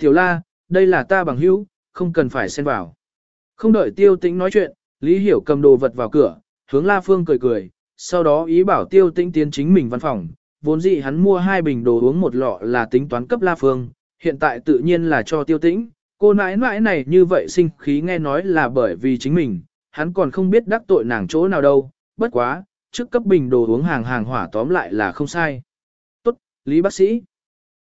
Tiểu la, đây là ta bằng hữu, không cần phải xen vào. Không đợi tiêu tĩnh nói chuyện, Lý Hiểu cầm đồ vật vào cửa, hướng La Phương cười cười, sau đó ý bảo tiêu tĩnh tiến chính mình văn phòng. Vốn dĩ hắn mua hai bình đồ uống một lọ là tính toán cấp La Phương, hiện tại tự nhiên là cho tiêu tĩnh. Cô nãi nãi này như vậy sinh khí nghe nói là bởi vì chính mình, hắn còn không biết đắc tội nàng chỗ nào đâu, bất quá, trước cấp bình đồ uống hàng hàng hỏa tóm lại là không sai. Tốt, Lý bác sĩ.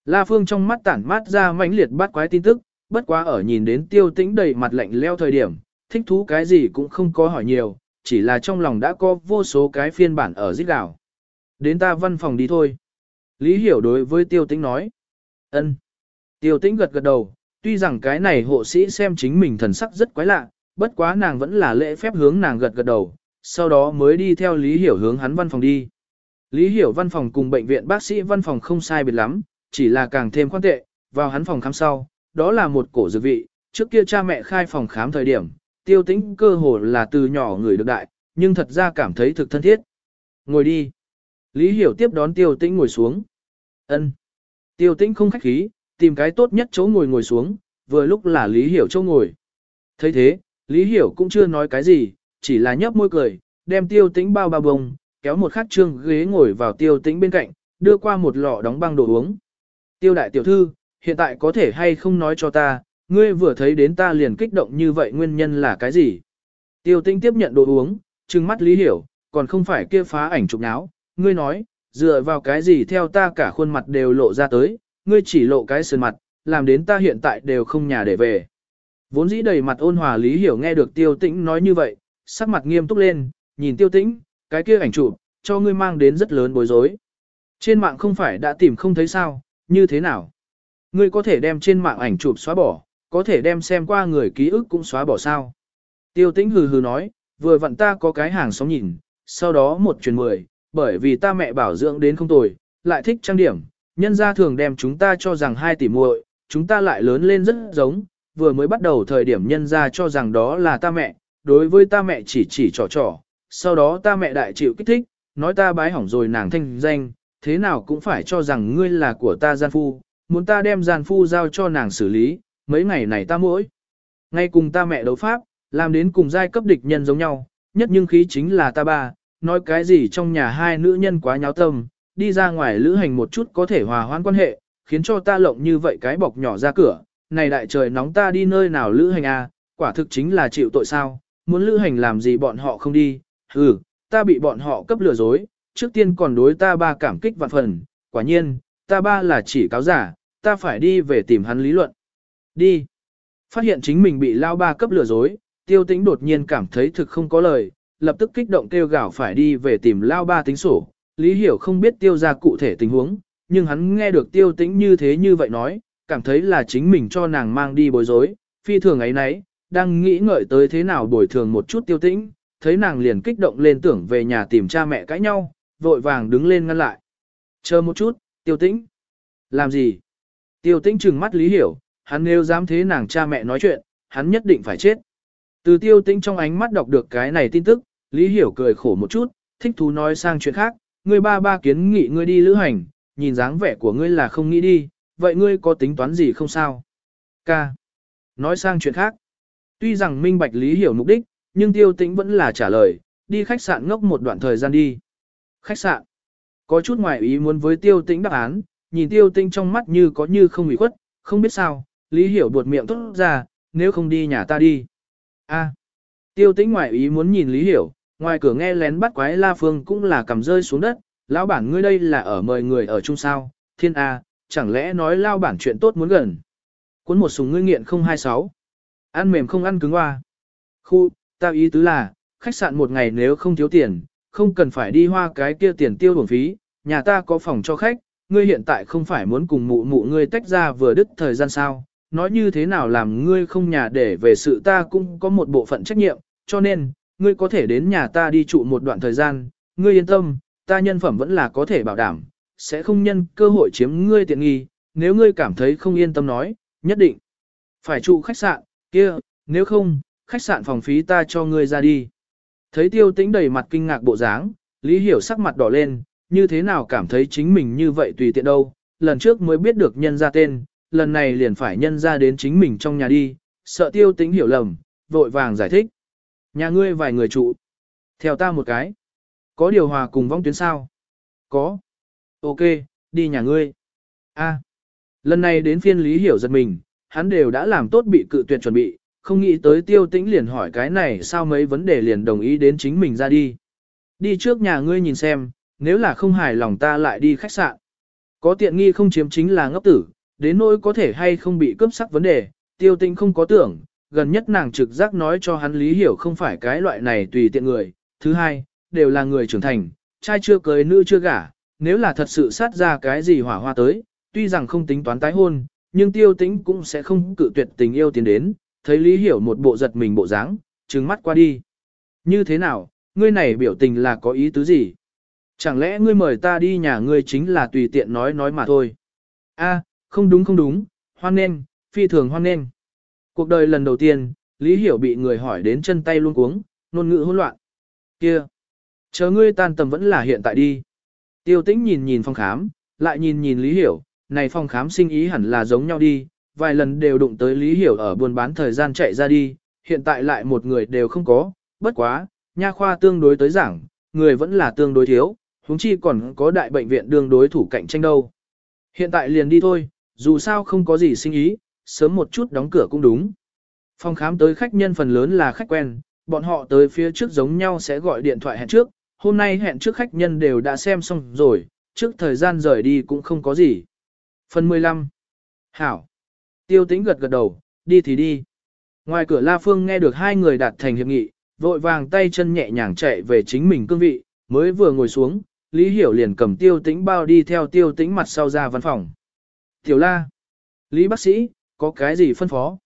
La Phương trong mắt tản mát ra mãnh liệt bắt quái tin tức, bất quá ở nhìn đến tiêu tĩnh đầy mặt lạnh leo thời điểm, thích thú cái gì cũng không có hỏi nhiều, chỉ là trong lòng đã có vô số cái phiên bản ở giết gạo. Đến ta văn phòng đi thôi. Lý Hiểu đối với tiêu tĩnh nói. ân. Tiêu tĩnh gật gật đầu, tuy rằng cái này hộ sĩ xem chính mình thần sắc rất quái lạ, bất quá nàng vẫn là lễ phép hướng nàng gật gật đầu, sau đó mới đi theo Lý Hiểu hướng hắn văn phòng đi. Lý Hiểu văn phòng cùng bệnh viện bác sĩ văn phòng không sai biệt lắm, chỉ là càng thêm quan tệ, vào hắn phòng khám sau, đó là một cổ dược vị, trước kia cha mẹ khai phòng khám thời điểm, tiêu tĩnh cơ hồ là từ nhỏ người được đại, nhưng thật ra cảm thấy thực thân thiết. Ngồi đi. Lý Hiểu tiếp đón tiêu tĩnh ngồi xuống. ân Tiêu tĩnh không khách khí, tìm cái tốt nhất chỗ ngồi ngồi xuống, vừa lúc là Lý Hiểu chỗ ngồi. thấy thế, Lý Hiểu cũng chưa nói cái gì, chỉ là nhấp môi cười, đem tiêu tĩnh bao bao bông, kéo một khát trương ghế ngồi vào tiêu tĩnh bên cạnh, đưa qua một lọ đóng băng đồ uống. Tiêu đại tiểu thư, hiện tại có thể hay không nói cho ta, ngươi vừa thấy đến ta liền kích động như vậy nguyên nhân là cái gì? Tiêu tĩnh tiếp nhận đồ uống, trừng mắt Lý Hiểu, còn không phải kia phá ảnh chụp náo, ngươi nói, dựa vào cái gì theo ta cả khuôn mặt đều lộ ra tới, ngươi chỉ lộ cái sườn mặt, làm đến ta hiện tại đều không nhà để về. Vốn dĩ đầy mặt ôn hòa Lý Hiểu nghe được tiêu tĩnh nói như vậy, sắc mặt nghiêm túc lên, nhìn tiêu tĩnh, cái kia ảnh chụp, cho ngươi mang đến rất lớn bối rối. Trên mạng không phải đã tìm không thấy sao, như thế nào? Ngươi có thể đem trên mạng ảnh chụp xóa bỏ, có thể đem xem qua người ký ức cũng xóa bỏ sao? Tiêu tĩnh hừ hừ nói, vừa vặn ta có cái hàng xóm nhìn, sau đó một truyền mười, bởi vì ta mẹ bảo dưỡng đến không tồi, lại thích trang điểm, nhân gia thường đem chúng ta cho rằng hai tỷ muội, chúng ta lại lớn lên rất giống, vừa mới bắt đầu thời điểm nhân gia cho rằng đó là ta mẹ, đối với ta mẹ chỉ chỉ trò trò, sau đó ta mẹ đại chịu kích thích, nói ta bái hỏng rồi nàng thanh danh, thế nào cũng phải cho rằng ngươi là của ta gian phu, muốn ta đem gian phu giao cho nàng xử lý, mấy ngày này ta mỗi. Ngay cùng ta mẹ đấu pháp, làm đến cùng giai cấp địch nhân giống nhau, nhất nhưng khí chính là ta ba, nói cái gì trong nhà hai nữ nhân quá nháo tâm, đi ra ngoài lữ hành một chút có thể hòa hoãn quan hệ, khiến cho ta lộng như vậy cái bọc nhỏ ra cửa, này đại trời nóng ta đi nơi nào lữ hành à, quả thực chính là chịu tội sao, muốn lữ hành làm gì bọn họ không đi, ừ, ta bị bọn họ cấp lừa dối, trước tiên còn đối ta ba cảm kích vạn phần, quả nhiên, ta ba là chỉ cáo giả, ta phải đi về tìm hắn lý luận. Đi. Phát hiện chính mình bị lao ba cấp lừa dối, tiêu tĩnh đột nhiên cảm thấy thực không có lời, lập tức kích động kêu gào phải đi về tìm lao ba tính sổ. Lý hiểu không biết tiêu ra cụ thể tình huống, nhưng hắn nghe được tiêu tĩnh như thế như vậy nói, cảm thấy là chính mình cho nàng mang đi bối rối, phi thường ấy nấy, đang nghĩ ngợi tới thế nào bồi thường một chút tiêu tĩnh, thấy nàng liền kích động lên tưởng về nhà tìm cha mẹ cãi nhau, vội vàng đứng lên ngăn lại. Chờ một chút, tiêu tĩnh. Làm gì? Tiêu tĩnh trừng mắt lý hiểu, hắn nếu dám thế nàng cha mẹ nói chuyện, hắn nhất định phải chết. Từ tiêu tĩnh trong ánh mắt đọc được cái này tin tức, lý hiểu cười khổ một chút, thích thú nói sang chuyện khác, ngươi ba ba kiến nghị ngươi đi lữ hành, nhìn dáng vẻ của ngươi là không nghĩ đi, vậy ngươi có tính toán gì không sao? Ca. Nói sang chuyện khác. Tuy rằng minh bạch lý hiểu mục đích, nhưng tiêu tĩnh vẫn là trả lời, đi khách sạn ngốc một đoạn thời gian đi. Khách sạn. Có chút ngoài ý muốn với tiêu tĩnh đáp án, nhìn tiêu tĩnh trong mắt như có như không ủy khuất, không biết sao, lý hiểu buột miệng tốt ra, nếu không đi nhà ta đi. A. Tiêu tĩnh ngoài ý muốn nhìn lý hiểu, ngoài cửa nghe lén bắt quái la phương cũng là cầm rơi xuống đất, lão bản ngươi đây là ở mời người ở chung sao, thiên A, chẳng lẽ nói lao bản chuyện tốt muốn gần. Cuốn một súng ngươi nghiện 026. Ăn mềm không ăn cứng hoa. Khu, tao ý tứ là, khách sạn một ngày nếu không thiếu tiền, không cần phải đi hoa cái kia tiền tiêu bổng phí, nhà ta có phòng cho khách, ngươi hiện tại không phải muốn cùng mụ mụ ngươi tách ra vừa đứt thời gian sao, nói như thế nào làm ngươi không nhà để về sự ta cũng có một bộ phận trách nhiệm, cho nên, ngươi có thể đến nhà ta đi trụ một đoạn thời gian, ngươi yên tâm, ta nhân phẩm vẫn là có thể bảo đảm, sẽ không nhân cơ hội chiếm ngươi tiện nghi, nếu ngươi cảm thấy không yên tâm nói, nhất định phải trụ khách sạn, kia, nếu không, khách sạn phòng phí ta cho ngươi ra đi. Thấy tiêu tĩnh đầy mặt kinh ngạc bộ dáng, Lý Hiểu sắc mặt đỏ lên, như thế nào cảm thấy chính mình như vậy tùy tiện đâu, lần trước mới biết được nhân ra tên, lần này liền phải nhân ra đến chính mình trong nhà đi, sợ tiêu tĩnh hiểu lầm, vội vàng giải thích. Nhà ngươi vài người trụ. Theo ta một cái. Có điều hòa cùng vong tuyến sao? Có. Ok, đi nhà ngươi. A. Lần này đến phiên lý hiểu giật mình, hắn đều đã làm tốt bị cự tuyệt chuẩn bị, không nghĩ tới tiêu tĩnh liền hỏi cái này sao mấy vấn đề liền đồng ý đến chính mình ra đi. Đi trước nhà ngươi nhìn xem, nếu là không hài lòng ta lại đi khách sạn. Có tiện nghi không chiếm chính là ngốc tử, đến nỗi có thể hay không bị cướp sắc vấn đề, tiêu tĩnh không có tưởng, gần nhất nàng trực giác nói cho hắn lý hiểu không phải cái loại này tùy tiện người. Thứ hai, đều là người trưởng thành, trai chưa cưới nữ chưa gả, nếu là thật sự sát ra cái gì hỏa hoa tới, tuy rằng không tính toán tái hôn, nhưng tiêu tĩnh cũng sẽ không cự tuyệt tình yêu tiến đến, thấy Lý Hiểu một bộ giật mình bộ dáng, trừng mắt qua đi. Như thế nào, ngươi này biểu tình là có ý tứ gì? Chẳng lẽ ngươi mời ta đi nhà ngươi chính là tùy tiện nói nói mà thôi? A, không đúng không đúng, hoan nên, phi thường hoan nên. Cuộc đời lần đầu tiên, Lý Hiểu bị người hỏi đến chân tay luôn cuống, ngôn ngữ hỗn loạn. Kia, chờ ngươi tan tầm vẫn là hiện tại đi. Tiêu tĩnh nhìn nhìn phòng khám, lại nhìn nhìn Lý Hiểu, này phòng khám sinh ý hẳn là giống nhau đi, vài lần đều đụng tới Lý Hiểu ở buôn bán thời gian chạy ra đi, hiện tại lại một người đều không có, bất quá, nha khoa tương đối tới giảng, người vẫn là tương đối thiếu, huống chi còn có đại bệnh viện đương đối thủ cạnh tranh đâu. Hiện tại liền đi thôi, dù sao không có gì sinh ý, sớm một chút đóng cửa cũng đúng. Phòng khám tới khách nhân phần lớn là khách quen, bọn họ tới phía trước giống nhau sẽ gọi điện thoại hẹn trước, hôm nay hẹn trước khách nhân đều đã xem xong rồi, trước thời gian rời đi cũng không có gì. Phần 15. Hảo. Tiêu tĩnh gật gật đầu, đi thì đi. Ngoài cửa La Phương nghe được hai người đạt thành hiệp nghị, vội vàng tay chân nhẹ nhàng chạy về chính mình cương vị, mới vừa ngồi xuống, Lý Hiểu liền cầm tiêu tĩnh bao đi theo tiêu tĩnh mặt sau ra văn phòng. Tiểu La. Lý bác sĩ, có cái gì phân phó?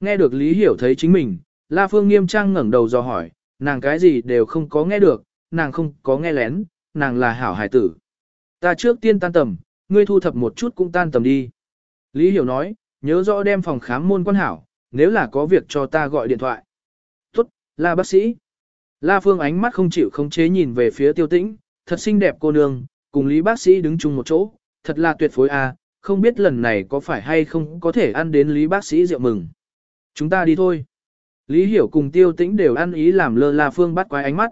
Nghe được Lý Hiểu thấy chính mình, La Phương nghiêm trang ngẩng đầu dò hỏi, nàng cái gì đều không có nghe được, nàng không có nghe lén, nàng là hảo hài tử. Ta trước tiên tan tầm, ngươi thu thập một chút cũng tan tầm đi. Lý Hiểu nói, nhớ rõ đem phòng khám môn quan hảo, nếu là có việc cho ta gọi điện thoại. Tốt, là bác sĩ. La Phương ánh mắt không chịu khống chế nhìn về phía tiêu tĩnh, thật xinh đẹp cô nương, cùng Lý bác sĩ đứng chung một chỗ, thật là tuyệt phối à, không biết lần này có phải hay không có thể ăn đến Lý bác sĩ rượu mừng. Chúng ta đi thôi. Lý Hiểu cùng tiêu tĩnh đều ăn ý làm lơ La Phương bắt quái ánh mắt.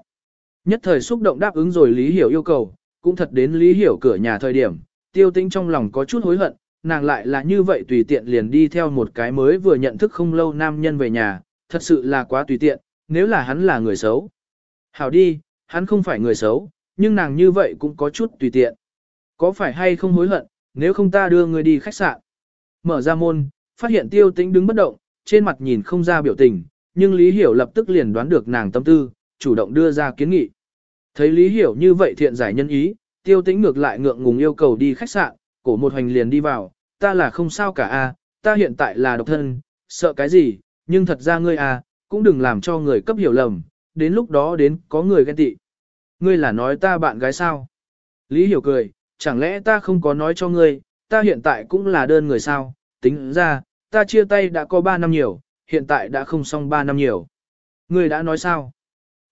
Nhất thời xúc động đáp ứng rồi Lý Hiểu yêu cầu, cũng thật đến Lý Hiểu cửa nhà thời điểm, tiêu tĩnh trong lòng có chút hối hận, nàng lại là như vậy tùy tiện liền đi theo một cái mới vừa nhận thức không lâu nam nhân về nhà, thật sự là quá tùy tiện, nếu là hắn là người xấu. Hảo đi, hắn không phải người xấu, nhưng nàng như vậy cũng có chút tùy tiện. Có phải hay không hối hận, nếu không ta đưa người đi khách sạn. Mở ra môn, phát hiện tiêu tĩnh đứng bất động, trên mặt nhìn không ra biểu tình, nhưng Lý Hiểu lập tức liền đoán được nàng tâm tư, chủ động đưa ra kiến nghị. Thấy Lý Hiểu như vậy thiện giải nhân ý, tiêu tĩnh ngược lại ngượng ngùng yêu cầu đi khách sạn, cổ một hành liền đi vào, ta là không sao cả a, ta hiện tại là độc thân, sợ cái gì, nhưng thật ra ngươi a, cũng đừng làm cho người cấp hiểu lầm, đến lúc đó đến có người ghen tị. Ngươi là nói ta bạn gái sao? Lý hiểu cười, chẳng lẽ ta không có nói cho ngươi, ta hiện tại cũng là đơn người sao, tính ra, ta chia tay đã có 3 năm nhiều, hiện tại đã không xong 3 năm nhiều. Ngươi đã nói sao?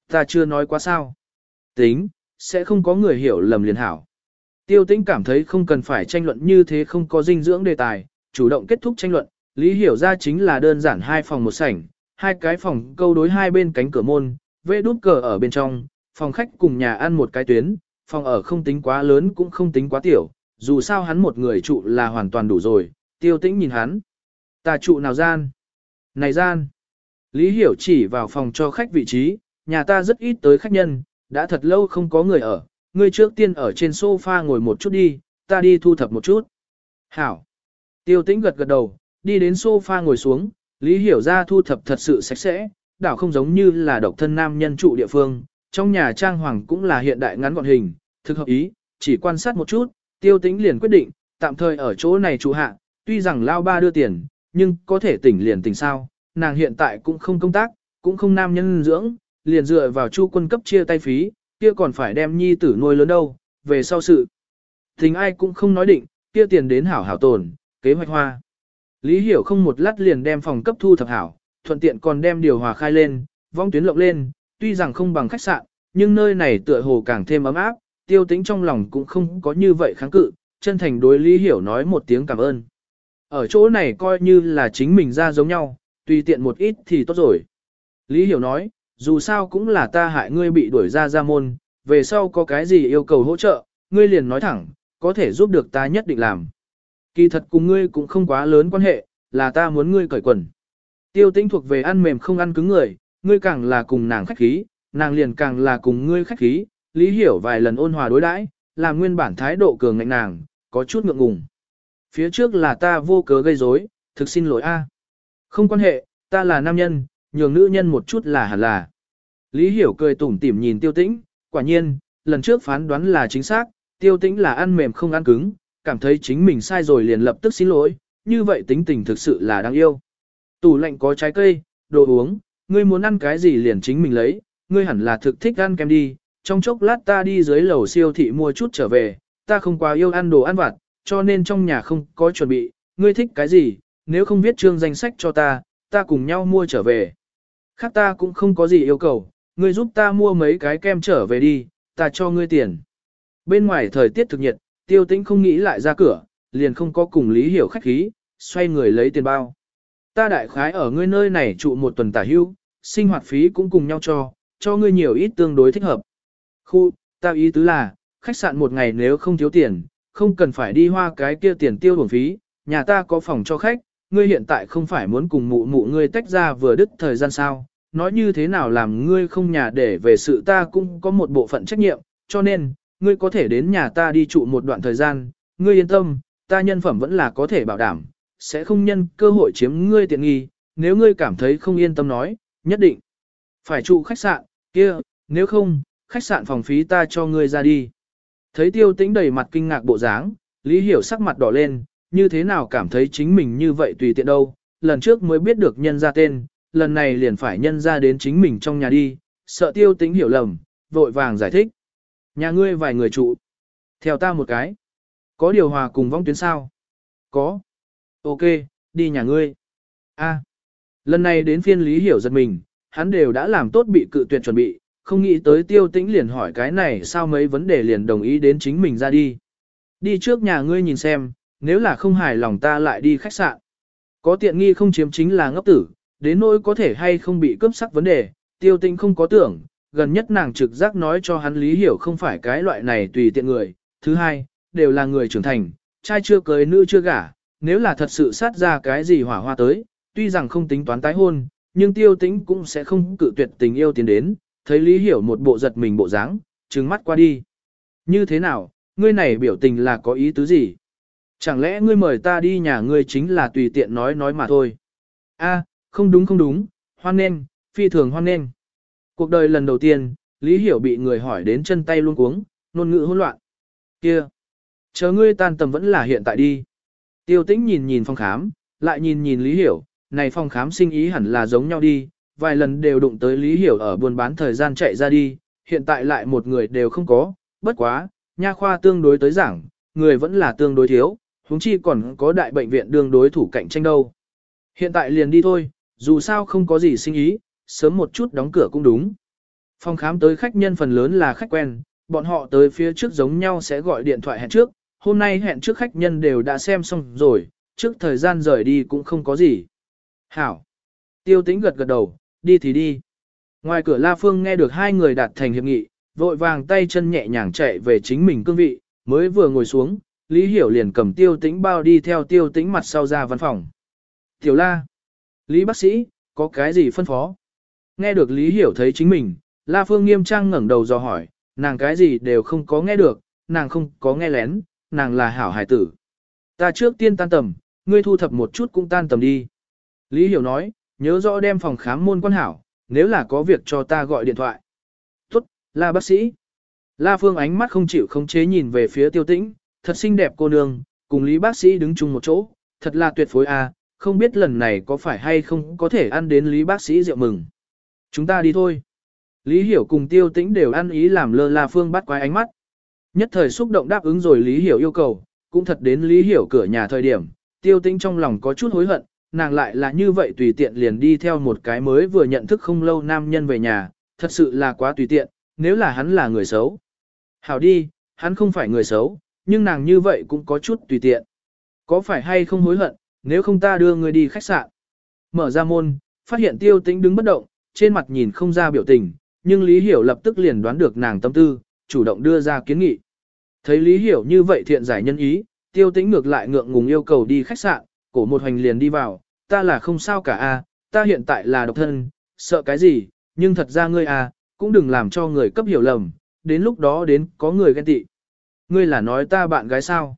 Ta chưa nói quá sao? Tính, sẽ không có người hiểu lầm liền hảo. Tiêu tĩnh cảm thấy không cần phải tranh luận như thế không có dinh dưỡng đề tài, chủ động kết thúc tranh luận, lý hiểu ra chính là đơn giản hai phòng một sảnh, hai cái phòng câu đối hai bên cánh cửa môn, vê đút cờ ở bên trong, phòng khách cùng nhà ăn một cái tuyến, phòng ở không tính quá lớn cũng không tính quá tiểu, dù sao hắn một người trụ là hoàn toàn đủ rồi, tiêu tĩnh nhìn hắn. Ta trụ nào gian? Này gian! Lý hiểu chỉ vào phòng cho khách vị trí, nhà ta rất ít tới khách nhân, đã thật lâu không có người ở, ngươi trước tiên ở trên sofa ngồi một chút đi, ta đi thu thập một chút. Hảo. Tiêu tĩnh gật gật đầu, đi đến sofa ngồi xuống, Lý Hiểu ra thu thập thật sự sạch sẽ, đảo không giống như là độc thân nam nhân trụ địa phương, trong nhà trang hoàng cũng là hiện đại ngắn gọn hình, thực hợp ý, chỉ quan sát một chút, tiêu tĩnh liền quyết định, tạm thời ở chỗ này trụ hạ, tuy rằng lao ba đưa tiền, nhưng có thể tỉnh liền tỉnh sao, nàng hiện tại cũng không công tác, cũng không nam nhân dưỡng, liền dựa vào chu quân cấp chia tay phí, kia còn phải đem nhi tử nuôi lớn đâu, về sau sự. Tình ai cũng không nói định, kia tiền đến hảo hảo tồn, kế hoạch hoa. Lý Hiểu không một lát liền đem phòng cấp thu thập hảo, thuận tiện còn đem điều hòa khai lên, vong tuyến lộng lên, tuy rằng không bằng khách sạn, nhưng nơi này tựa hồ càng thêm ấm áp, tiêu tính trong lòng cũng không có như vậy kháng cự, chân thành đối Lý Hiểu nói một tiếng cảm ơn. Ở chỗ này coi như là chính mình ra giống nhau, tùy tiện một ít thì tốt rồi. Lý Hiểu nói, dù sao cũng là ta hại ngươi bị đuổi ra ra môn, về sau có cái gì yêu cầu hỗ trợ, ngươi liền nói thẳng, có thể giúp được ta nhất định làm. Kỳ thật cùng ngươi cũng không quá lớn quan hệ, là ta muốn ngươi cởi quần. Tiêu tĩnh thuộc về ăn mềm không ăn cứng người, ngươi càng là cùng nàng khách khí, nàng liền càng là cùng ngươi khách khí, lý hiểu vài lần ôn hòa đối đãi, làm nguyên bản thái độ cường ngạnh nàng, có chút ngượng ngùng. Phía trước là ta vô cớ gây rối, thực xin lỗi a. Không quan hệ, ta là nam nhân, nhường nữ nhân một chút là hẳn là. Lý hiểu cười tủm tỉm nhìn tiêu tĩnh, quả nhiên, lần trước phán đoán là chính xác, tiêu tĩnh là ăn mềm không ăn cứng, cảm thấy chính mình sai rồi liền lập tức xin lỗi, như vậy tính tình thực sự là đáng yêu. Tủ lạnh có trái cây, đồ uống, ngươi muốn ăn cái gì liền chính mình lấy, ngươi hẳn là thực thích ăn kem đi, trong chốc lát ta đi dưới lầu siêu thị mua chút trở về, ta không quá yêu ăn đồ ăn vặt, cho nên trong nhà không có chuẩn bị, ngươi thích cái gì, nếu không viết chương danh sách cho ta, ta cùng nhau mua trở về. Khác ta cũng không có gì yêu cầu, ngươi giúp ta mua mấy cái kem trở về đi, ta cho ngươi tiền. Bên ngoài thời tiết thực nhiệt, tiêu tĩnh không nghĩ lại ra cửa, liền không có cùng lý hiểu khách khí, xoay người lấy tiền bao. Ta đại khái ở ngươi nơi này trụ một tuần tả hưu, sinh hoạt phí cũng cùng nhau cho, cho ngươi nhiều ít tương đối thích hợp. Khu, ta ý tứ là, khách sạn một ngày nếu không thiếu tiền, không cần phải đi hoa cái kia tiền tiêu bổng phí, nhà ta có phòng cho khách, ngươi hiện tại không phải muốn cùng mụ mụ ngươi tách ra vừa đứt thời gian sao, nói như thế nào làm ngươi không nhà để về sự ta cũng có một bộ phận trách nhiệm, cho nên, ngươi có thể đến nhà ta đi trụ một đoạn thời gian, ngươi yên tâm, ta nhân phẩm vẫn là có thể bảo đảm, sẽ không nhân cơ hội chiếm ngươi tiện nghi, nếu ngươi cảm thấy không yên tâm nói, nhất định phải trụ khách sạn, kia, nếu không, khách sạn phòng phí ta cho ngươi ra đi. Thấy tiêu tĩnh đầy mặt kinh ngạc bộ dáng, Lý Hiểu sắc mặt đỏ lên, như thế nào cảm thấy chính mình như vậy tùy tiện đâu, lần trước mới biết được nhân ra tên, lần này liền phải nhân ra đến chính mình trong nhà đi, sợ tiêu tĩnh hiểu lầm, vội vàng giải thích. Nhà ngươi vài người trụ. Theo ta một cái. Có điều hòa cùng vong tuyến sao? Có. Ok, đi nhà ngươi. A. Lần này đến phiên Lý Hiểu giật mình, hắn đều đã làm tốt bị cự tuyệt chuẩn bị, không nghĩ tới tiêu tĩnh liền hỏi cái này sao mấy vấn đề liền đồng ý đến chính mình ra đi. Đi trước nhà ngươi nhìn xem, nếu là không hài lòng ta lại đi khách sạn. Có tiện nghi không chiếm chính là ngốc tử, đến nỗi có thể hay không bị cướp sắc vấn đề, tiêu tinh không có tưởng, gần nhất nàng trực giác nói cho hắn lý hiểu không phải cái loại này tùy tiện người. Thứ hai, đều là người trưởng thành, trai chưa cưới nữ chưa gả, nếu là thật sự sát ra cái gì hỏa hoa tới, tuy rằng không tính toán tái hôn, nhưng tiêu tĩnh cũng sẽ không cự tuyệt tình yêu tiến đến, thấy Lý Hiểu một bộ giật mình bộ dáng, trừng mắt qua đi. Như thế nào, ngươi này biểu tình là có ý tứ gì? Chẳng lẽ ngươi mời ta đi nhà ngươi chính là tùy tiện nói nói mà thôi? A, không đúng không đúng, hoan nên, phi thường hoan nên. Cuộc đời lần đầu tiên, Lý Hiểu bị người hỏi đến chân tay luôn cuống, ngôn ngữ hỗn loạn. Kia, chờ ngươi tan tầm vẫn là hiện tại đi. Tiêu tĩnh nhìn nhìn phòng khám, lại nhìn nhìn Lý Hiểu, này phòng khám sinh ý hẳn là giống nhau đi, vài lần đều đụng tới Lý Hiểu ở buôn bán thời gian chạy ra đi, hiện tại lại một người đều không có, bất quá, nha khoa tương đối tới giảng, người vẫn là tương đối thiếu, huống chi còn có đại bệnh viện đương đối thủ cạnh tranh đâu. Hiện tại liền đi thôi, dù sao không có gì sinh ý, sớm một chút đóng cửa cũng đúng. Phòng khám tới khách nhân phần lớn là khách quen, bọn họ tới phía trước giống nhau sẽ gọi điện thoại hẹn trước, hôm nay hẹn trước khách nhân đều đã xem xong rồi, trước thời gian rời đi cũng không có gì. Hảo. Tiêu tĩnh gật gật đầu, đi thì đi. Ngoài cửa La Phương nghe được hai người đạt thành hiệp nghị, vội vàng tay chân nhẹ nhàng chạy về chính mình cương vị, mới vừa ngồi xuống, Lý Hiểu liền cầm tiêu tĩnh bao đi theo tiêu tĩnh mặt sau ra văn phòng. Tiểu La. Lý bác sĩ, có cái gì phân phó? Nghe được Lý Hiểu thấy chính mình, La Phương nghiêm trang ngẩng đầu dò hỏi, nàng cái gì đều không có nghe được, nàng không có nghe lén, nàng là hảo hải tử. Ta trước tiên tan tầm, ngươi thu thập một chút cũng tan tầm đi. Lý Hiểu nói, nhớ rõ đem phòng khám môn quan hảo, nếu là có việc cho ta gọi điện thoại. Tốt, La bác sĩ. La Phương ánh mắt không chịu không chế nhìn về phía tiêu tĩnh, thật xinh đẹp cô nương, cùng Lý bác sĩ đứng chung một chỗ, thật là tuyệt phối a, à, không biết lần này có phải hay không có thể ăn đến Lý bác sĩ rượu mừng. Chúng ta đi thôi. Lý Hiểu cùng tiêu tĩnh đều ăn ý làm lơ La Phương bắt quái ánh mắt. Nhất thời xúc động đáp ứng rồi Lý Hiểu yêu cầu, cũng thật đến Lý Hiểu cửa nhà thời điểm, tiêu tĩnh trong lòng có chút hối hận, nàng lại là như vậy tùy tiện liền đi theo một cái mới vừa nhận thức không lâu nam nhân về nhà, thật sự là quá tùy tiện, nếu là hắn là người xấu. Hảo đi, hắn không phải người xấu, nhưng nàng như vậy cũng có chút tùy tiện. Có phải hay không hối hận, nếu không ta đưa ngươi đi khách sạn. Mở ra môn, phát hiện tiêu tĩnh đứng bất động, trên mặt nhìn không ra biểu tình, nhưng Lý Hiểu lập tức liền đoán được nàng tâm tư, chủ động đưa ra kiến nghị. Thấy Lý Hiểu như vậy thiện giải nhân ý, tiêu tĩnh ngược lại ngượng ngùng yêu cầu đi khách sạn, cổ một hành liền đi vào, ta là không sao cả a, ta hiện tại là độc thân, sợ cái gì, nhưng thật ra ngươi a, cũng đừng làm cho người cấp hiểu lầm, đến lúc đó đến có người ghen tị. Ngươi là nói ta bạn gái sao?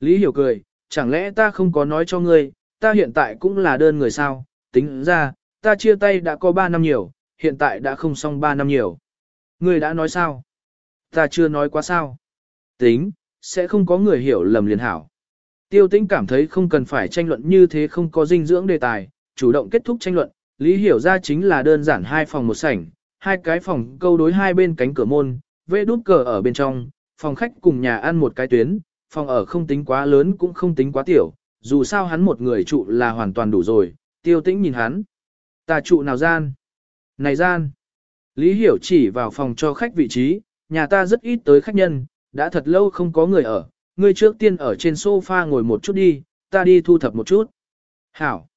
Lý Hiểu cười, chẳng lẽ ta không có nói cho ngươi, ta hiện tại cũng là đơn người sao, tính ra, ta chia tay đã có 3 năm nhiều, hiện tại đã không xong 3 năm nhiều. Ngươi đã nói sao? Ta chưa nói quá sao? Tính, sẽ không có người hiểu lầm liền hảo. Tiêu tĩnh cảm thấy không cần phải tranh luận như thế không có dinh dưỡng đề tài, chủ động kết thúc tranh luận, lý hiểu ra chính là đơn giản hai phòng một sảnh, hai cái phòng câu đối hai bên cánh cửa môn, vê đút cờ ở bên trong, phòng khách cùng nhà ăn một cái tuyến, phòng ở không tính quá lớn cũng không tính quá tiểu, dù sao hắn một người trụ là hoàn toàn đủ rồi, tiêu tĩnh nhìn hắn. Ta trụ nào gian? Này gian! Lý hiểu chỉ vào phòng cho khách vị trí, nhà ta rất ít tới khách nhân, đã thật lâu không có người ở, ngươi trước tiên ở trên sofa ngồi một chút đi, ta đi thu thập một chút. Hảo!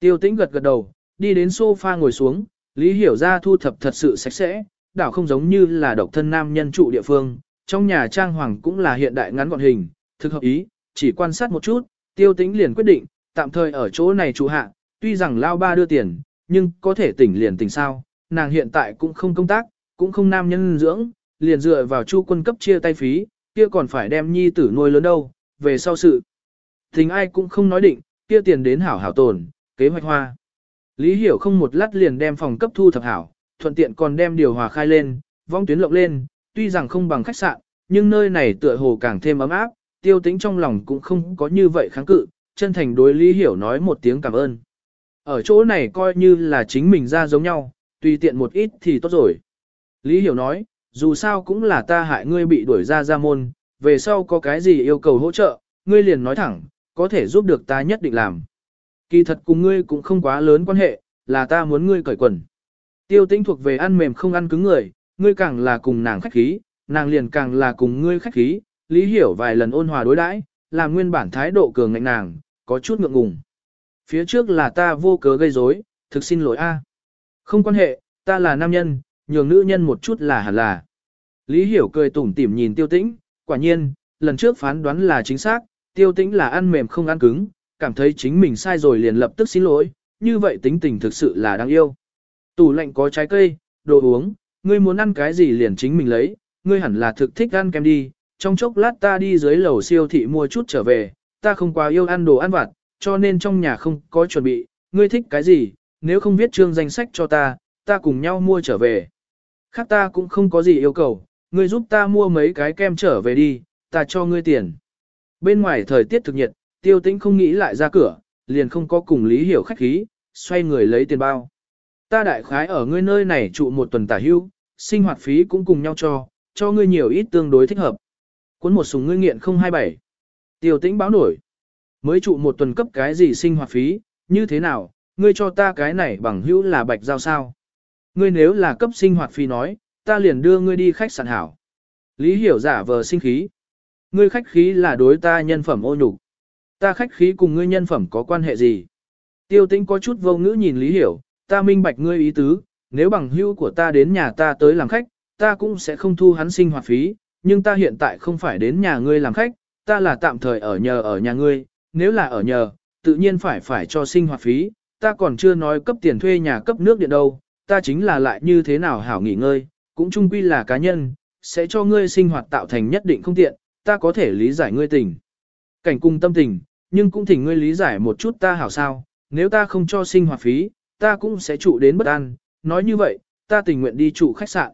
Tiêu tĩnh gật gật đầu, đi đến sofa ngồi xuống, Lý hiểu ra thu thập thật sự sạch sẽ, đảo không giống như là độc thân nam nhân trụ địa phương, trong nhà trang hoàng cũng là hiện đại ngắn gọn hình, thực hợp ý, chỉ quan sát một chút, tiêu tĩnh liền quyết định, tạm thời ở chỗ này trụ hạ, tuy rằng lao ba đưa tiền, nhưng có thể tỉnh liền tỉnh sao, nàng hiện tại cũng không công tác, cũng không nam nhân dưỡng, liền dựa vào chu quân cấp chia tay phí, kia còn phải đem nhi tử nuôi lớn đâu, về sau sự. Tình ai cũng không nói định, kia tiền đến hảo hảo tồn, kế hoạch hoa. Lý Hiểu không một lát liền đem phòng cấp thu thập hảo, thuận tiện còn đem điều hòa khai lên, vong tuyến lộng lên, tuy rằng không bằng khách sạn, nhưng nơi này tựa hồ càng thêm ấm áp, tiêu tĩnh trong lòng cũng không có như vậy kháng cự, chân thành đối Lý Hiểu nói một tiếng cảm ơn. Ở chỗ này coi như là chính mình ra giống nhau, tùy tiện một ít thì tốt rồi. Lý Hiểu nói, dù sao cũng là ta hại ngươi bị đuổi ra ra môn, về sau có cái gì yêu cầu hỗ trợ, ngươi liền nói thẳng, có thể giúp được ta nhất định làm. Kỳ thật cùng ngươi cũng không quá lớn quan hệ, là ta muốn ngươi cởi quần. Tiêu tĩnh thuộc về ăn mềm không ăn cứng người, ngươi càng là cùng nàng khách khí, nàng liền càng là cùng ngươi khách khí, lý hiểu vài lần ôn hòa đối đãi, làm nguyên bản thái độ cường ngạnh nàng, có chút ngượng ngùng. Phía trước là ta vô cớ gây rối, thực xin lỗi a. À. Không quan hệ, ta là nam nhân, nhường nữ nhân một chút là hẳn là. Lý hiểu cười tủm tỉm nhìn tiêu tĩnh, quả nhiên, lần trước phán đoán là chính xác, tiêu tĩnh là ăn mềm không ăn cứng, cảm thấy chính mình sai rồi liền lập tức xin lỗi, như vậy tính tình thực sự là đáng yêu. Tủ lạnh có trái cây, đồ uống, ngươi muốn ăn cái gì liền chính mình lấy, ngươi hẳn là thực thích ăn kem đi, trong chốc lát ta đi dưới lầu siêu thị mua chút trở về, ta không quá yêu ăn đồ ăn vặt, cho nên trong nhà không có chuẩn bị, ngươi thích cái gì, nếu không viết chương danh sách cho ta, ta cùng nhau mua trở về. Khác ta cũng không có gì yêu cầu, ngươi giúp ta mua mấy cái kem trở về đi, ta cho ngươi tiền. Bên ngoài thời tiết thực nhiệt, tiêu tĩnh không nghĩ lại ra cửa, liền không có cùng lý hiểu khách khí, xoay người lấy tiền bao. Ta đại khái ở ngươi nơi này trụ một tuần tả hưu, sinh hoạt phí cũng cùng nhau cho, cho ngươi nhiều ít tương đối thích hợp. Cuốn một súng ngươi nghiện 027. Tiêu tĩnh báo nổi. Mới trụ một tuần cấp cái gì sinh hoạt phí, như thế nào, ngươi cho ta cái này bằng hữu là bạch giao sao. Ngươi nếu là cấp sinh hoạt phí nói, ta liền đưa ngươi đi khách sạn hảo. Lý hiểu giả vờ sinh khí. Ngươi khách khí là đối ta nhân phẩm ô nhục. Ta khách khí cùng ngươi nhân phẩm có quan hệ gì? Tiêu tĩnh có chút vô ngữ nhìn Lý Hiểu, ta minh bạch ngươi ý tứ, nếu bằng hữu của ta đến nhà ta tới làm khách, ta cũng sẽ không thu hắn sinh hoạt phí, nhưng ta hiện tại không phải đến nhà ngươi làm khách, ta là tạm thời ở nhờ ở nhà ngươi, nếu là ở nhờ, tự nhiên phải phải cho sinh hoạt phí, ta còn chưa nói cấp tiền thuê nhà cấp nước điện đâu, ta chính là lại như thế nào hảo nghỉ ngơi, cũng chung quy là cá nhân, sẽ cho ngươi sinh hoạt tạo thành nhất định không tiện, ta có thể lý giải ngươi tình. Cảnh cung tâm tình, nhưng cũng thỉnh ngươi lý giải một chút ta hảo sao, nếu ta không cho sinh hoạt phí, ta cũng sẽ trụ đến bất an, nói như vậy, ta tình nguyện đi trụ khách sạn.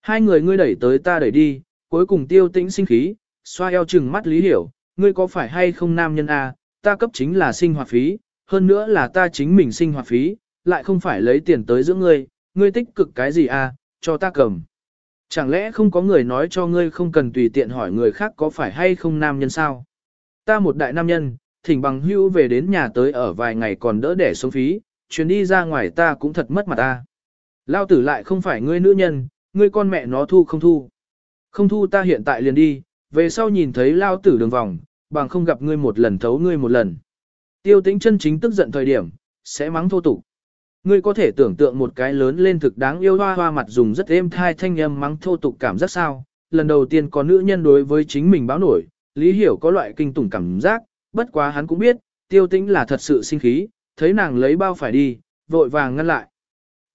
Hai người ngươi đẩy tới ta đẩy đi, cuối cùng tiêu tĩnh sinh khí, xoa eo chừng mắt lý hiểu, ngươi có phải hay không nam nhân a? À, ta cấp chính là sinh hoạt phí, hơn nữa là ta chính mình sinh hoạt phí, lại không phải lấy tiền tới giữa ngươi, ngươi tích cực cái gì a? À, cho ta cầm. Chẳng lẽ không có người nói cho ngươi không cần tùy tiện hỏi người khác có phải hay không nam nhân sao? Ta một đại nam nhân, thỉnh bằng hưu về đến nhà tới ở vài ngày còn đỡ để sống phí, chuyến đi ra ngoài ta cũng thật mất mặt ta. Lao tử lại không phải ngươi nữ nhân, ngươi con mẹ nó thu không thu. Không thu ta hiện tại liền đi, về sau nhìn thấy lao tử đường vòng, bằng không gặp ngươi một lần thấu ngươi một lần. Tiêu tĩnh chân chính tức giận thời điểm, sẽ mắng thô tục. Ngươi có thể tưởng tượng một cái lớn lên thực đáng yêu hoa hoa mặt dùng rất êm thai thanh âm mắng thô tục cảm giác sao. Lần đầu tiên có nữ nhân đối với chính mình báo nổi, Lý Hiểu có loại kinh tủng cảm giác, bất quá hắn cũng biết, tiêu tĩnh là thật sự sinh khí, thấy nàng lấy bao phải đi, vội vàng ngăn lại.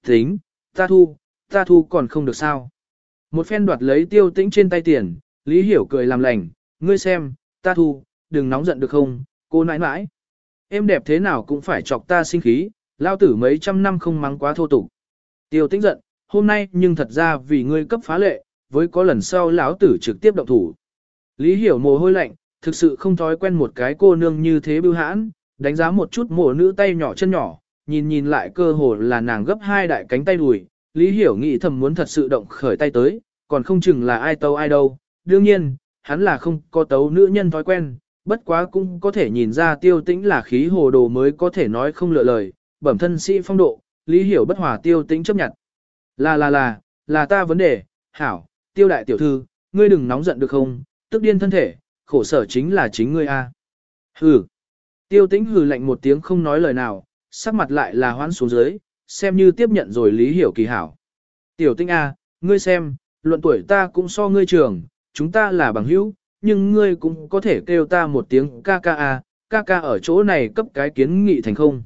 Tính, ta thu, ta thu còn không được sao. Một phen đoạt lấy tiêu tĩnh trên tay tiền, Lý Hiểu cười làm lành, ngươi xem, ta thu, đừng nóng giận được không, cô nãi nãi. Em đẹp thế nào cũng phải chọc ta sinh khí, lao tử mấy trăm năm không mắng quá thô tục. Tiêu tĩnh giận, hôm nay nhưng thật ra vì ngươi cấp phá lệ, với có lần sau lão tử trực tiếp động thủ. Lý Hiểu mồ hôi lạnh, thực sự không thói quen một cái cô nương như thế bưu hãn, đánh giá một chút mổ nữ tay nhỏ chân nhỏ, nhìn nhìn lại cơ hồ là nàng gấp hai đại cánh tay đùi, Lý Hiểu nghĩ thầm muốn thật sự động khởi tay tới, còn không chừng là ai tấu ai đâu. Đương nhiên, hắn là không có tấu nữ nhân thói quen, bất quá cũng có thể nhìn ra tiêu tĩnh là khí hồ đồ mới có thể nói không lựa lời, bẩm thân sĩ phong độ, Lý Hiểu bất hòa tiêu tĩnh chấp nhận. Là là là, là ta vấn đề, hảo, tiêu đại tiểu thư, ngươi đừng nóng giận được không, tức điên thân thể, khổ sở chính là chính ngươi a. Hừ. Tiêu tĩnh hừ lạnh một tiếng không nói lời nào, sắc mặt lại là hoãn xuống dưới, xem như tiếp nhận rồi lý hiểu kỳ hảo. Tiểu tĩnh a, ngươi xem, luận tuổi ta cũng so ngươi trường, chúng ta là bằng hữu, nhưng ngươi cũng có thể kêu ta một tiếng ca ca a, ca ca ở chỗ này cấp cái kiến nghị thành không.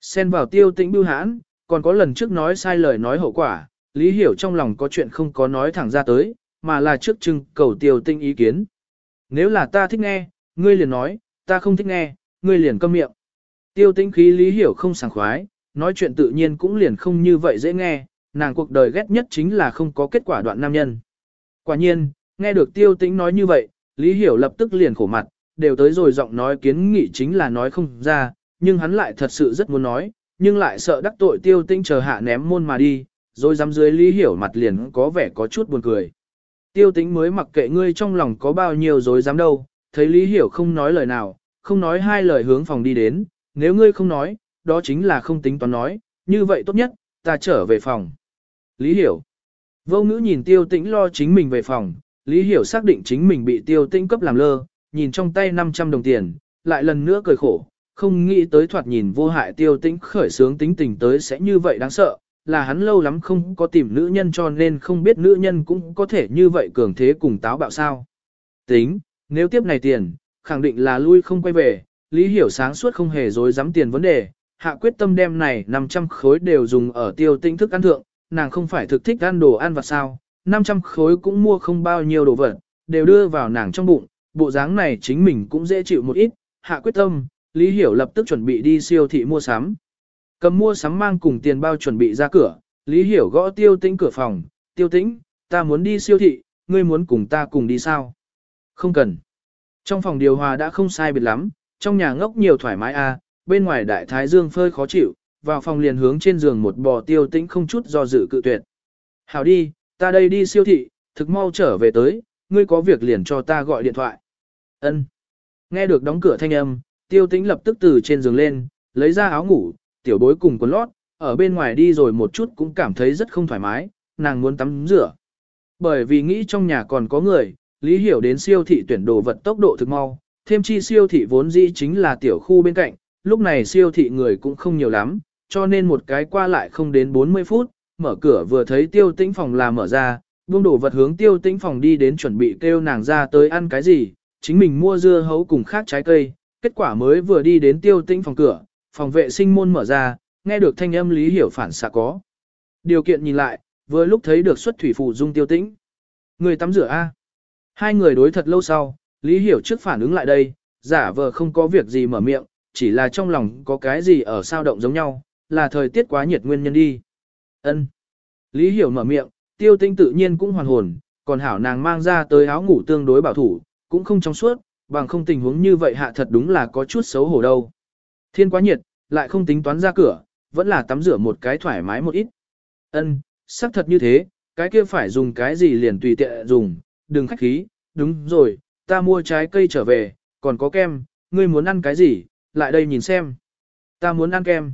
Xen vào tiêu tĩnh bưu hãn, còn có lần trước nói sai lời nói hậu quả, lý hiểu trong lòng có chuyện không có nói thẳng ra tới, mà là trước trưng cầu tiêu tĩnh ý kiến. Nếu là ta thích nghe, ngươi liền nói, ta không thích nghe, ngươi liền câm miệng. Tiêu tĩnh khí lý hiểu không sảng khoái, nói chuyện tự nhiên cũng liền không như vậy dễ nghe, nàng cuộc đời ghét nhất chính là không có kết quả đoạn nam nhân. Quả nhiên, nghe được tiêu tĩnh nói như vậy, lý hiểu lập tức liền khổ mặt, đều tới rồi giọng nói kiến nghị chính là nói không ra, nhưng hắn lại thật sự rất muốn nói, nhưng lại sợ đắc tội tiêu tĩnh chờ hạ ném môn mà đi, rồi dám dưới lý hiểu mặt liền có vẻ có chút buồn cười. Tiêu tĩnh mới mặc kệ ngươi trong lòng có bao nhiêu dối dám đâu, thấy lý hiểu không nói lời nào, không nói hai lời hướng phòng đi đến, nếu ngươi không nói, đó chính là không tính toán nói, như vậy tốt nhất, ta trở về phòng. Lý hiểu. Vô ngữ nhìn tiêu tĩnh lo chính mình về phòng, Lý hiểu xác định chính mình bị tiêu tĩnh cấp làm lơ, nhìn trong tay 500 đồng tiền, lại lần nữa cười khổ, không nghĩ tới thoạt nhìn vô hại tiêu tĩnh khởi sướng tính tình tới sẽ như vậy đáng sợ, là hắn lâu lắm không có tìm nữ nhân cho nên không biết nữ nhân cũng có thể như vậy cường thế cùng táo bạo sao. Tính, nếu tiếp này tiền, khẳng định là lui không quay về, Lý Hiểu sáng suốt không hề dối dám tiền vấn đề, hạ quyết tâm đem này 500 khối đều dùng ở tiêu tinh thức ăn thượng, nàng không phải thực thích ăn đồ ăn vặt sao, 500 khối cũng mua không bao nhiêu đồ vật, đều đưa vào nàng trong bụng, bộ dáng này chính mình cũng dễ chịu một ít, hạ quyết tâm, Lý Hiểu lập tức chuẩn bị đi siêu thị mua sắm. Cầm mua sắm mang cùng tiền bao chuẩn bị ra cửa, Lý Hiểu gõ tiêu tĩnh cửa phòng, tiêu tĩnh, ta muốn đi siêu thị, ngươi muốn cùng ta cùng đi sao? Không cần. Trong phòng điều hòa đã không sai biệt lắm, trong nhà ngốc nhiều thoải mái a, à, bên ngoài đại thái dương phơi khó chịu, vào phòng liền hướng trên giường một bò tiêu tĩnh không chút do dự cự tuyệt. Hảo đi, ta đây đi siêu thị, thực mau trở về tới, ngươi có việc liền cho ta gọi điện thoại. Ân. Nghe được đóng cửa thanh âm, tiêu tĩnh lập tức từ trên giường lên, lấy ra áo ngủ, tiểu bối cùng quần lót, ở bên ngoài đi rồi một chút cũng cảm thấy rất không thoải mái, nàng muốn tắm rửa. Bởi vì nghĩ trong nhà còn có người, Lý Hiểu đến siêu thị tuyển đồ vật tốc độ thực mau, thêm chi siêu thị vốn dĩ chính là tiểu khu bên cạnh, lúc này siêu thị người cũng không nhiều lắm, cho nên một cái qua lại không đến 40 phút, mở cửa vừa thấy tiêu tĩnh phòng là mở ra, buông đồ vật hướng tiêu tĩnh phòng đi đến chuẩn bị kêu nàng ra tới ăn cái gì, chính mình mua dưa hấu cùng khác trái cây, kết quả mới vừa đi đến tiêu tĩnh phòng cửa, phòng vệ sinh môn mở ra, nghe được thanh âm Lý Hiểu phản xạ có. Điều kiện nhìn lại, vừa lúc thấy được xuất thủy phụ dung tiêu tĩnh. Người tắm rửa A. Hai người đối thật lâu sau, Lý Hiểu trước phản ứng lại đây, giả vờ không có việc gì mở miệng, chỉ là trong lòng có cái gì ở sao động giống nhau, là thời tiết quá nhiệt nguyên nhân đi. Ân. Lý Hiểu mở miệng, tiêu tinh tự nhiên cũng hoàn hồn, còn hảo nàng mang ra tới áo ngủ tương đối bảo thủ, cũng không trong suốt, bằng không tình huống như vậy hạ thật đúng là có chút xấu hổ đâu. Thiên quá nhiệt, lại không tính toán ra cửa, vẫn là tắm rửa một cái thoải mái một ít. Ân, xác thật như thế, cái kia phải dùng cái gì liền tùy tiện dùng, đừng khách khí, đúng rồi, ta mua trái cây trở về, còn có kem, ngươi muốn ăn cái gì, lại đây nhìn xem. Ta muốn ăn kem.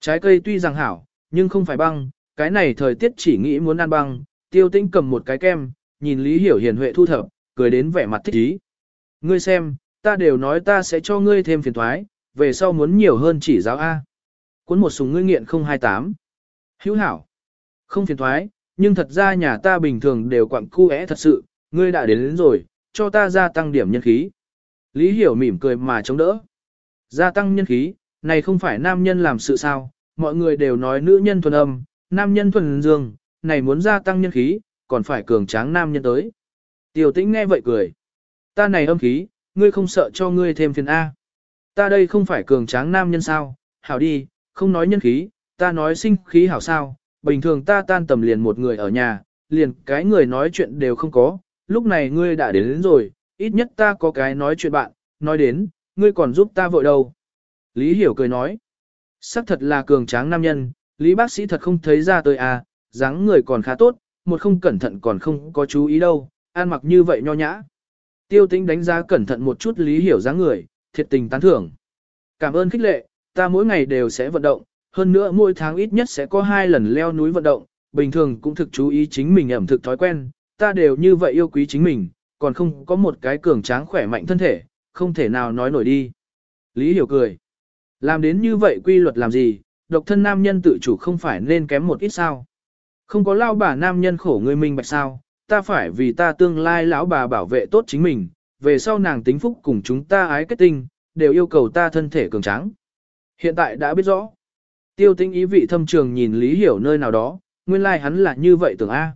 Trái cây tuy rằng hảo, nhưng không phải băng, cái này thời tiết chỉ nghĩ muốn ăn băng, tiêu tinh cầm một cái kem, nhìn Lý Hiểu hiền huệ thu thập, cười đến vẻ mặt thích ý. Ngươi xem, ta đều nói ta sẽ cho ngươi thêm phiền thoái, về sau muốn nhiều hơn chỉ giáo A. Cuốn một súng ngươi nghiện 028. Hữu hảo. Không phiền thoái, nhưng thật ra nhà ta bình thường đều quặng cu é thật sự, ngươi đã đến, đến rồi, cho ta gia tăng điểm nhân khí. Lý Hiểu mỉm cười mà chống đỡ. Gia tăng nhân khí, này không phải nam nhân làm sự sao, mọi người đều nói nữ nhân thuần âm, nam nhân thuần dương, này muốn gia tăng nhân khí, còn phải cường tráng nam nhân tới. Tiểu tĩnh nghe vậy cười. Ta này âm khí, ngươi không sợ cho ngươi thêm phiền A. Ta đây không phải cường tráng nam nhân sao, hảo đi, không nói nhân khí, ta nói sinh khí hảo sao, bình thường ta tan tầm liền một người ở nhà, liền cái người nói chuyện đều không có, lúc này ngươi đã đến, đến rồi, ít nhất ta có cái nói chuyện bạn, nói đến, ngươi còn giúp ta vội đâu. Lý Hiểu cười nói, sắc thật là cường tráng nam nhân, Lý bác sĩ thật không thấy ra tới à, dáng người còn khá tốt, một không cẩn thận còn không có chú ý đâu, ăn mặc như vậy nho nhã. Tiêu tĩnh đánh giá cẩn thận một chút Lý Hiểu dáng người, thiệt tình tán thưởng. Cảm ơn khích lệ, ta mỗi ngày đều sẽ vận động, hơn nữa mỗi tháng ít nhất sẽ có hai lần leo núi vận động, bình thường cũng thực chú ý chính mình ẩm thực thói quen, ta đều như vậy yêu quý chính mình, còn không có một cái cường tráng khỏe mạnh thân thể, không thể nào nói nổi đi. Lý Hiểu cười. Làm đến như vậy quy luật làm gì, độc thân nam nhân tự chủ không phải nên kém một ít sao. Không có lao bà nam nhân khổ người mình bạch sao, ta phải vì ta tương lai lão bà bảo vệ tốt chính mình, về sau nàng tính phúc cùng chúng ta ái kết tinh, đều yêu cầu ta thân thể cường tráng. Hiện tại đã biết rõ. Tiêu tinh ý vị thâm trường nhìn Lý Hiểu nơi nào đó, nguyên lai like hắn là như vậy tưởng A.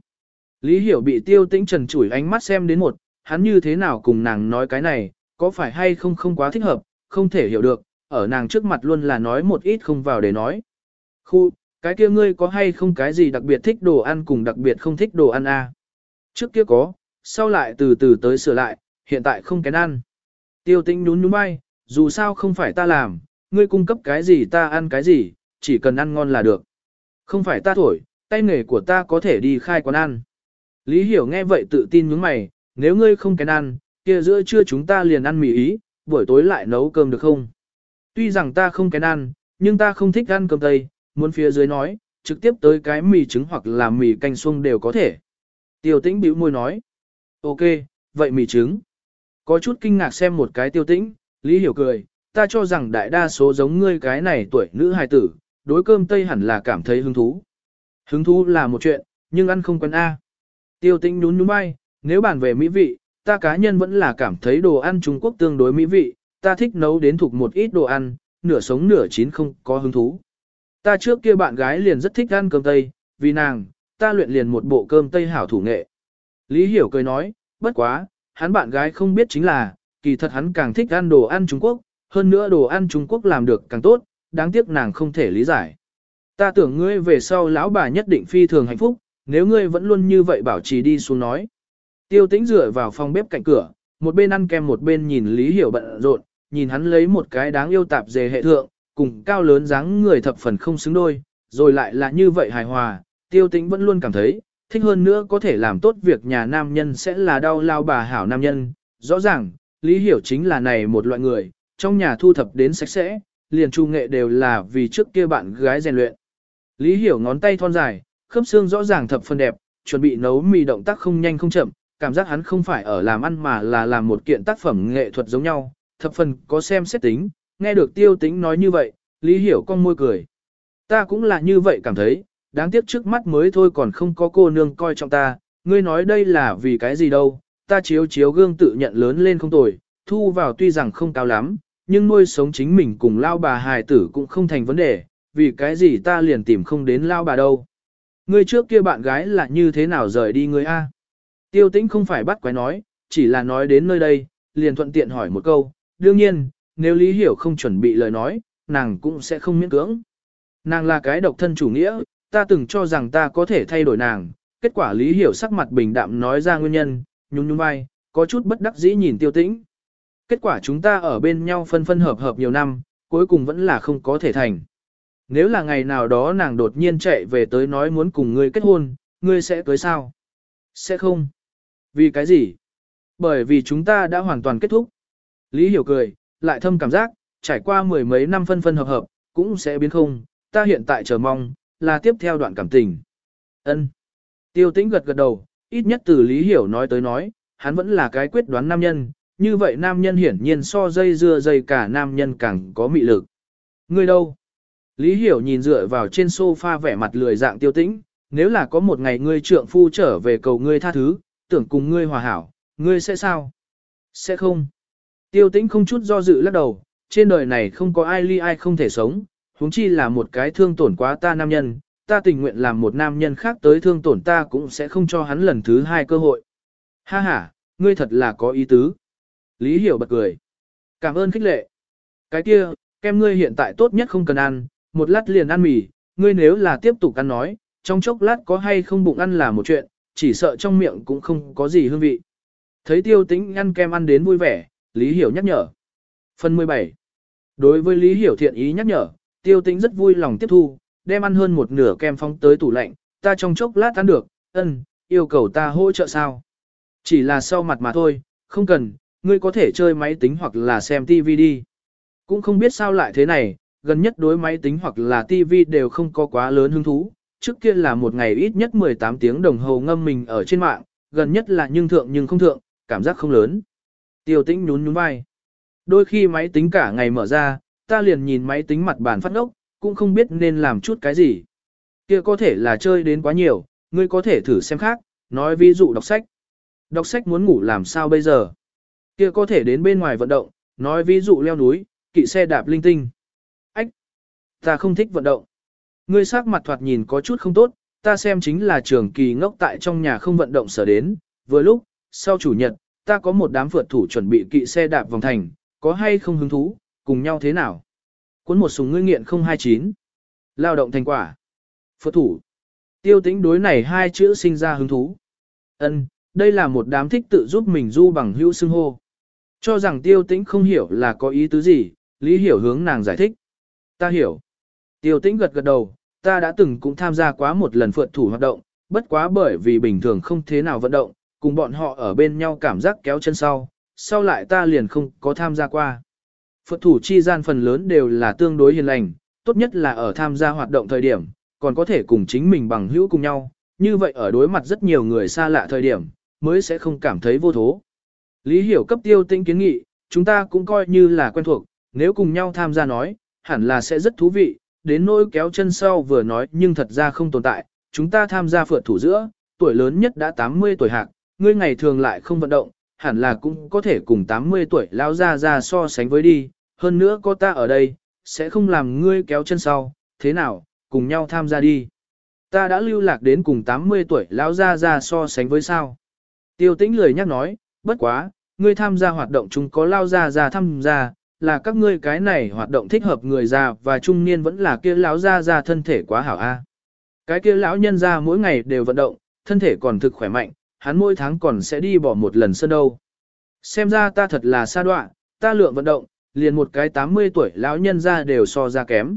Lý Hiểu bị tiêu tĩnh trần chủi ánh mắt xem đến một, hắn như thế nào cùng nàng nói cái này, có phải hay không không quá thích hợp, không thể hiểu được, ở nàng trước mặt luôn là nói một ít không vào để nói. Khu, cái kia ngươi có hay không cái gì đặc biệt thích đồ ăn cùng đặc biệt không thích đồ ăn a? Trước kia có, sau lại từ từ tới sửa lại, hiện tại không kén ăn. Tiêu tĩnh nhún nhún bay, dù sao không phải ta làm, ngươi cung cấp cái gì ta ăn cái gì, chỉ cần ăn ngon là được. Không phải ta thổi, tay nghề của ta có thể đi khai quán ăn. Lý Hiểu nghe vậy tự tin nhướng mày, nếu ngươi không kén ăn, kia giữa trưa chúng ta liền ăn mì ý, buổi tối lại nấu cơm được không? Tuy rằng ta không kén ăn, nhưng ta không thích ăn cơm tây, muốn phía dưới nói, trực tiếp tới cái mì trứng hoặc là mì canh xuông đều có thể. Tiêu tĩnh bĩu môi nói. Ok, vậy mì trứng. Có chút kinh ngạc xem một cái tiêu tĩnh, Lý Hiểu cười, ta cho rằng đại đa số giống ngươi cái này tuổi nữ hài tử, đối cơm tây hẳn là cảm thấy hứng thú. Hứng thú là một chuyện, nhưng ăn không quen A. Tiêu tĩnh nhún nhún bay, nếu bàn về mỹ vị, ta cá nhân vẫn là cảm thấy đồ ăn Trung Quốc tương đối mỹ vị, ta thích nấu đến thuộc một ít đồ ăn, nửa sống nửa chín không có hứng thú. Ta trước kia bạn gái liền rất thích ăn cơm tây, vì nàng, ta luyện liền một bộ cơm tây hảo thủ nghệ. Lý Hiểu cười nói, bất quá, hắn bạn gái không biết chính là, kỳ thật hắn càng thích ăn đồ ăn Trung Quốc, hơn nữa đồ ăn Trung Quốc làm được càng tốt, đáng tiếc nàng không thể lý giải. Ta tưởng ngươi về sau lão bà nhất định phi thường hạnh phúc, nếu ngươi vẫn luôn như vậy bảo trì đi xuống nói. Tiêu tĩnh dựa vào phòng bếp cạnh cửa, một bên ăn kem một bên nhìn Lý Hiểu bận rộn, nhìn hắn lấy một cái đáng yêu tạp dề hệ thượng, cùng cao lớn dáng người thập phần không xứng đôi, rồi lại là như vậy hài hòa, tiêu tĩnh vẫn luôn cảm thấy, thích hơn nữa có thể làm tốt việc nhà nam nhân sẽ là đau lao bà hảo nam nhân. Rõ ràng, Lý Hiểu chính là này một loại người, trong nhà thu thập đến sạch sẽ, liền chu nghệ đều là vì trước kia bạn gái rèn luyện. Lý Hiểu ngón tay thon dài, khớp xương rõ ràng thập phần đẹp, chuẩn bị nấu mì động tác không nhanh không chậm, cảm giác hắn không phải ở làm ăn mà là làm một kiện tác phẩm nghệ thuật giống nhau, thập phần có xem xét tính, nghe được tiêu tính nói như vậy, Lý Hiểu con môi cười. Ta cũng là như vậy cảm thấy, đáng tiếc trước mắt mới thôi còn không có cô nương coi trọng ta, ngươi nói đây là vì cái gì đâu, ta chiếu chiếu gương tự nhận lớn lên không tồi, thu vào tuy rằng không cao lắm, nhưng nuôi sống chính mình cùng lao bà hài tử cũng không thành vấn đề, vì cái gì ta liền tìm không đến lao bà đâu. Ngươi trước kia bạn gái là như thế nào rời đi ngươi a? Tiêu tĩnh không phải bắt quái nói, chỉ là nói đến nơi đây, liền thuận tiện hỏi một câu, đương nhiên, nếu Lý Hiểu không chuẩn bị lời nói, nàng cũng sẽ không miễn cưỡng. Nàng là cái độc thân chủ nghĩa, ta từng cho rằng ta có thể thay đổi nàng, kết quả Lý Hiểu sắc mặt bình đạm nói ra nguyên nhân, nhún nhún vai, có chút bất đắc dĩ nhìn tiêu tĩnh. Kết quả chúng ta ở bên nhau phân phân hợp hợp nhiều năm, cuối cùng vẫn là không có thể thành. Nếu là ngày nào đó nàng đột nhiên chạy về tới nói muốn cùng ngươi kết hôn, ngươi sẽ cưới sao? Sẽ không. Vì cái gì? Bởi vì chúng ta đã hoàn toàn kết thúc. Lý Hiểu cười, lại thâm cảm giác, trải qua mười mấy năm phân phân hợp hợp, cũng sẽ biến không, ta hiện tại chờ mong, là tiếp theo đoạn cảm tình. Ân. Tiêu tĩnh gật gật đầu, ít nhất từ Lý Hiểu nói tới nói, hắn vẫn là cái quyết đoán nam nhân, như vậy nam nhân hiển nhiên so dây dưa dây cả nam nhân càng có mị lực. Ngươi đâu? Lý Hiểu nhìn dựa vào trên sofa vẻ mặt lười dạng tiêu tĩnh, nếu là có một ngày ngươi trượng phu trở về cầu ngươi tha thứ, tưởng cùng ngươi hòa hảo, ngươi sẽ sao? Sẽ không. Tiêu tĩnh không chút do dự lắc đầu, trên đời này không có ai ly ai không thể sống, huống chi là một cái thương tổn quá ta nam nhân, ta tình nguyện làm một nam nhân khác tới thương tổn ta cũng sẽ không cho hắn lần thứ hai cơ hội. Ha ha, ngươi thật là có ý tứ. Lý Hiểu bật cười. Cảm ơn khích lệ. Cái kia, kem ngươi hiện tại tốt nhất không cần ăn, một lát liền ăn mì, ngươi nếu là tiếp tục ăn nói, trong chốc lát có hay không bụng ăn là một chuyện, chỉ sợ trong miệng cũng không có gì hương vị. Thấy tiêu tĩnh ăn kem ăn đến vui vẻ, Lý Hiểu nhắc nhở. Phần 17. Đối với Lý Hiểu thiện ý nhắc nhở, tiêu tĩnh rất vui lòng tiếp thu, đem ăn hơn một nửa kem phóng tới tủ lạnh, ta trong chốc lát ăn được, ân, yêu cầu ta hỗ trợ sao? Chỉ là sau mặt mà thôi, không cần, ngươi có thể chơi máy tính hoặc là xem TV đi. Cũng không biết sao lại thế này, gần nhất đối máy tính hoặc là TV đều không có quá lớn hứng thú, trước kia là một ngày ít nhất 18 tiếng đồng hồ ngâm mình ở trên mạng, gần nhất là nhưng thượng nhưng không thượng, cảm giác không lớn. Tiêu tĩnh nhún nhún vai. Đôi khi máy tính cả ngày mở ra, ta liền nhìn máy tính mặt bàn phát ốc, cũng không biết nên làm chút cái gì. Kia có thể là chơi đến quá nhiều, ngươi có thể thử xem khác, nói ví dụ đọc sách. Đọc sách muốn ngủ làm sao bây giờ? Kia có thể đến bên ngoài vận động, nói ví dụ leo núi, kỵ xe đạp linh tinh. Ta không thích vận động. Ngươi sắc mặt thoạt nhìn có chút không tốt, ta xem chính là trường kỳ ngốc tại trong nhà không vận động sở đến. Vừa lúc, sau chủ nhật, ta có một đám vượt thủ chuẩn bị kỵ xe đạp vòng thành, có hay không hứng thú, cùng nhau thế nào? Cuốn một súng ngươi nghiện 029. Lao động thành quả. Phượt thủ. Tiêu tĩnh đối này hai chữ sinh ra hứng thú. Ân, đây là một đám thích tự giúp mình du bằng hữu xưng hô. Cho rằng tiêu tĩnh không hiểu là có ý tứ gì, lý hiểu hướng nàng giải thích. Ta hiểu. Tiêu tĩnh gật gật đầu, ta đã từng cũng tham gia quá một lần phượt thủ hoạt động, bất quá bởi vì bình thường không thế nào vận động, cùng bọn họ ở bên nhau cảm giác kéo chân sau, sau lại ta liền không có tham gia qua. Phượt thủ chi gian phần lớn đều là tương đối hiền lành, tốt nhất là ở tham gia hoạt động thời điểm, còn có thể cùng chính mình bằng hữu cùng nhau, như vậy ở đối mặt rất nhiều người xa lạ thời điểm, mới sẽ không cảm thấy vô thố. Lý hiểu cấp tiêu tinh kiến nghị, chúng ta cũng coi như là quen thuộc, nếu cùng nhau tham gia nói, hẳn là sẽ rất thú vị, đến nỗi kéo chân sau vừa nói nhưng thật ra không tồn tại, chúng ta tham gia phượt thủ giữa, tuổi lớn nhất đã 80 tuổi hạc, ngươi ngày thường lại không vận động, hẳn là cũng có thể cùng 80 tuổi lão ra ra so sánh với đi, hơn nữa có ta ở đây, sẽ không làm ngươi kéo chân sau, thế nào, cùng nhau tham gia đi. Ta đã lưu lạc đến cùng 80 tuổi lão ra ra so sánh với sao. Tiêu tĩnh lười nhắc nói, bất quá, ngươi tham gia hoạt động chúng có lao ra ra tham gia, là các ngươi cái này hoạt động thích hợp người già và trung niên vẫn là kia lão ra ra thân thể quá hảo a. Cái kia lão nhân ra mỗi ngày đều vận động, thân thể còn thực khỏe mạnh, hắn mỗi tháng còn sẽ đi bỏ một lần sân đâu. Xem ra ta thật là xa đoạn, ta lượng vận động, liền một cái 80 tuổi lão nhân ra đều so ra kém.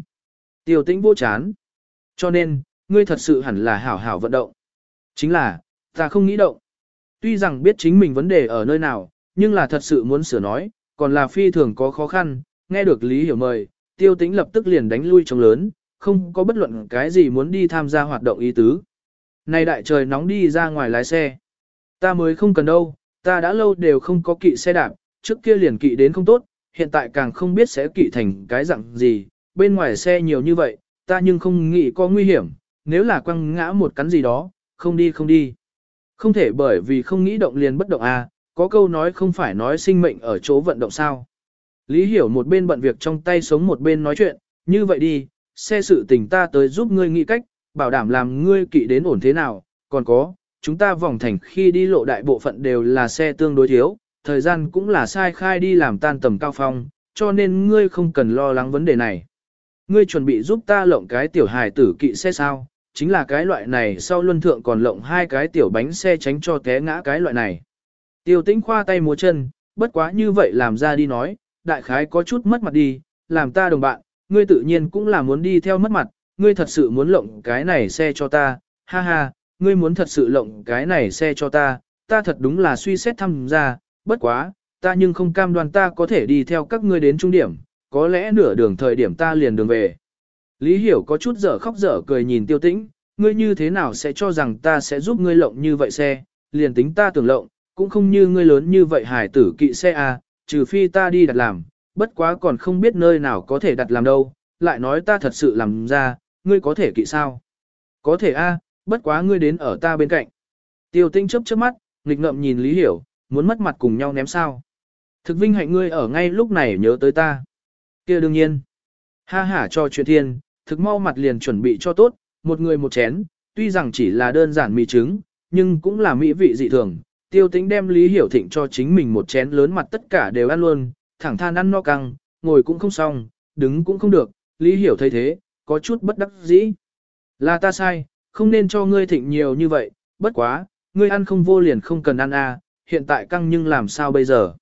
Tiêu tĩnh vô chán. Cho nên, ngươi thật sự hẳn là hảo hảo vận động. Chính là, ta không nghĩ động. Tuy rằng biết chính mình vấn đề ở nơi nào, nhưng là thật sự muốn sửa nói, còn là phi thường có khó khăn, nghe được Lý Hiểu mời, tiêu tĩnh lập tức liền đánh lui trong lớn, không có bất luận cái gì muốn đi tham gia hoạt động ý tứ. Này đại trời nóng đi ra ngoài lái xe. Ta mới không cần đâu, ta đã lâu đều không có kỵ xe đạp, trước kia liền kỵ đến không tốt, hiện tại càng không biết sẽ kỵ thành cái dạng gì, bên ngoài xe nhiều như vậy, ta nhưng không nghĩ có nguy hiểm, nếu là quăng ngã một cắn gì đó, không đi không đi. Không thể bởi vì không nghĩ động liền bất động à, có câu nói không phải nói sinh mệnh ở chỗ vận động sao. Lý hiểu một bên bận việc trong tay sống một bên nói chuyện, như vậy đi, xe sự tình ta tới giúp ngươi nghĩ cách, bảo đảm làm ngươi kỵ đến ổn thế nào, còn có, chúng ta vòng thành khi đi lộ đại bộ phận đều là xe tương đối thiếu, thời gian cũng là sai khai đi làm tan tầm cao phong, cho nên ngươi không cần lo lắng vấn đề này. Ngươi chuẩn bị giúp ta lộng cái tiểu hài tử kỵ xe sao, chính là cái loại này sau luân thượng còn lộng hai cái tiểu bánh xe tránh cho té ngã cái loại này. Tiêu tĩnh khoa tay múa chân, bất quá như vậy làm ra đi nói, đại khái có chút mất mặt đi, làm ta đồng bạn, ngươi tự nhiên cũng là muốn đi theo mất mặt, ngươi thật sự muốn lộng cái này xe cho ta, ha ha, ngươi muốn thật sự lộng cái này xe cho ta, ta thật đúng là suy xét thăm ra, bất quá, ta nhưng không cam đoan ta có thể đi theo các ngươi đến trung điểm, có lẽ nửa đường thời điểm ta liền đường về. Lý Hiểu có chút dở khóc dở cười nhìn tiêu tĩnh, ngươi như thế nào sẽ cho rằng ta sẽ giúp ngươi lộng như vậy xe, liền tính ta tưởng lộng, cũng không như ngươi lớn như vậy hải tử kỵ xe A, trừ phi ta đi đặt làm, bất quá còn không biết nơi nào có thể đặt làm đâu, lại nói ta thật sự làm ra, ngươi có thể kỵ sao? Có thể A, bất quá ngươi đến ở ta bên cạnh. Tiêu tinh chấp chớp mắt, nghịch ngậm nhìn Lý Hiểu, muốn mất mặt cùng nhau ném sao. Thực vinh hạnh ngươi ở ngay lúc này nhớ tới ta. kia đương nhiên. Ha ha cho chuyện thiên, thực mau mặt liền chuẩn bị cho tốt, một người một chén, tuy rằng chỉ là đơn giản mì trứng, nhưng cũng là mỹ vị dị thường. Tiêu tĩnh đem Lý Hiểu Thịnh cho chính mình một chén lớn mặt tất cả đều ăn luôn, thẳng than ăn no căng, ngồi cũng không xong, đứng cũng không được, Lý Hiểu thấy thế, có chút bất đắc dĩ. Là ta sai, không nên cho ngươi thịnh nhiều như vậy, bất quá, ngươi ăn không vô liền không cần ăn à, hiện tại căng nhưng làm sao bây giờ.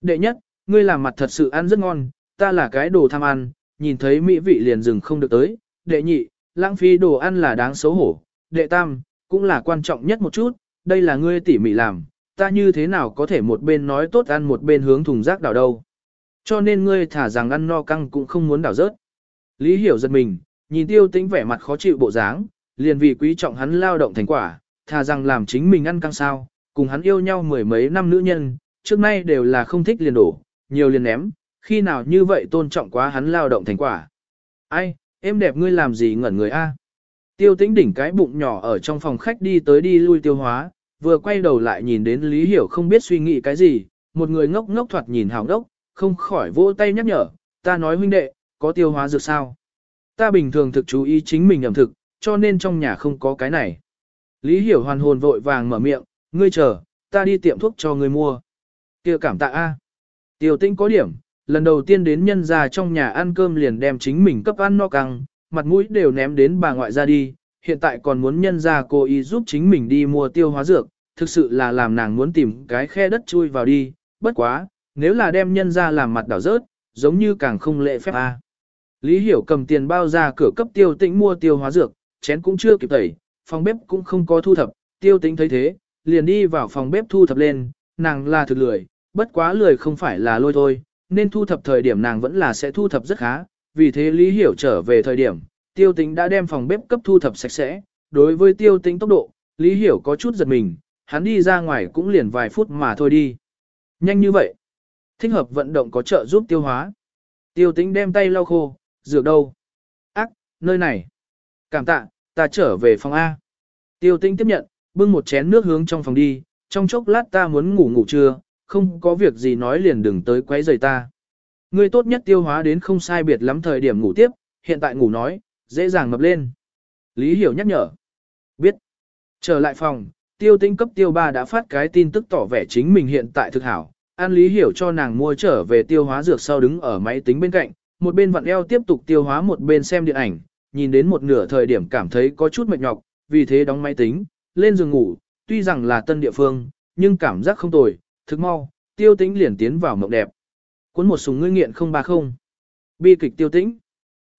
Đệ nhất, ngươi làm mặt thật sự ăn rất ngon, ta là cái đồ tham ăn, nhìn thấy mỹ vị liền dừng không được tới. Đệ nhị, lãng phí đồ ăn là đáng xấu hổ. Đệ tam, cũng là quan trọng nhất một chút, đây là ngươi tỉ mỉ làm, ta như thế nào có thể một bên nói tốt ăn một bên hướng thùng rác đảo đâu. Cho nên ngươi thả rằng ăn no căng cũng không muốn đảo rớt. Lý hiểu giật mình, nhìn tiêu tĩnh vẻ mặt khó chịu bộ dáng, liền vì quý trọng hắn lao động thành quả, thà rằng làm chính mình ăn căng sao, cùng hắn yêu nhau mười mấy năm nữ nhân, trước nay đều là không thích liền đổ, nhiều liền ném, khi nào như vậy tôn trọng quá hắn lao động thành quả. Ai, em đẹp ngươi làm gì ngẩn người a? Tiêu tĩnh đỉnh cái bụng nhỏ ở trong phòng khách đi tới đi lui tiêu hóa, vừa quay đầu lại nhìn đến Lý Hiểu không biết suy nghĩ cái gì, một người ngốc ngốc thoạt nhìn hào ngốc, không khỏi vỗ tay nhắc nhở, ta nói huynh đệ, có tiêu hóa dược sao? Ta bình thường thực chú ý chính mình ẩm thực, cho nên trong nhà không có cái này. Lý Hiểu hoàn hồn vội vàng mở miệng, ngươi chờ, ta đi tiệm thuốc cho ngươi mua. kia cảm tạ A. Tiêu tinh có điểm, lần đầu tiên đến nhân gia trong nhà ăn cơm liền đem chính mình cấp ăn no căng, mặt mũi đều ném đến bà ngoại ra đi, hiện tại còn muốn nhân gia cô ý giúp chính mình đi mua tiêu hóa dược, thực sự là làm nàng muốn tìm cái khe đất chui vào đi, bất quá, nếu là đem nhân gia làm mặt đảo rớt, giống như càng không lệ phép A. Lý Hiểu cầm tiền bao ra cửa cấp tiêu tĩnh mua tiêu hóa dược, chén cũng chưa kịp tẩy, phòng bếp cũng không có thu thập, tiêu tĩnh thấy thế, liền đi vào phòng bếp thu thập lên, nàng là thực lười, bất quá lười không phải là lôi thôi, nên thu thập thời điểm nàng vẫn là sẽ thu thập rất khá, vì thế Lý Hiểu trở về thời điểm, tiêu tĩnh đã đem phòng bếp cấp thu thập sạch sẽ, đối với tiêu tĩnh tốc độ, Lý Hiểu có chút giật mình, hắn đi ra ngoài cũng liền vài phút mà thôi đi. Nhanh như vậy, thích hợp vận động có trợ giúp tiêu hóa. Tiêu tĩnh đem tay lau khô, dược đâu? Ác, nơi này. Cảm tạ, ta trở về phòng A. Tiêu tĩnh tiếp nhận, bưng một chén nước hướng trong phòng đi, trong chốc lát ta muốn ngủ ngủ trưa, không có việc gì nói liền đừng tới quấy rầy ta. Ngươi tốt nhất tiêu hóa đến không sai biệt lắm thời điểm ngủ tiếp, hiện tại ngủ nói, dễ dàng mập lên. Lý Hiểu nhắc nhở. Biết. Trở lại phòng, tiêu tinh cấp tiêu ba đã phát cái tin tức tỏ vẻ chính mình hiện tại thực hảo. An Lý Hiểu cho nàng mua trở về tiêu hóa dược sau đứng ở máy tính bên cạnh, một bên vặn eo tiếp tục tiêu hóa một bên xem điện ảnh, nhìn đến một nửa thời điểm cảm thấy có chút mệt nhọc, vì thế đóng máy tính, lên giường ngủ, tuy rằng là tân địa phương, nhưng cảm giác không tồi, thực mau, tiêu tĩnh liền tiến vào mộng đẹp. Cuốn một súng ngươi nghiện không ba không. Bi kịch tiêu tĩnh.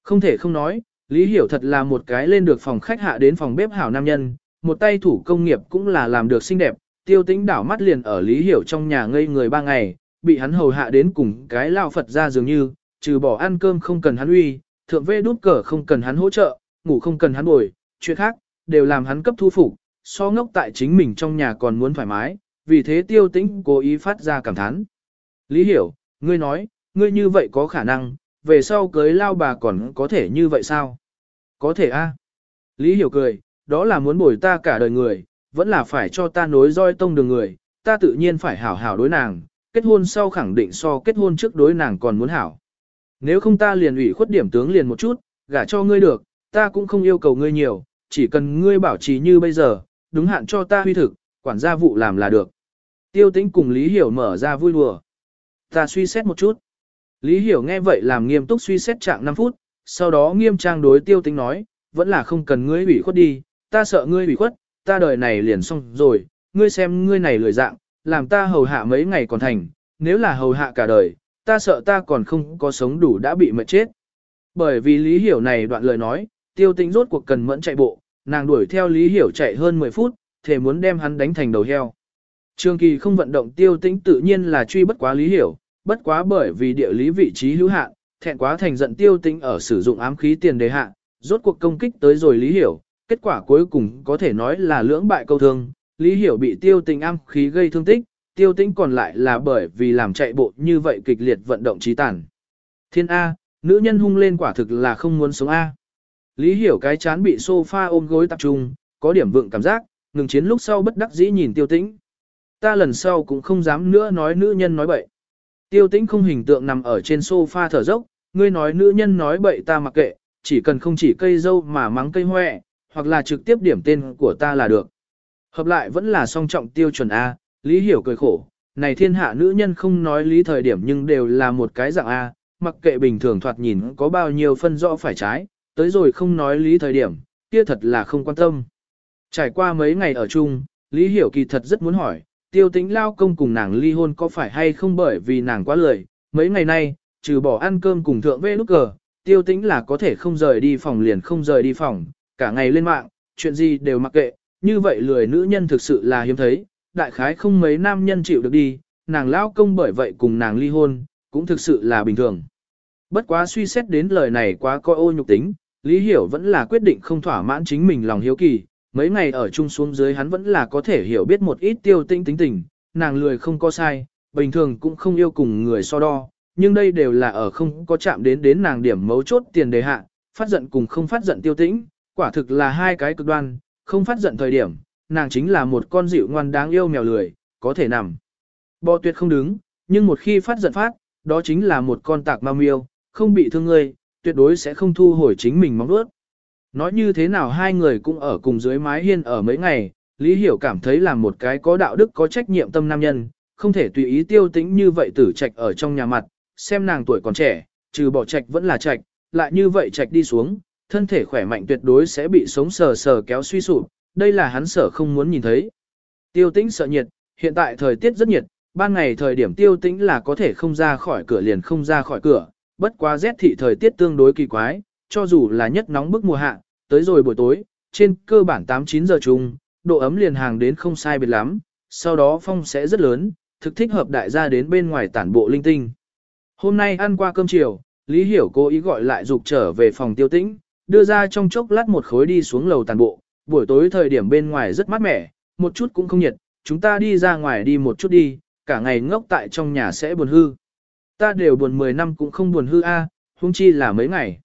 Không thể không nói, Lý Hiểu thật là một cái lên được phòng khách hạ đến phòng bếp hảo nam nhân, một tay thủ công nghiệp cũng là làm được xinh đẹp, tiêu tĩnh đảo mắt liền ở Lý Hiểu trong nhà ngây người ba ngày, bị hắn hầu hạ đến cùng cái lao Phật ra dường như, trừ bỏ ăn cơm không cần hắn uy, thượng vê đút cờ không cần hắn hỗ trợ, ngủ không cần hắn bồi, chuyện khác, đều làm hắn cấp thu phục, so ngốc tại chính mình trong nhà còn muốn thoải mái, vì thế tiêu tĩnh cố ý phát ra cảm thán. Lý hiểu, ngươi nói, ngươi như vậy có khả năng, về sau cưới lao bà còn có thể như vậy sao? Có thể a. Lý hiểu cười, đó là muốn bồi ta cả đời người, vẫn là phải cho ta nối roi tông đường người, ta tự nhiên phải hảo hảo đối nàng, kết hôn sau khẳng định so kết hôn trước đối nàng còn muốn hảo. Nếu không ta liền ủy khuất điểm tướng liền một chút, gả cho ngươi được, ta cũng không yêu cầu ngươi nhiều, chỉ cần ngươi bảo trì như bây giờ, đúng hạn cho ta huy thực, quản gia vụ làm là được. Tiêu tĩnh cùng Lý Hiểu mở ra vui đùa. Ta suy xét một chút. Lý Hiểu nghe vậy làm nghiêm túc suy xét trạng 5 phút, sau đó nghiêm trang đối tiêu tính nói, vẫn là không cần ngươi ủy khuất đi, ta sợ ngươi ủy khuất, ta đời này liền xong rồi, ngươi xem ngươi này lười dạng, làm ta hầu hạ mấy ngày còn thành, nếu là hầu hạ cả đời, ta sợ ta còn không có sống đủ đã bị mệt chết. Bởi vì Lý Hiểu này đoạn lời nói, tiêu tính rốt cuộc cần mẫn chạy bộ, nàng đuổi theo Lý Hiểu chạy hơn 10 phút, thể muốn đem hắn đánh thành đầu heo. Trường kỳ không vận động tiêu tĩnh tự nhiên là truy bất quá Lý Hiểu, bất quá bởi vì địa lý vị trí hữu hạn, thẹn quá thành giận tiêu tính ở sử dụng ám khí tiền đề hạ, rốt cuộc công kích tới rồi Lý Hiểu, kết quả cuối cùng có thể nói là lưỡng bại câu thương, Lý Hiểu bị tiêu tính ám khí gây thương tích, tiêu tính còn lại là bởi vì làm chạy bộ như vậy kịch liệt vận động trí tàn. Thiên A, nữ nhân hung lên quả thực là không muốn sống A. Lý hiểu cái chán bị sofa ôm gối tập trung, có điểm vượng cảm giác, ngừng chiến lúc sau bất đắc dĩ nhìn tiêu tĩnh. Ta lần sau cũng không dám nữa nói nữ nhân nói bậy. Tiêu tĩnh không hình tượng nằm ở trên sofa thở dốc, ngươi nói nữ nhân nói bậy ta mặc kệ, chỉ cần không chỉ cây dâu mà mắng cây hoẹ, hoặc là trực tiếp điểm tên của ta là được. Hợp lại vẫn là song trọng tiêu chuẩn A, Lý Hiểu cười khổ, này thiên hạ nữ nhân không nói lý thời điểm nhưng đều là một cái dạng A, mặc kệ bình thường thoạt nhìn có bao nhiêu phân rõ phải trái, tới rồi không nói lý thời điểm, kia thật là không quan tâm. Trải qua mấy ngày ở chung, Lý Hiểu kỳ thật rất muốn hỏi, tiêu tĩnh lao công cùng nàng ly hôn có phải hay không bởi vì nàng quá lười, mấy ngày nay, trừ bỏ ăn cơm cùng thượng vê nút cờ, tiêu tĩnh là có thể không rời đi phòng liền không rời đi phòng, cả ngày lên mạng, chuyện gì đều mặc kệ, như vậy lười nữ nhân thực sự là hiếm thấy, đại khái không mấy nam nhân chịu được đi, nàng lao công bởi vậy cùng nàng ly hôn, cũng thực sự là bình thường. Bất quá suy xét đến lời này quá coi ô nhục tính, Lý Hiểu vẫn là quyết định không thỏa mãn chính mình lòng hiếu kỳ, mấy ngày ở chung xuống dưới hắn vẫn là có thể hiểu biết một ít tiêu tinh tính tình, nàng lười không có sai, bình thường cũng không yêu cùng người so đo, nhưng đây đều là ở không có chạm đến đến nàng điểm mấu chốt tiền đề hạ, phát giận cùng không phát giận tiêu tĩnh, quả thực là hai cái cực đoan, không phát giận thời điểm, nàng chính là một con dịu ngoan đáng yêu mèo lười, có thể nằm. Bò tuyệt không đứng, nhưng một khi phát giận phát, đó chính là một con tạc ma miêu, không bị thương ngươi, tuyệt đối sẽ không thu hồi chính mình mong đuốt. Nói như thế nào hai người cũng ở cùng dưới mái hiên ở mấy ngày, Lý Hiểu cảm thấy là một cái có đạo đức có trách nhiệm tâm nam nhân, không thể tùy ý tiêu tĩnh như vậy tử trạch ở trong nhà mặt, xem nàng tuổi còn trẻ, trừ bỏ trạch vẫn là trạch, lại như vậy trạch đi xuống, thân thể khỏe mạnh tuyệt đối sẽ bị sống sờ sờ kéo suy sụp, đây là hắn sợ không muốn nhìn thấy. Tiêu tĩnh sợ nhiệt, hiện tại thời tiết rất nhiệt, ban ngày thời điểm tiêu tĩnh là có thể không ra khỏi cửa liền không ra khỏi cửa, bất quá rét thị thời tiết tương đối kỳ quái, cho dù là nhất nóng bức mùa hạ, tới rồi buổi tối, trên cơ bản 8-9 giờ chung, độ ấm liền hàng đến không sai biệt lắm, sau đó phong sẽ rất lớn, thực thích hợp đại gia đến bên ngoài tản bộ linh tinh. Hôm nay ăn qua cơm chiều, Lý Hiểu cố ý gọi lại dục trở về phòng tiêu tĩnh, đưa ra trong chốc lát một khối đi xuống lầu tàn bộ, buổi tối thời điểm bên ngoài rất mát mẻ, một chút cũng không nhiệt, chúng ta đi ra ngoài đi một chút đi, cả ngày ngốc tại trong nhà sẽ buồn hư. Ta đều buồn 10 năm cũng không buồn hư a, à, huống chi là mấy ngày.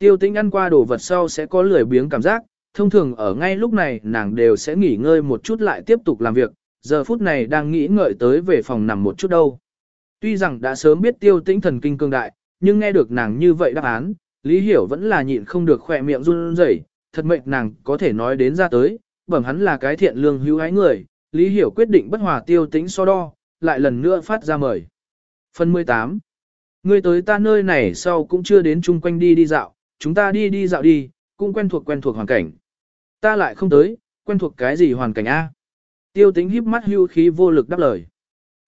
Tiêu tĩnh ăn qua đồ vật sau sẽ có lười biếng cảm giác, thông thường ở ngay lúc này nàng đều sẽ nghỉ ngơi một chút lại tiếp tục làm việc, giờ phút này đang nghĩ ngợi tới về phòng nằm một chút đâu. Tuy rằng đã sớm biết tiêu tĩnh thần kinh cương đại, nhưng nghe được nàng như vậy đáp án, Lý Hiểu vẫn là nhịn không được khỏe miệng run rẩy, thật mệnh nàng có thể nói đến ra tới, bẩm hắn là cái thiện lương hữu ái người, Lý Hiểu quyết định bất hòa tiêu tĩnh so đo, lại lần nữa phát ra mời. Phần 18 Ngươi tới ta nơi này sau cũng chưa đến chung quanh đi đi dạo, chúng ta đi đi dạo đi, cũng quen thuộc quen thuộc hoàn cảnh. Ta lại không tới, quen thuộc cái gì hoàn cảnh A. Tiêu tĩnh híp mắt hưu khí vô lực đáp lời.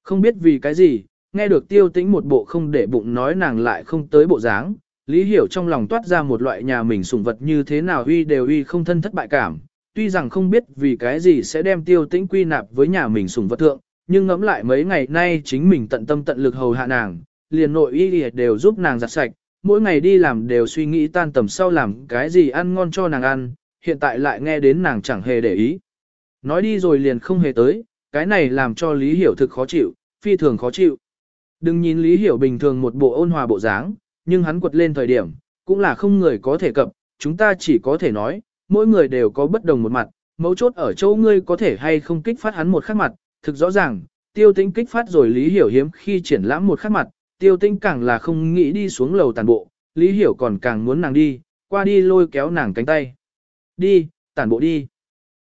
Không biết vì cái gì, nghe được tiêu tĩnh một bộ không để bụng nói nàng lại không tới bộ dáng, Lý Hiểu trong lòng toát ra một loại nhà mình sủng vật như thế nào uy đều uy không thân thất bại cảm, tuy rằng không biết vì cái gì sẽ đem tiêu tĩnh quy nạp với nhà mình sủng vật thượng, nhưng ngẫm lại mấy ngày nay chính mình tận tâm tận lực hầu hạ nàng, liền nội y đều giúp nàng giặt sạch, mỗi ngày đi làm đều suy nghĩ tan tầm sau làm cái gì ăn ngon cho nàng ăn, hiện tại lại nghe đến nàng chẳng hề để ý. Nói đi rồi liền không hề tới, cái này làm cho Lý Hiểu thực khó chịu, phi thường khó chịu. Đừng nhìn Lý Hiểu bình thường một bộ ôn hòa bộ dáng, nhưng hắn quật lên thời điểm, cũng là không người có thể cập, chúng ta chỉ có thể nói, mỗi người đều có bất đồng một mặt, mấu chốt ở chỗ ngươi có thể hay không kích phát hắn một khắc mặt, thực rõ ràng, tiêu tĩnh kích phát rồi Lý Hiểu hiếm khi triển lãm một khắc mặt, tiêu tĩnh càng là không nghĩ đi xuống lầu tàn bộ, Lý Hiểu còn càng muốn nàng đi, qua đi lôi kéo nàng cánh tay. Đi, tàn bộ đi.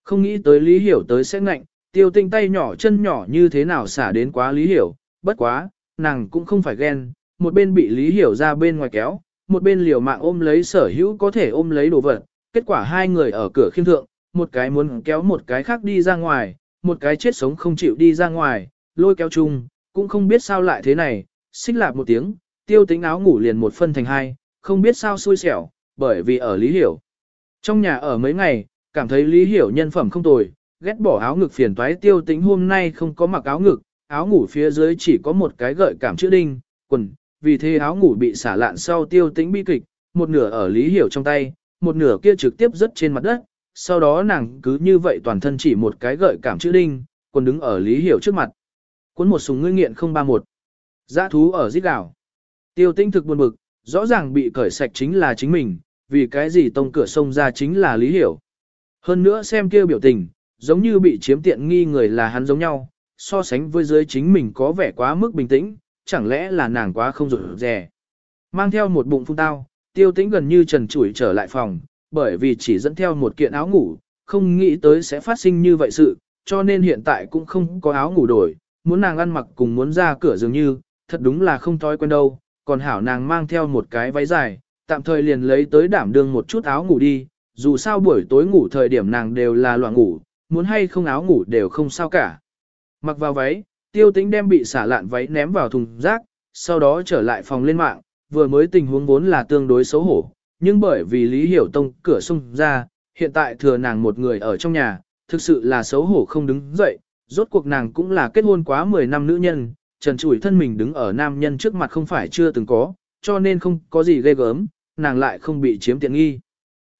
Không nghĩ tới Lý Hiểu tới sẽ ngạnh, tiêu tinh tay nhỏ chân nhỏ như thế nào xả đến quá Lý Hiểu, bất quá, nàng cũng không phải ghen, một bên bị Lý Hiểu ra bên ngoài kéo, một bên liều mạng ôm lấy sở hữu có thể ôm lấy đồ vật, kết quả hai người ở cửa khiêm thượng, một cái muốn kéo một cái khác đi ra ngoài, một cái chết sống không chịu đi ra ngoài, lôi kéo chung, cũng không biết sao lại thế này, xích lạp một tiếng, tiêu tính áo ngủ liền một phân thành hai, không biết sao xui xẻo, bởi vì ở Lý Hiểu. Trong nhà ở mấy ngày, cảm thấy Lý Hiểu nhân phẩm không tồi, ghét bỏ áo ngực phiền toái tiêu tính hôm nay không có mặc áo ngực, áo ngủ phía dưới chỉ có một cái gợi cảm chữ đinh, quần, vì thế áo ngủ bị xả lạn sau tiêu tính bi kịch, một nửa ở Lý Hiểu trong tay, một nửa kia trực tiếp rớt trên mặt đất, sau đó nàng cứ như vậy toàn thân chỉ một cái gợi cảm chữ đinh, quần đứng ở Lý Hiểu trước mặt. Cuốn một súng ngươi nghiện 031. Giã thú ở giết đảo. Tiêu tinh thực buồn bực, rõ ràng bị cởi sạch chính là chính mình, vì cái gì tông cửa sông ra chính là lý hiểu. Hơn nữa xem kia biểu tình, giống như bị chiếm tiện nghi người là hắn giống nhau, so sánh với dưới chính mình có vẻ quá mức bình tĩnh, chẳng lẽ là nàng quá không rủi rè. Mang theo một bụng phun tao, tiêu tĩnh gần như trần trụi trở lại phòng, bởi vì chỉ dẫn theo một kiện áo ngủ, không nghĩ tới sẽ phát sinh như vậy sự, cho nên hiện tại cũng không có áo ngủ đổi, muốn nàng ăn mặc cùng muốn ra cửa dường như, thật đúng là không thói quen đâu, còn hảo nàng mang theo một cái váy dài, tạm thời liền lấy tới đảm đương một chút áo ngủ đi, dù sao buổi tối ngủ thời điểm nàng đều là loạn ngủ, muốn hay không áo ngủ đều không sao cả. Mặc vào váy, tiêu tính đem bị xả lạn váy ném vào thùng rác, sau đó trở lại phòng lên mạng, vừa mới tình huống vốn là tương đối xấu hổ, nhưng bởi vì Lý Hiểu Tông cửa xung ra, hiện tại thừa nàng một người ở trong nhà, thực sự là xấu hổ không đứng dậy, rốt cuộc nàng cũng là kết hôn quá 10 năm nữ nhân, trần trụi thân mình đứng ở nam nhân trước mặt không phải chưa từng có, cho nên không có gì ghê gớm, nàng lại không bị chiếm tiện nghi.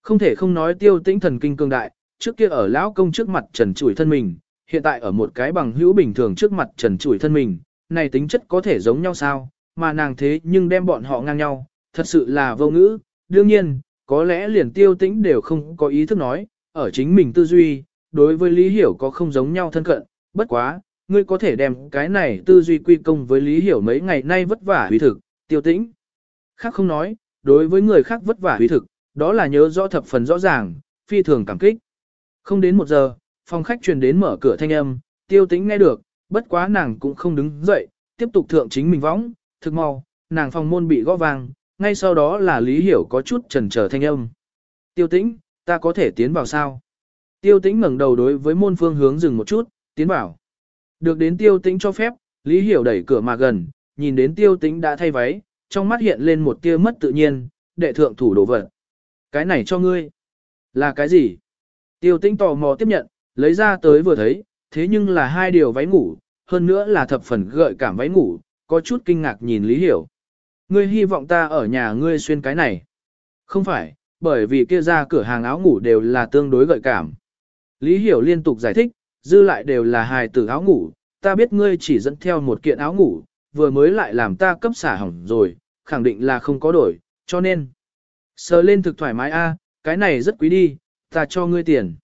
Không thể không nói tiêu tĩnh thần kinh cường đại, trước kia ở lão công trước mặt trần trụi thân mình, hiện tại ở một cái bằng hữu bình thường trước mặt trần trụi thân mình, này tính chất có thể giống nhau sao, mà nàng thế nhưng đem bọn họ ngang nhau, thật sự là vô ngữ, đương nhiên, có lẽ liền tiêu tĩnh đều không có ý thức nói, ở chính mình tư duy, đối với Lý Hiểu có không giống nhau thân cận, bất quá, ngươi có thể đem cái này tư duy quy công với Lý Hiểu mấy ngày nay vất vả huy thực, tiêu tĩnh. Khác không nói, đối với người khác vất vả huy thực, đó là nhớ rõ thập phần rõ ràng, phi thường cảm kích. Không đến một giờ, phòng khách truyền đến mở cửa thanh âm, tiêu tĩnh nghe được, bất quá nàng cũng không đứng dậy, tiếp tục thượng chính mình võng, thực mau, nàng phòng môn bị gõ vang, ngay sau đó là Lý Hiểu có chút chần chờ thanh âm. Tiêu tĩnh, ta có thể tiến vào sao? Tiêu tĩnh ngẩng đầu đối với môn phương hướng dừng một chút, tiến vào. Được đến tiêu tĩnh cho phép, Lý Hiểu đẩy cửa mà gần, nhìn đến tiêu tĩnh đã thay váy, trong mắt hiện lên một tia mất tự nhiên, đệ thượng thủ đồ vật. Cái này cho ngươi. Là cái gì? Tiêu tĩnh tò mò tiếp nhận, lấy ra tới vừa thấy, thế nhưng là hai điều váy ngủ, hơn nữa là thập phần gợi cảm váy ngủ, có chút kinh ngạc nhìn Lý Hiểu. Ngươi hy vọng ta ở nhà ngươi xuyên cái này. Không phải, bởi vì kia ra cửa hàng áo ngủ đều là tương đối gợi cảm. Lý Hiểu liên tục giải thích, dư lại đều là hài tử áo ngủ, ta biết ngươi chỉ dẫn theo một kiện áo ngủ, vừa mới lại làm ta cấp xả hỏng rồi, khẳng định là không có đổi, cho nên. Sờ lên thực thoải mái a, cái này rất quý đi, ta cho ngươi tiền.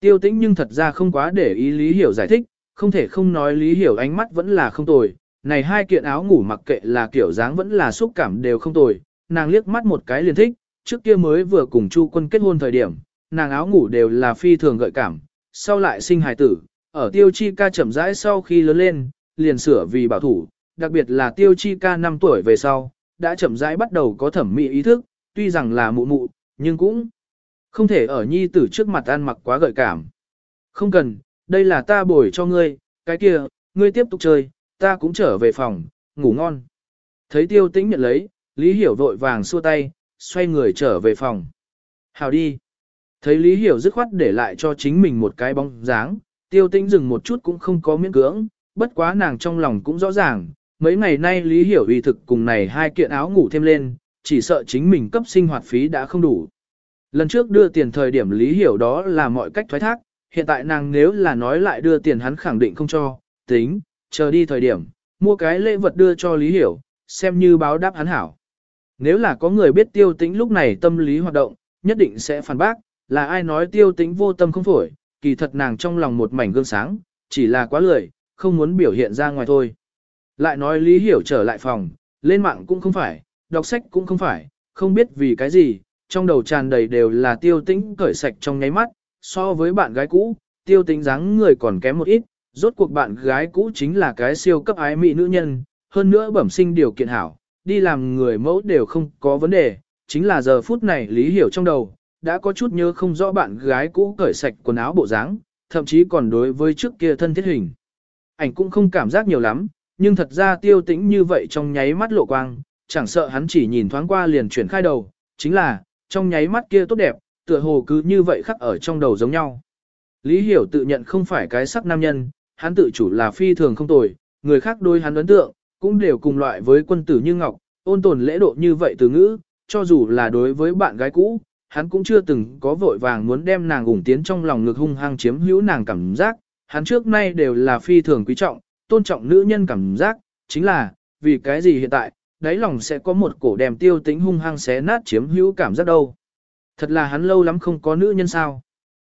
Tiêu tĩnh nhưng thật ra không quá để ý Lý Hiểu giải thích, không thể không nói Lý Hiểu ánh mắt vẫn là không tồi. Này hai kiện áo ngủ mặc kệ là kiểu dáng vẫn là xúc cảm đều không tồi, nàng liếc mắt một cái liền thích, trước kia mới vừa cùng Chu quân kết hôn thời điểm, nàng áo ngủ đều là phi thường gợi cảm, sau lại sinh hài tử, ở tiêu chi ca chậm rãi sau khi lớn lên, liền sửa vì bảo thủ, đặc biệt là tiêu chi ca 5 tuổi về sau, đã chậm rãi bắt đầu có thẩm mỹ ý thức, tuy rằng là mụ mụ, nhưng cũng không thể ở nhi tử trước mặt ăn mặc quá gợi cảm. Không cần, đây là ta bồi cho ngươi, cái kia, ngươi tiếp tục chơi, ta cũng trở về phòng, ngủ ngon. Thấy tiêu tĩnh nhận lấy, Lý Hiểu vội vàng xua tay, xoay người trở về phòng. Hào đi. Thấy Lý Hiểu dứt khoát để lại cho chính mình một cái bóng dáng, tiêu tĩnh dừng một chút cũng không có miễn cưỡng, bất quá nàng trong lòng cũng rõ ràng, mấy ngày nay Lý Hiểu vì thực cùng này hai kiện áo ngủ thêm lên, chỉ sợ chính mình cấp sinh hoạt phí đã không đủ. Lần trước đưa tiền thời điểm Lý Hiểu đó là mọi cách thoái thác, hiện tại nàng nếu là nói lại đưa tiền hắn khẳng định không cho, tính, chờ đi thời điểm, mua cái lễ vật đưa cho Lý Hiểu, xem như báo đáp hắn hảo. Nếu là có người biết tiêu tĩnh lúc này tâm lý hoạt động, nhất định sẽ phản bác, là ai nói tiêu tĩnh vô tâm không phổi, kỳ thật nàng trong lòng một mảnh gương sáng, chỉ là quá lười, không muốn biểu hiện ra ngoài thôi. Lại nói Lý Hiểu trở lại phòng, lên mạng cũng không phải, đọc sách cũng không phải, không biết vì cái gì, trong đầu tràn đầy đều là tiêu tĩnh cởi sạch trong nháy mắt, so với bạn gái cũ, tiêu tĩnh dáng người còn kém một ít, rốt cuộc bạn gái cũ chính là cái siêu cấp ái mỹ nữ nhân, hơn nữa bẩm sinh điều kiện hảo, đi làm người mẫu đều không có vấn đề, chính là giờ phút này Lý Hiểu trong đầu, đã có chút nhớ không rõ bạn gái cũ cởi sạch quần áo bộ dáng, thậm chí còn đối với trước kia thân thiết hình. Ảnh cũng không cảm giác nhiều lắm, nhưng thật ra tiêu tĩnh như vậy trong nháy mắt lộ quang, chẳng sợ hắn chỉ nhìn thoáng qua liền chuyển khai đầu, chính là, trong nháy mắt kia tốt đẹp, tựa hồ cứ như vậy khắc ở trong đầu giống nhau. Lý Hiểu tự nhận không phải cái sắc nam nhân, hắn tự chủ là phi thường không tồi, người khác đôi hắn ấn tượng, cũng đều cùng loại với quân tử như ngọc, ôn tồn lễ độ như vậy từ ngữ, cho dù là đối với bạn gái cũ, hắn cũng chưa từng có vội vàng muốn đem nàng ủng tiến trong lòng ngực hung hăng chiếm hữu nàng cảm giác, hắn trước nay đều là phi thường quý trọng, tôn trọng nữ nhân cảm giác, chính là, vì cái gì hiện tại, đáy lòng sẽ có một cổ đèm tiêu tính hung hăng xé nát chiếm hữu cảm giác đâu. Thật là hắn lâu lắm không có nữ nhân sao.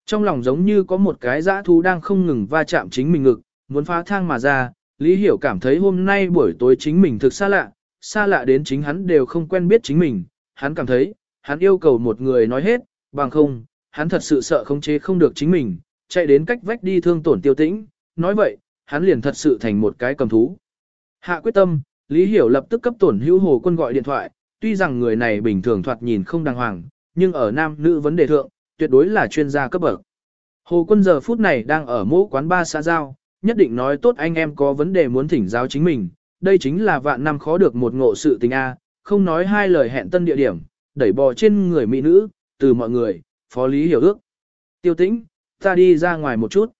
Trong lòng giống như có một cái dã thú đang không ngừng va chạm chính mình ngực, muốn phá thang mà ra, Lý Hiểu cảm thấy hôm nay buổi tối chính mình thực xa lạ, xa lạ đến chính hắn đều không quen biết chính mình, hắn cảm thấy, hắn yêu cầu một người nói hết, bằng không, hắn thật sự sợ khống chế không được chính mình, chạy đến cách vách đi thương tổn tiêu tĩnh, nói vậy, hắn liền thật sự thành một cái cầm thú. Hạ quyết tâm, Lý Hiểu lập tức cấp tổn hữu hồ quân gọi điện thoại, tuy rằng người này bình thường thoạt nhìn không đàng hoàng, nhưng ở nam nữ vấn đề thượng, tuyệt đối là chuyên gia cấp bậc. Hồ quân giờ phút này đang ở mũ quán ba xã giao, nhất định nói tốt anh em có vấn đề muốn thỉnh giáo chính mình, đây chính là vạn năm khó được một ngộ sự tình A, không nói hai lời hẹn tân địa điểm, đẩy bò trên người mỹ nữ, từ mọi người, phó lý hiểu ước. Tiêu tĩnh, ta đi ra ngoài một chút.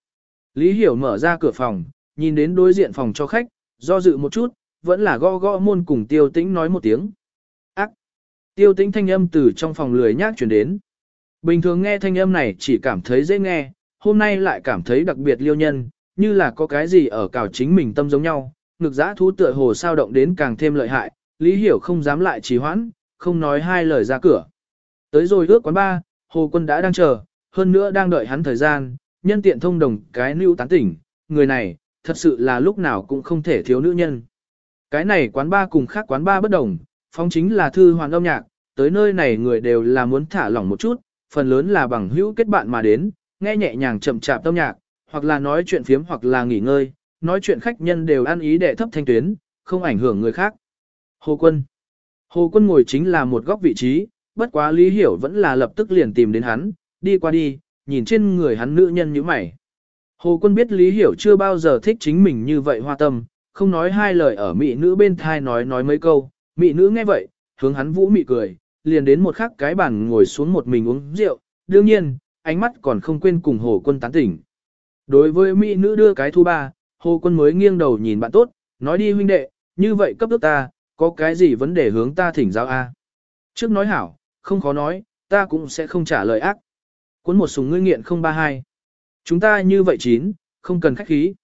Lý hiểu mở ra cửa phòng, nhìn đến đối diện phòng cho khách, do dự một chút, vẫn là gõ gõ môn cùng tiêu tĩnh nói một tiếng. Ác! Tiêu tĩnh thanh âm từ trong phòng lười nhác chuyển đến. Bình thường nghe thanh âm này chỉ cảm thấy dễ nghe, hôm nay lại cảm thấy đặc biệt liêu nhân, như là có cái gì ở cào chính mình tâm giống nhau, ngực giã thú tựa hồ sao động đến càng thêm lợi hại, Lý Hiểu không dám lại trì hoãn, không nói hai lời ra cửa. Tới rồi ước quán ba, Hồ Quân đã đang chờ, hơn nữa đang đợi hắn thời gian, nhân tiện thông đồng cái nữ tán tỉnh, người này, thật sự là lúc nào cũng không thể thiếu nữ nhân. Cái này quán ba cùng khác quán ba bất đồng, phong chính là thư hoàn âm nhạc, tới nơi này người đều là muốn thả lỏng một chút, phần lớn là bằng hữu kết bạn mà đến, nghe nhẹ nhàng chậm chạp âm nhạc, hoặc là nói chuyện phiếm hoặc là nghỉ ngơi, nói chuyện khách nhân đều ăn ý để thấp thanh tuyến, không ảnh hưởng người khác. Hồ Quân Hồ Quân ngồi chính là một góc vị trí, bất quá Lý Hiểu vẫn là lập tức liền tìm đến hắn, đi qua đi, nhìn trên người hắn nữ nhân như mày. Hồ Quân biết Lý Hiểu chưa bao giờ thích chính mình như vậy hoa tâm, không nói hai lời ở mị nữ bên thai nói nói mấy câu, mị nữ nghe vậy, hướng hắn vũ mị cười, liền đến một khắc cái bàn ngồi xuống một mình uống rượu, đương nhiên, ánh mắt còn không quên cùng Hồ Quân tán tỉnh. Đối với mỹ nữ đưa cái thu ba, Hồ Quân mới nghiêng đầu nhìn bạn tốt, nói đi huynh đệ, như vậy cấp ước ta, có cái gì vấn đề hướng ta thỉnh giáo a? Trước nói hảo, không khó nói, ta cũng sẽ không trả lời ác. Cuốn một súng ngươi nghiện 032. Chúng ta như vậy chín, không cần khách khí.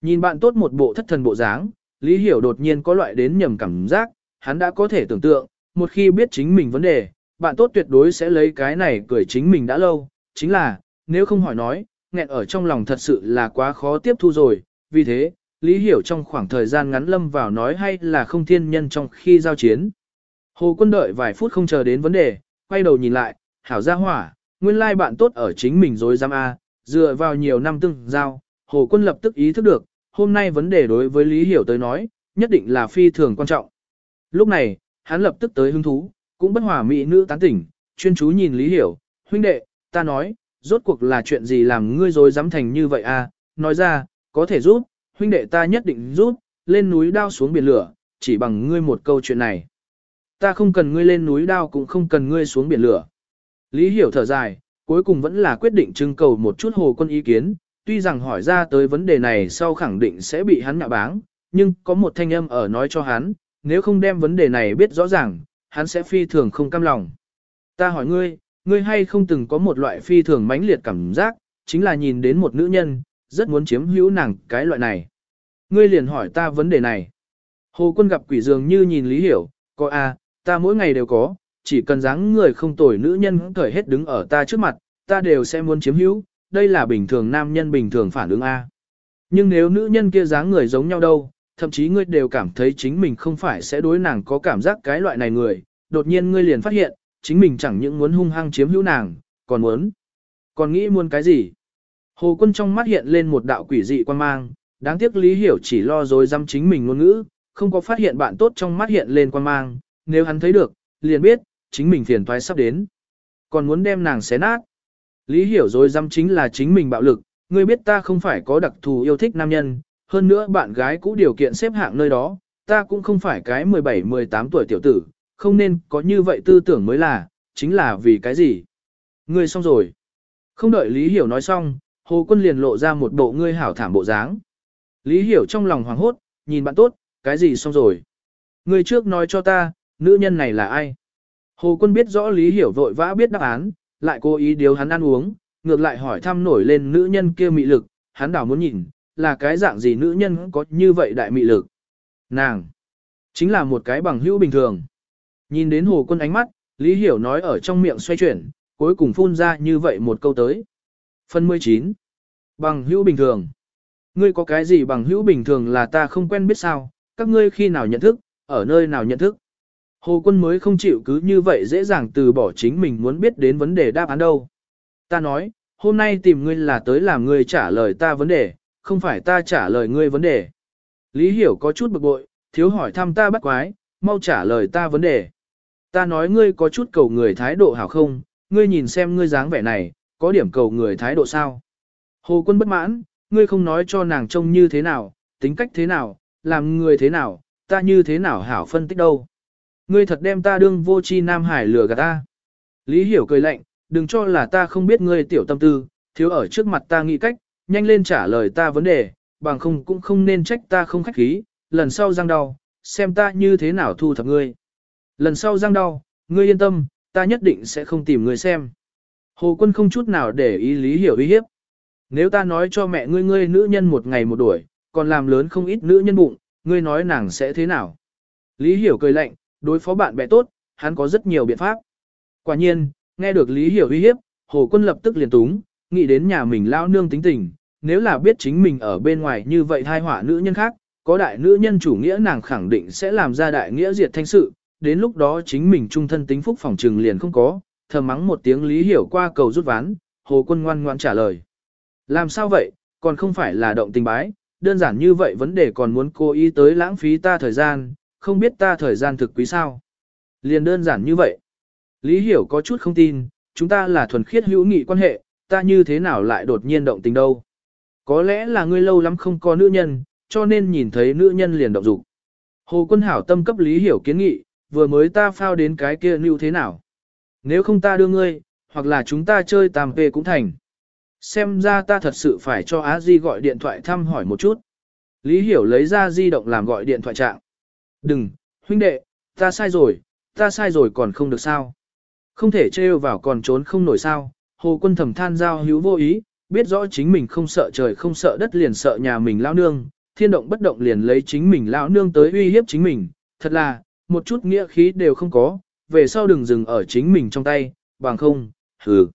Nhìn bạn tốt một bộ thất thần bộ dáng, Lý Hiểu đột nhiên có loại đến nhầm cảm giác, hắn đã có thể tưởng tượng, một khi biết chính mình vấn đề, bạn tốt tuyệt đối sẽ lấy cái này cười chính mình đã lâu, chính là, nếu không hỏi nói, nghẹn ở trong lòng thật sự là quá khó tiếp thu rồi, vì thế, Lý Hiểu trong khoảng thời gian ngắn lâm vào nói hay là không thiên nhân trong khi giao chiến. Hồ quân đợi vài phút không chờ đến vấn đề, quay đầu nhìn lại, hảo ra hỏa, nguyên lai bạn tốt ở chính mình dối giam A, dựa vào nhiều năm tương giao, Hồ quân lập tức ý thức được, hôm nay vấn đề đối với Lý Hiểu tới nói, nhất định là phi thường quan trọng. Lúc này, hắn lập tức tới hứng thú, cũng bất hòa mỹ nữ tán tỉnh, chuyên chú nhìn Lý Hiểu, huynh đệ, ta nói, rốt cuộc là chuyện gì làm ngươi rồi dám thành như vậy à, nói ra, có thể giúp, huynh đệ ta nhất định rút lên núi đao xuống biển lửa, chỉ bằng ngươi một câu chuyện này. Ta không cần ngươi lên núi đao cũng không cần ngươi xuống biển lửa. Lý hiểu thở dài, cuối cùng vẫn là quyết định trưng cầu một chút hồ quân ý kiến, tuy rằng hỏi ra tới vấn đề này sau khẳng định sẽ bị hắn nhạ báng, nhưng có một thanh âm ở nói cho hắn, nếu không đem vấn đề này biết rõ ràng, hắn sẽ phi thường không cam lòng. Ta hỏi ngươi, ngươi hay không từng có một loại phi thường mãnh liệt cảm giác, chính là nhìn đến một nữ nhân, rất muốn chiếm hữu nàng cái loại này. Ngươi liền hỏi ta vấn đề này. Hồ quân gặp quỷ dường như nhìn lý hiểu, có a, à, ta mỗi ngày đều có, chỉ cần dáng người không tồi nữ nhân cởi hết đứng ở ta trước mặt, ta đều sẽ muốn chiếm hữu, đây là bình thường nam nhân bình thường phản ứng a. Nhưng nếu nữ nhân kia dáng người giống nhau đâu, thậm chí ngươi đều cảm thấy chính mình không phải sẽ đối nàng có cảm giác cái loại này người, đột nhiên ngươi liền phát hiện, chính mình chẳng những muốn hung hăng chiếm hữu nàng, còn muốn. Còn nghĩ muốn cái gì? Hồ quân trong mắt hiện lên một đạo quỷ dị quan mang, đáng tiếc Lý Hiểu chỉ lo dối dăm chính mình ngôn ngữ, không có phát hiện bạn tốt trong mắt hiện lên quan mang, nếu hắn thấy được, liền biết, chính mình phiền toái sắp đến. Còn muốn đem nàng xé nát. Lý Hiểu dối dăm chính là chính mình bạo lực, ngươi biết ta không phải có đặc thù yêu thích nam nhân, hơn nữa bạn gái cũ điều kiện xếp hạng nơi đó, ta cũng không phải cái 17-18 tuổi tiểu tử, không nên có như vậy tư tưởng mới là, chính là vì cái gì? Ngươi xong rồi. Không đợi Lý Hiểu nói xong, Hồ Quân liền lộ ra một bộ ngươi hảo thảm bộ dáng. Lý Hiểu trong lòng hoảng hốt, nhìn bạn tốt, cái gì xong rồi? Người trước nói cho ta, nữ nhân này là ai? Hồ Quân biết rõ Lý Hiểu vội vã biết đáp án, lại cố ý điều hắn ăn uống, ngược lại hỏi thăm nổi lên nữ nhân kia mị lực, hắn đảo muốn nhìn, là cái dạng gì nữ nhân có như vậy đại mị lực. Nàng, chính là một cái bằng hữu bình thường. Nhìn đến hồ quân ánh mắt, Lý Hiểu nói ở trong miệng xoay chuyển, cuối cùng phun ra như vậy một câu tới. Phần 19. Bằng hữu bình thường. Ngươi có cái gì bằng hữu bình thường là ta không quen biết sao, các ngươi khi nào nhận thức, ở nơi nào nhận thức. Hồ quân mới không chịu cứ như vậy dễ dàng từ bỏ chính mình muốn biết đến vấn đề đáp án đâu. Ta nói, hôm nay tìm ngươi là tới làm ngươi trả lời ta vấn đề, không phải ta trả lời ngươi vấn đề. Lý Hiểu có chút bực bội, thiếu hỏi thăm ta bắt quái, mau trả lời ta vấn đề. Ta nói ngươi có chút cầu người thái độ hảo không, ngươi nhìn xem ngươi dáng vẻ này, có điểm cầu người thái độ sao. Hồ quân bất mãn, ngươi không nói cho nàng trông như thế nào, tính cách thế nào, làm người thế nào, ta như thế nào hảo phân tích đâu. Ngươi thật đem ta đương vô chi nam hải lừa gạt ta. Lý hiểu cười lạnh, đừng cho là ta không biết ngươi tiểu tâm tư, thiếu ở trước mặt ta nghĩ cách, nhanh lên trả lời ta vấn đề, bằng không cũng không nên trách ta không khách khí, lần sau răng đau, xem ta như thế nào thu thập ngươi. Lần sau răng đau, ngươi yên tâm, ta nhất định sẽ không tìm ngươi xem. Hồ quân không chút nào để ý lý hiểu uy hiếp. Nếu ta nói cho mẹ ngươi ngươi nữ nhân một ngày một đuổi, còn làm lớn không ít nữ nhân bụng, ngươi nói nàng sẽ thế nào? Lý hiểu cười lạnh, đối phó bạn bè tốt, hắn có rất nhiều biện pháp. Quả nhiên, nghe được Lý hiểu uy hiếp, Hồ quân lập tức liền túng, nghĩ đến nhà mình lao nương tính tình, nếu là biết chính mình ở bên ngoài như vậy thai hỏa nữ nhân khác, có đại nữ nhân chủ nghĩa nàng khẳng định sẽ làm ra đại nghĩa diệt thanh sự, đến lúc đó chính mình trung thân tính phúc phòng trừng liền không có, thầm mắng một tiếng lý hiểu qua cầu rút ván, hồ quân ngoan ngoan trả lời. Làm sao vậy, còn không phải là động tình bái, đơn giản như vậy vấn đề còn muốn cố ý tới lãng phí ta thời gian, không biết ta thời gian thực quý sao. Liền đơn giản như vậy. Lý hiểu có chút không tin, chúng ta là thuần khiết hữu nghị quan hệ, ta như thế nào lại đột nhiên động tình đâu. Có lẽ là ngươi lâu lắm không có nữ nhân, cho nên nhìn thấy nữ nhân liền động dục. Hồ quân hảo tâm cấp Lý hiểu kiến nghị, vừa mới ta phao đến cái kia lưu thế nào. Nếu không ta đưa ngươi, hoặc là chúng ta chơi tàm về cũng thành. Xem ra ta thật sự phải cho Á Di gọi điện thoại thăm hỏi một chút. Lý Hiểu lấy ra di động làm gọi điện thoại trạng. Đừng, huynh đệ, ta sai rồi, ta sai rồi còn không được sao. Không thể trêu vào còn trốn không nổi sao. Hồ quân thầm than giao hữu vô ý, biết rõ chính mình không sợ trời không sợ đất liền sợ nhà mình lao nương, thiên động bất động liền lấy chính mình lao nương tới uy hiếp chính mình. Thật là, một chút nghĩa khí đều không có, về sau đừng dừng ở chính mình trong tay, bằng không, hừ.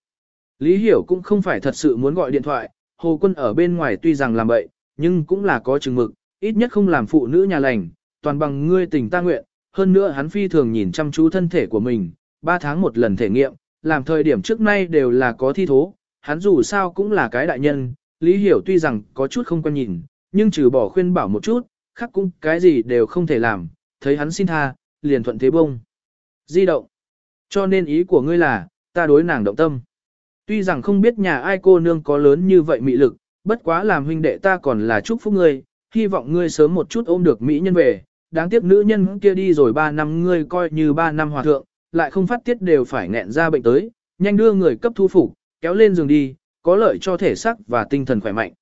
Lý Hiểu cũng không phải thật sự muốn gọi điện thoại, Hồ Quân ở bên ngoài tuy rằng làm bậy, nhưng cũng là có chừng mực, ít nhất không làm phụ nữ nhà lành, toàn bằng ngươi tình ta nguyện, hơn nữa hắn phi thường nhìn chăm chú thân thể của mình, 3 tháng một lần thể nghiệm, làm thời điểm trước nay đều là có thi thố, hắn dù sao cũng là cái đại nhân, Lý Hiểu tuy rằng có chút không quan nhìn, nhưng trừ bỏ khuyên bảo một chút, khác cũng cái gì đều không thể làm, thấy hắn xin tha, liền thuận thế bông. Di động. Cho nên ý của ngươi là, ta đối nàng động tâm. Tuy rằng không biết nhà ai cô nương có lớn như vậy mị lực, bất quá làm huynh đệ ta còn là chúc phúc ngươi, hy vọng ngươi sớm một chút ôm được mỹ nhân về. Đáng tiếc nữ nhân kia đi rồi 3 năm ngươi coi như 3 năm hòa thượng, lại không phát tiết đều phải nghẹn ra bệnh tới, nhanh đưa người cấp thu phục, kéo lên giường đi, có lợi cho thể xác và tinh thần khỏe mạnh.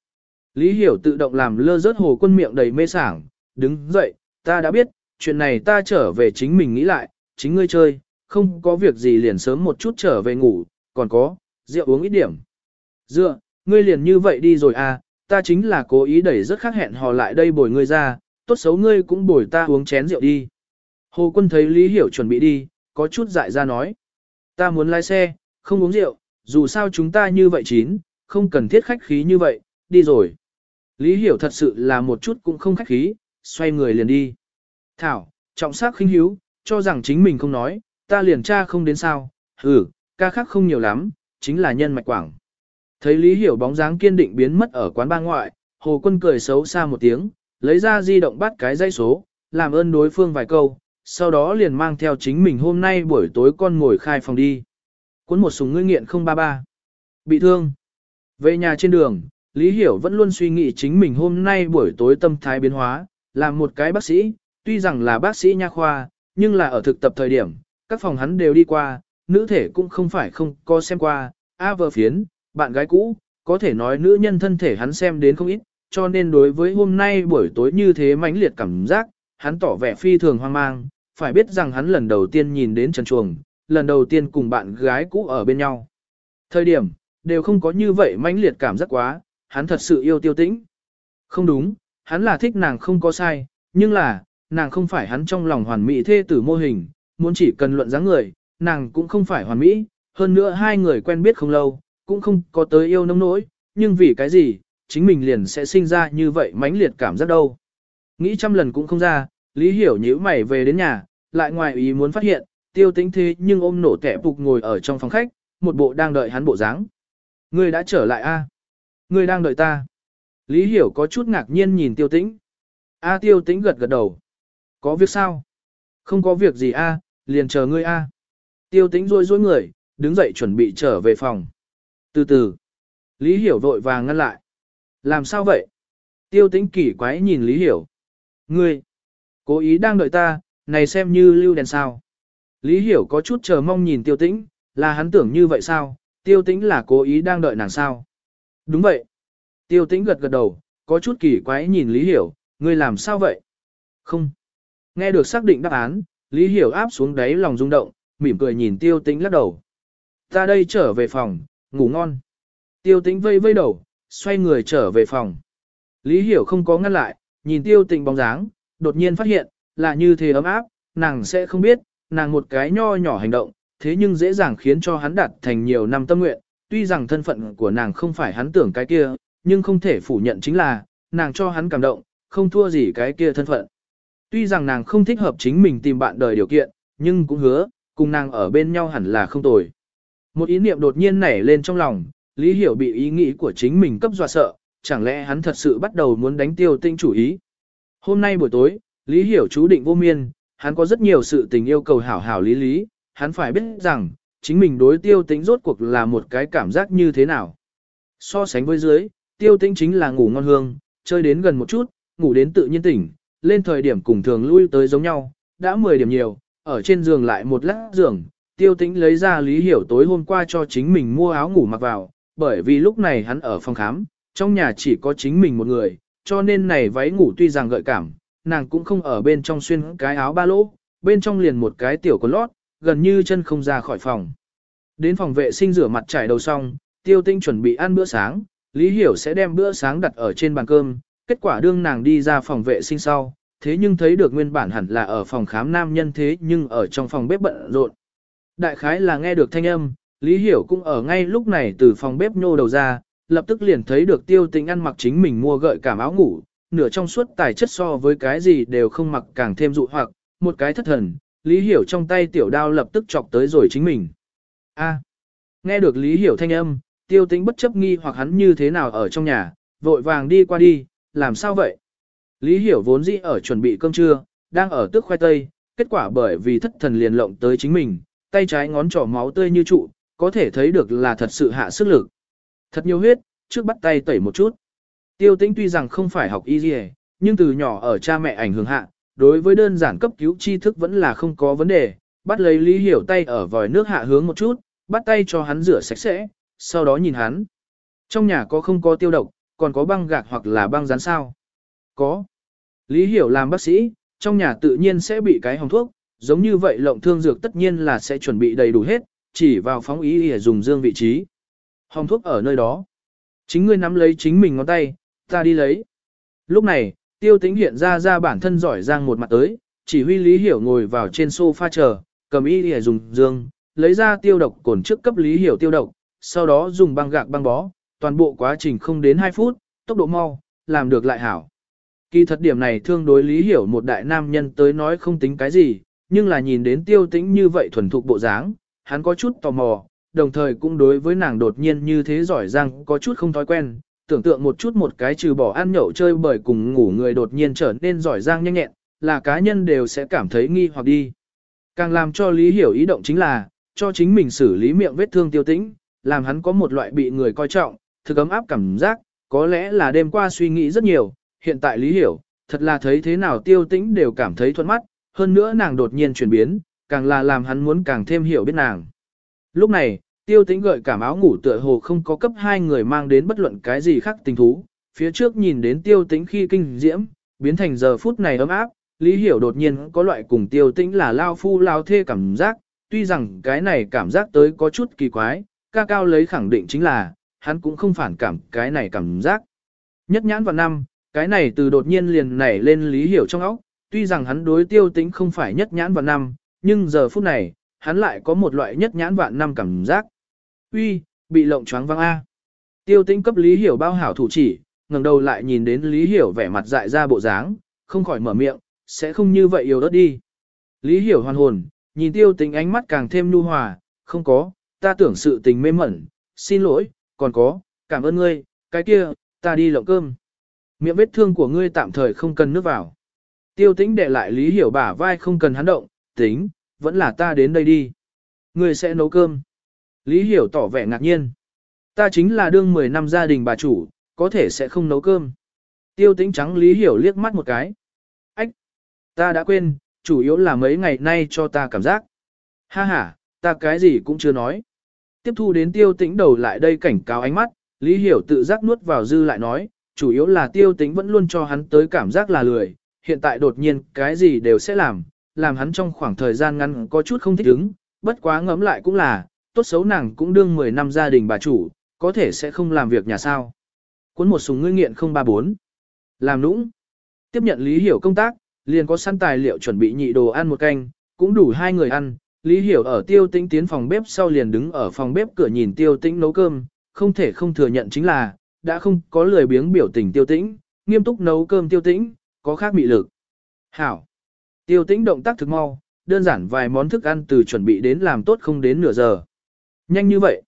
Lý Hiểu tự động làm lơ rớt hồ quân miệng đầy mê sảng, đứng dậy, ta đã biết, chuyện này ta trở về chính mình nghĩ lại, chính ngươi chơi, không có việc gì liền sớm một chút trở về ngủ, còn có, rượu uống ít điểm. Dựa, ngươi liền như vậy đi rồi à, ta chính là cố ý đẩy rất khác hẹn hò lại đây bồi ngươi ra, tốt xấu ngươi cũng bồi ta uống chén rượu đi. Hồ quân thấy Lý Hiểu chuẩn bị đi, có chút dại ra nói. Ta muốn lái xe, không uống rượu, dù sao chúng ta như vậy chín, không cần thiết khách khí như vậy, đi rồi. Lý Hiểu thật sự là một chút cũng không khách khí, xoay người liền đi. Thảo, trọng sắc khinh hiếu, cho rằng chính mình không nói, ta liền tra không đến sao, ừ, ca khác không nhiều lắm, chính là nhân mạch quảng. Thấy Lý Hiểu bóng dáng kiên định biến mất ở quán ba ngoại, Hồ Quân cười xấu xa một tiếng, lấy ra di động bắt cái dây số, làm ơn đối phương vài câu, sau đó liền mang theo chính mình hôm nay buổi tối con ngồi khai phòng đi. Cuốn một súng ngươi nghiện 033. Bị thương. Về nhà trên đường, Lý Hiểu vẫn luôn suy nghĩ chính mình hôm nay buổi tối tâm thái biến hóa, làm một cái bác sĩ, tuy rằng là bác sĩ nha khoa, nhưng là ở thực tập thời điểm, các phòng hắn đều đi qua, nữ thể cũng không phải không có xem qua, A vợ phiến, bạn gái cũ, có thể nói nữ nhân thân thể hắn xem đến không ít, cho nên đối với hôm nay buổi tối như thế mãnh liệt cảm giác, hắn tỏ vẻ phi thường hoang mang, phải biết rằng hắn lần đầu tiên nhìn đến Trần Chuồng, lần đầu tiên cùng bạn gái cũ ở bên nhau. Thời điểm, đều không có như vậy mãnh liệt cảm giác quá, hắn thật sự yêu tiêu tĩnh. Không đúng, hắn là thích nàng không có sai, nhưng là, nàng không phải hắn trong lòng hoàn mỹ thê tử mô hình, muốn chỉ cần luận dáng người, nàng cũng không phải hoàn mỹ, hơn nữa hai người quen biết không lâu, cũng không có tới yêu nông nỗi, nhưng vì cái gì, chính mình liền sẽ sinh ra như vậy mãnh liệt cảm giác đâu. Nghĩ trăm lần cũng không ra, Lý Hiểu nhíu mày về đến nhà, lại ngoài ý muốn phát hiện, tiêu tĩnh thế nhưng ôm nổ tẻ phục ngồi ở trong phòng khách, một bộ đang đợi hắn bộ dáng. Ngươi đã trở lại a? Ngươi đang đợi ta. Lý Hiểu có chút ngạc nhiên nhìn tiêu tĩnh. A tiêu tĩnh gật gật đầu. Có việc sao? Không có việc gì a, liền chờ ngươi a. Tiêu tĩnh rôi rôi người, đứng dậy chuẩn bị trở về phòng. Từ từ. Lý Hiểu vội vàng ngăn lại. Làm sao vậy? Tiêu tĩnh kỳ quái nhìn Lý Hiểu. Ngươi, cố ý đang đợi ta, này xem như lưu đèn sao. Lý Hiểu có chút chờ mong nhìn tiêu tĩnh, là hắn tưởng như vậy sao, tiêu tĩnh là cố ý đang đợi nàng sao. Đúng vậy. Tiêu tĩnh gật gật đầu, có chút kỳ quái nhìn Lý Hiểu, ngươi làm sao vậy? Không. Nghe được xác định đáp án, Lý Hiểu áp xuống đáy lòng rung động, mỉm cười nhìn tiêu tĩnh lắc đầu. Ta đây trở về phòng, ngủ ngon. Tiêu tĩnh vây vây đầu, xoay người trở về phòng. Lý Hiểu không có ngăn lại, nhìn tiêu tĩnh bóng dáng, đột nhiên phát hiện, là như thế ấm áp, nàng sẽ không biết, nàng một cái nho nhỏ hành động, thế nhưng dễ dàng khiến cho hắn đạt thành nhiều năm tâm nguyện, tuy rằng thân phận của nàng không phải hắn tưởng cái kia, nhưng không thể phủ nhận chính là, nàng cho hắn cảm động, không thua gì cái kia thân phận. Tuy rằng nàng không thích hợp chính mình tìm bạn đời điều kiện, nhưng cũng hứa, cùng nàng ở bên nhau hẳn là không tồi. Một ý niệm đột nhiên nảy lên trong lòng, Lý Hiểu bị ý nghĩ của chính mình cấp dọa sợ, chẳng lẽ hắn thật sự bắt đầu muốn đánh tiêu tinh chủ ý. Hôm nay buổi tối, Lý Hiểu chú định vô miên, hắn có rất nhiều sự tình yêu cầu hảo hảo lý lý, hắn phải biết rằng, chính mình đối tiêu tinh rốt cuộc là một cái cảm giác như thế nào. So sánh với dưới, tiêu tinh chính là ngủ ngon hương, chơi đến gần một chút, ngủ đến tự nhiên tỉnh, lên thời điểm cùng thường lui tới giống nhau, đã 10 điểm nhiều, ở trên giường lại một lát giường, tiêu tĩnh lấy ra lý hiểu tối hôm qua cho chính mình mua áo ngủ mặc vào, bởi vì lúc này hắn ở phòng khám, trong nhà chỉ có chính mình một người, cho nên này váy ngủ tuy rằng gợi cảm, nàng cũng không ở bên trong xuyên cái áo ba lỗ, bên trong liền một cái tiểu quần lót, gần như chân không ra khỏi phòng. Đến phòng vệ sinh rửa mặt trải đầu xong, tiêu tinh chuẩn bị ăn bữa sáng, Lý Hiểu sẽ đem bữa sáng đặt ở trên bàn cơm, kết quả đương nàng đi ra phòng vệ sinh sau, thế nhưng thấy được nguyên bản hẳn là ở phòng khám nam nhân thế nhưng ở trong phòng bếp bận rộn. Đại khái là nghe được thanh âm, Lý Hiểu cũng ở ngay lúc này từ phòng bếp nhô đầu ra, lập tức liền thấy được tiêu tinh ăn mặc chính mình mua gợi cảm áo ngủ, nửa trong suốt tài chất so với cái gì đều không mặc càng thêm dụ hoặc, một cái thất thần, Lý Hiểu trong tay tiểu đao lập tức chọc tới rồi chính mình. A. nghe được Lý Hiểu thanh âm, tiêu tính bất chấp nghi hoặc hắn như thế nào ở trong nhà, vội vàng đi qua đi, làm sao vậy? Lý Hiểu vốn dĩ ở chuẩn bị cơm trưa, đang ở tước khoai tây, kết quả bởi vì thất thần liền lộng tới chính mình, tay trái ngón trỏ máu tươi như trụ, có thể thấy được là thật sự hạ sức lực. Thật nhiều huyết, trước bắt tay tẩy một chút. Tiêu tĩnh tuy rằng không phải học y gì, nhưng từ nhỏ ở cha mẹ ảnh hưởng hạ, đối với đơn giản cấp cứu tri thức vẫn là không có vấn đề, bắt lấy Lý Hiểu tay ở vòi nước hạ hướng một chút, bắt tay cho hắn rửa sạch sẽ, sau đó nhìn hắn. Trong nhà có không có tiêu độc, còn có băng gạc hoặc là băng rán sao? Có. Lý Hiểu làm bác sĩ, trong nhà tự nhiên sẽ bị cái hồng thuốc, giống như vậy lộng thương dược tất nhiên là sẽ chuẩn bị đầy đủ hết, chỉ vào phóng ý để dùng dương vị trí. Hồng thuốc ở nơi đó. Chính ngươi nắm lấy chính mình ngón tay, ta đi lấy. Lúc này, tiêu tính hiện ra ra bản thân giỏi giang một mặt tới, chỉ huy Lý Hiểu ngồi vào trên sofa chờ, cầm y để dùng dương, lấy ra tiêu độc cồn trước cấp Lý Hiểu tiêu độc, sau đó dùng băng gạc băng bó, toàn bộ quá trình không đến 2 phút, tốc độ mau, làm được lại hảo. Kỳ thật điểm này thương đối Lý Hiểu một đại nam nhân tới nói không tính cái gì, nhưng là nhìn đến tiêu tĩnh như vậy thuần thục bộ dáng, hắn có chút tò mò, đồng thời cũng đối với nàng đột nhiên như thế giỏi giang có chút không thói quen, tưởng tượng một chút một cái trừ bỏ ăn nhậu chơi bởi cùng ngủ người đột nhiên trở nên giỏi giang nhanh nhẹn, là cá nhân đều sẽ cảm thấy nghi hoặc đi. Càng làm cho Lý Hiểu ý động chính là, cho chính mình xử lý miệng vết thương tiêu tĩnh, làm hắn có một loại bị người coi trọng, thực ấm áp cảm giác, có lẽ là đêm qua suy nghĩ rất nhiều, hiện tại Lý Hiểu, thật là thấy thế nào tiêu tĩnh đều cảm thấy thuận mắt, hơn nữa nàng đột nhiên chuyển biến, càng là làm hắn muốn càng thêm hiểu biết nàng. Lúc này, Tiêu tĩnh gợi cảm áo ngủ tựa hồ không có cấp hai người mang đến bất luận cái gì khác tình thú, phía trước nhìn đến tiêu tĩnh khi kinh diễm, biến thành giờ phút này ấm áp, Lý Hiểu đột nhiên có loại cùng tiêu tĩnh là lao phu lao thê cảm giác, tuy rằng cái này cảm giác tới có chút kỳ quái, ca cao lấy khẳng định chính là, hắn cũng không phản cảm cái này cảm giác. Nhất nhãn vào năm, cái này từ đột nhiên liền nảy lên Lý Hiểu trong óc, tuy rằng hắn đối tiêu tính không phải nhất nhãn vạn năm, nhưng giờ phút này, hắn lại có một loại nhất nhãn vạn năm cảm giác. Uy, bị lộng choáng văng A. Tiêu tính cấp Lý Hiểu bao hảo thủ chỉ, ngẩng đầu lại nhìn đến Lý Hiểu vẻ mặt dại ra bộ dáng, không khỏi mở miệng, sẽ không như vậy yếu đất đi. Lý Hiểu hoàn hồn, nhìn tiêu tính ánh mắt càng thêm nhu hòa, không có, ta tưởng sự tình mê mẩn, xin lỗi, còn có, cảm ơn ngươi, cái kia, ta đi lộng cơm. Miệng vết thương của ngươi tạm thời không cần nước vào. Tiêu tĩnh để lại Lý Hiểu bả vai không cần hắn động, tính, vẫn là ta đến đây đi. Ngươi sẽ nấu cơm. Lý Hiểu tỏ vẻ ngạc nhiên. Ta chính là đương 10 năm gia đình bà chủ, có thể sẽ không nấu cơm. Tiêu tĩnh trắng Lý Hiểu liếc mắt một cái. Ách! Ta đã quên, chủ yếu là mấy ngày nay cho ta cảm giác. Ha ha, ta cái gì cũng chưa nói. Tiếp thu đến tiêu tĩnh đầu lại đây cảnh cáo ánh mắt, Lý Hiểu tự giác nuốt vào dư lại nói, chủ yếu là tiêu tính vẫn luôn cho hắn tới cảm giác là lười, hiện tại đột nhiên cái gì đều sẽ làm, làm hắn trong khoảng thời gian ngắn có chút không thích ứng, bất quá ngẫm lại cũng là, tốt xấu nàng cũng đương 10 năm gia đình bà chủ, có thể sẽ không làm việc nhà sao. Cuốn một súng ngươi nghiện 034. Làm nũng. Tiếp nhận Lý Hiểu công tác, liền có săn tài liệu chuẩn bị nhị đồ ăn một canh, cũng đủ hai người ăn. Lý Hiểu ở tiêu tĩnh tiến phòng bếp sau liền đứng ở phòng bếp cửa nhìn tiêu tĩnh nấu cơm, không thể không thừa nhận chính là, đã không có lười biếng biểu tình tiêu tĩnh, nghiêm túc nấu cơm tiêu tĩnh, có khác bị lực. Hảo. Tiêu tĩnh động tác thực mau, đơn giản vài món thức ăn từ chuẩn bị đến làm tốt không đến nửa giờ. Nhanh như vậy.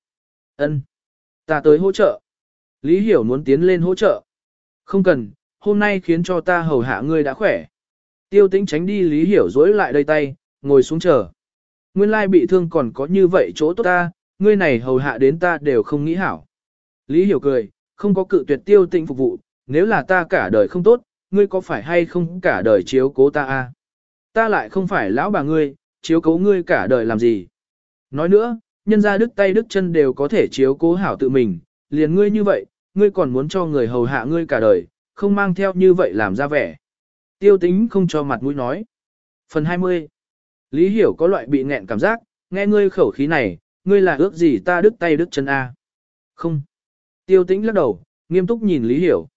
Ân, Ta tới hỗ trợ. Lý Hiểu muốn tiến lên hỗ trợ. Không cần, hôm nay khiến cho ta hầu hạ ngươi đã khỏe. Tiêu tĩnh tránh đi Lý Hiểu dối lại đây tay, ngồi xuống chờ. Nguyên lai bị thương còn có như vậy chỗ tốt ta, ngươi này hầu hạ đến ta đều không nghĩ hảo. Lý Hiểu cười, không có cự tuyệt tiêu tĩnh phục vụ, nếu là ta cả đời không tốt, ngươi có phải hay không cả đời chiếu cố ta a? Ta lại không phải lão bà ngươi, chiếu cố ngươi cả đời làm gì. Nói nữa, nhân ra đức tay đức chân đều có thể chiếu cố hảo tự mình, liền ngươi như vậy, ngươi còn muốn cho người hầu hạ ngươi cả đời, không mang theo như vậy làm ra vẻ. Tiêu tính không cho mặt mũi nói. Phần 20. Lý hiểu có loại bị nghẹn cảm giác, nghe ngươi khẩu khí này, ngươi là ước gì ta đức tay đức chân A. Không. Tiêu tĩnh lắc đầu, nghiêm túc nhìn Lý hiểu.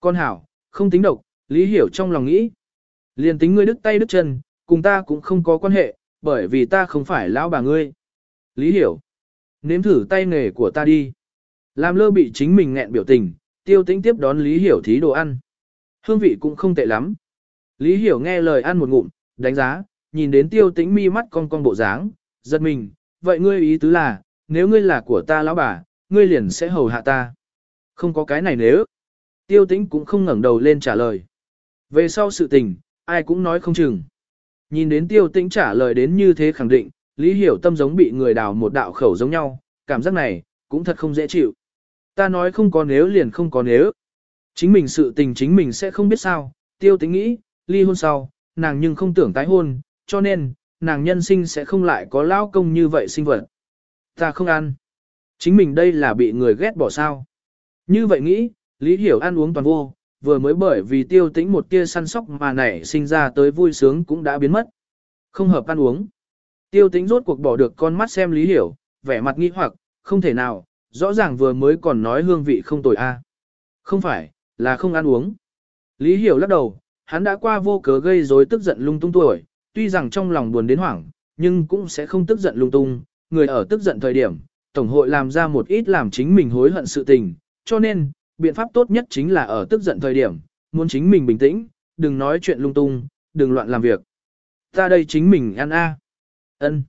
Con hảo, không tính độc, Lý hiểu trong lòng nghĩ. Liền tính ngươi đứt tay đứt chân, cùng ta cũng không có quan hệ, bởi vì ta không phải lão bà ngươi. Lý hiểu. Nếm thử tay nghề của ta đi. Làm lơ bị chính mình nghẹn biểu tình, tiêu tĩnh tiếp đón Lý hiểu thí đồ ăn. Hương vị cũng không tệ lắm. Lý hiểu nghe lời ăn một ngụm, đánh giá, nhìn đến tiêu tĩnh mi mắt con con bộ dáng, giật mình, vậy ngươi ý tứ là, nếu ngươi là của ta lão bà, ngươi liền sẽ hầu hạ ta. Không có cái này nếu. Tiêu tĩnh cũng không ngẩng đầu lên trả lời. Về sau sự tình, ai cũng nói không chừng. Nhìn đến tiêu tĩnh trả lời đến như thế khẳng định, Lý Hiểu tâm giống bị người đào một đạo khẩu giống nhau, cảm giác này, cũng thật không dễ chịu. Ta nói không có nếu liền không có nếu. Chính mình sự tình chính mình sẽ không biết sao, tiêu tĩnh nghĩ, ly hôn sau, nàng nhưng không tưởng tái hôn, cho nên, nàng nhân sinh sẽ không lại có lao công như vậy sinh vật. Ta không ăn. Chính mình đây là bị người ghét bỏ sao. Như vậy nghĩ, Lý Hiểu ăn uống toàn vô, vừa mới bởi vì tiêu tĩnh một tia săn sóc mà nảy sinh ra tới vui sướng cũng đã biến mất. Không hợp ăn uống. Tiêu tĩnh rốt cuộc bỏ được con mắt xem Lý Hiểu, vẻ mặt nghi hoặc, không thể nào, rõ ràng vừa mới còn nói hương vị không tồi a. À. Không phải, là không ăn uống. Lý Hiểu lắc đầu, hắn đã qua vô cớ gây rối tức giận lung tung tuổi, tuy rằng trong lòng buồn đến hoảng, nhưng cũng sẽ không tức giận lung tung, người ở tức giận thời điểm, Tổng hội làm ra một ít làm chính mình hối hận sự tình, cho nên, biện pháp tốt nhất chính là ở tức giận thời điểm, muốn chính mình bình tĩnh, đừng nói chuyện lung tung, đừng loạn làm việc. Ta đây chính mình ăn a. Ân.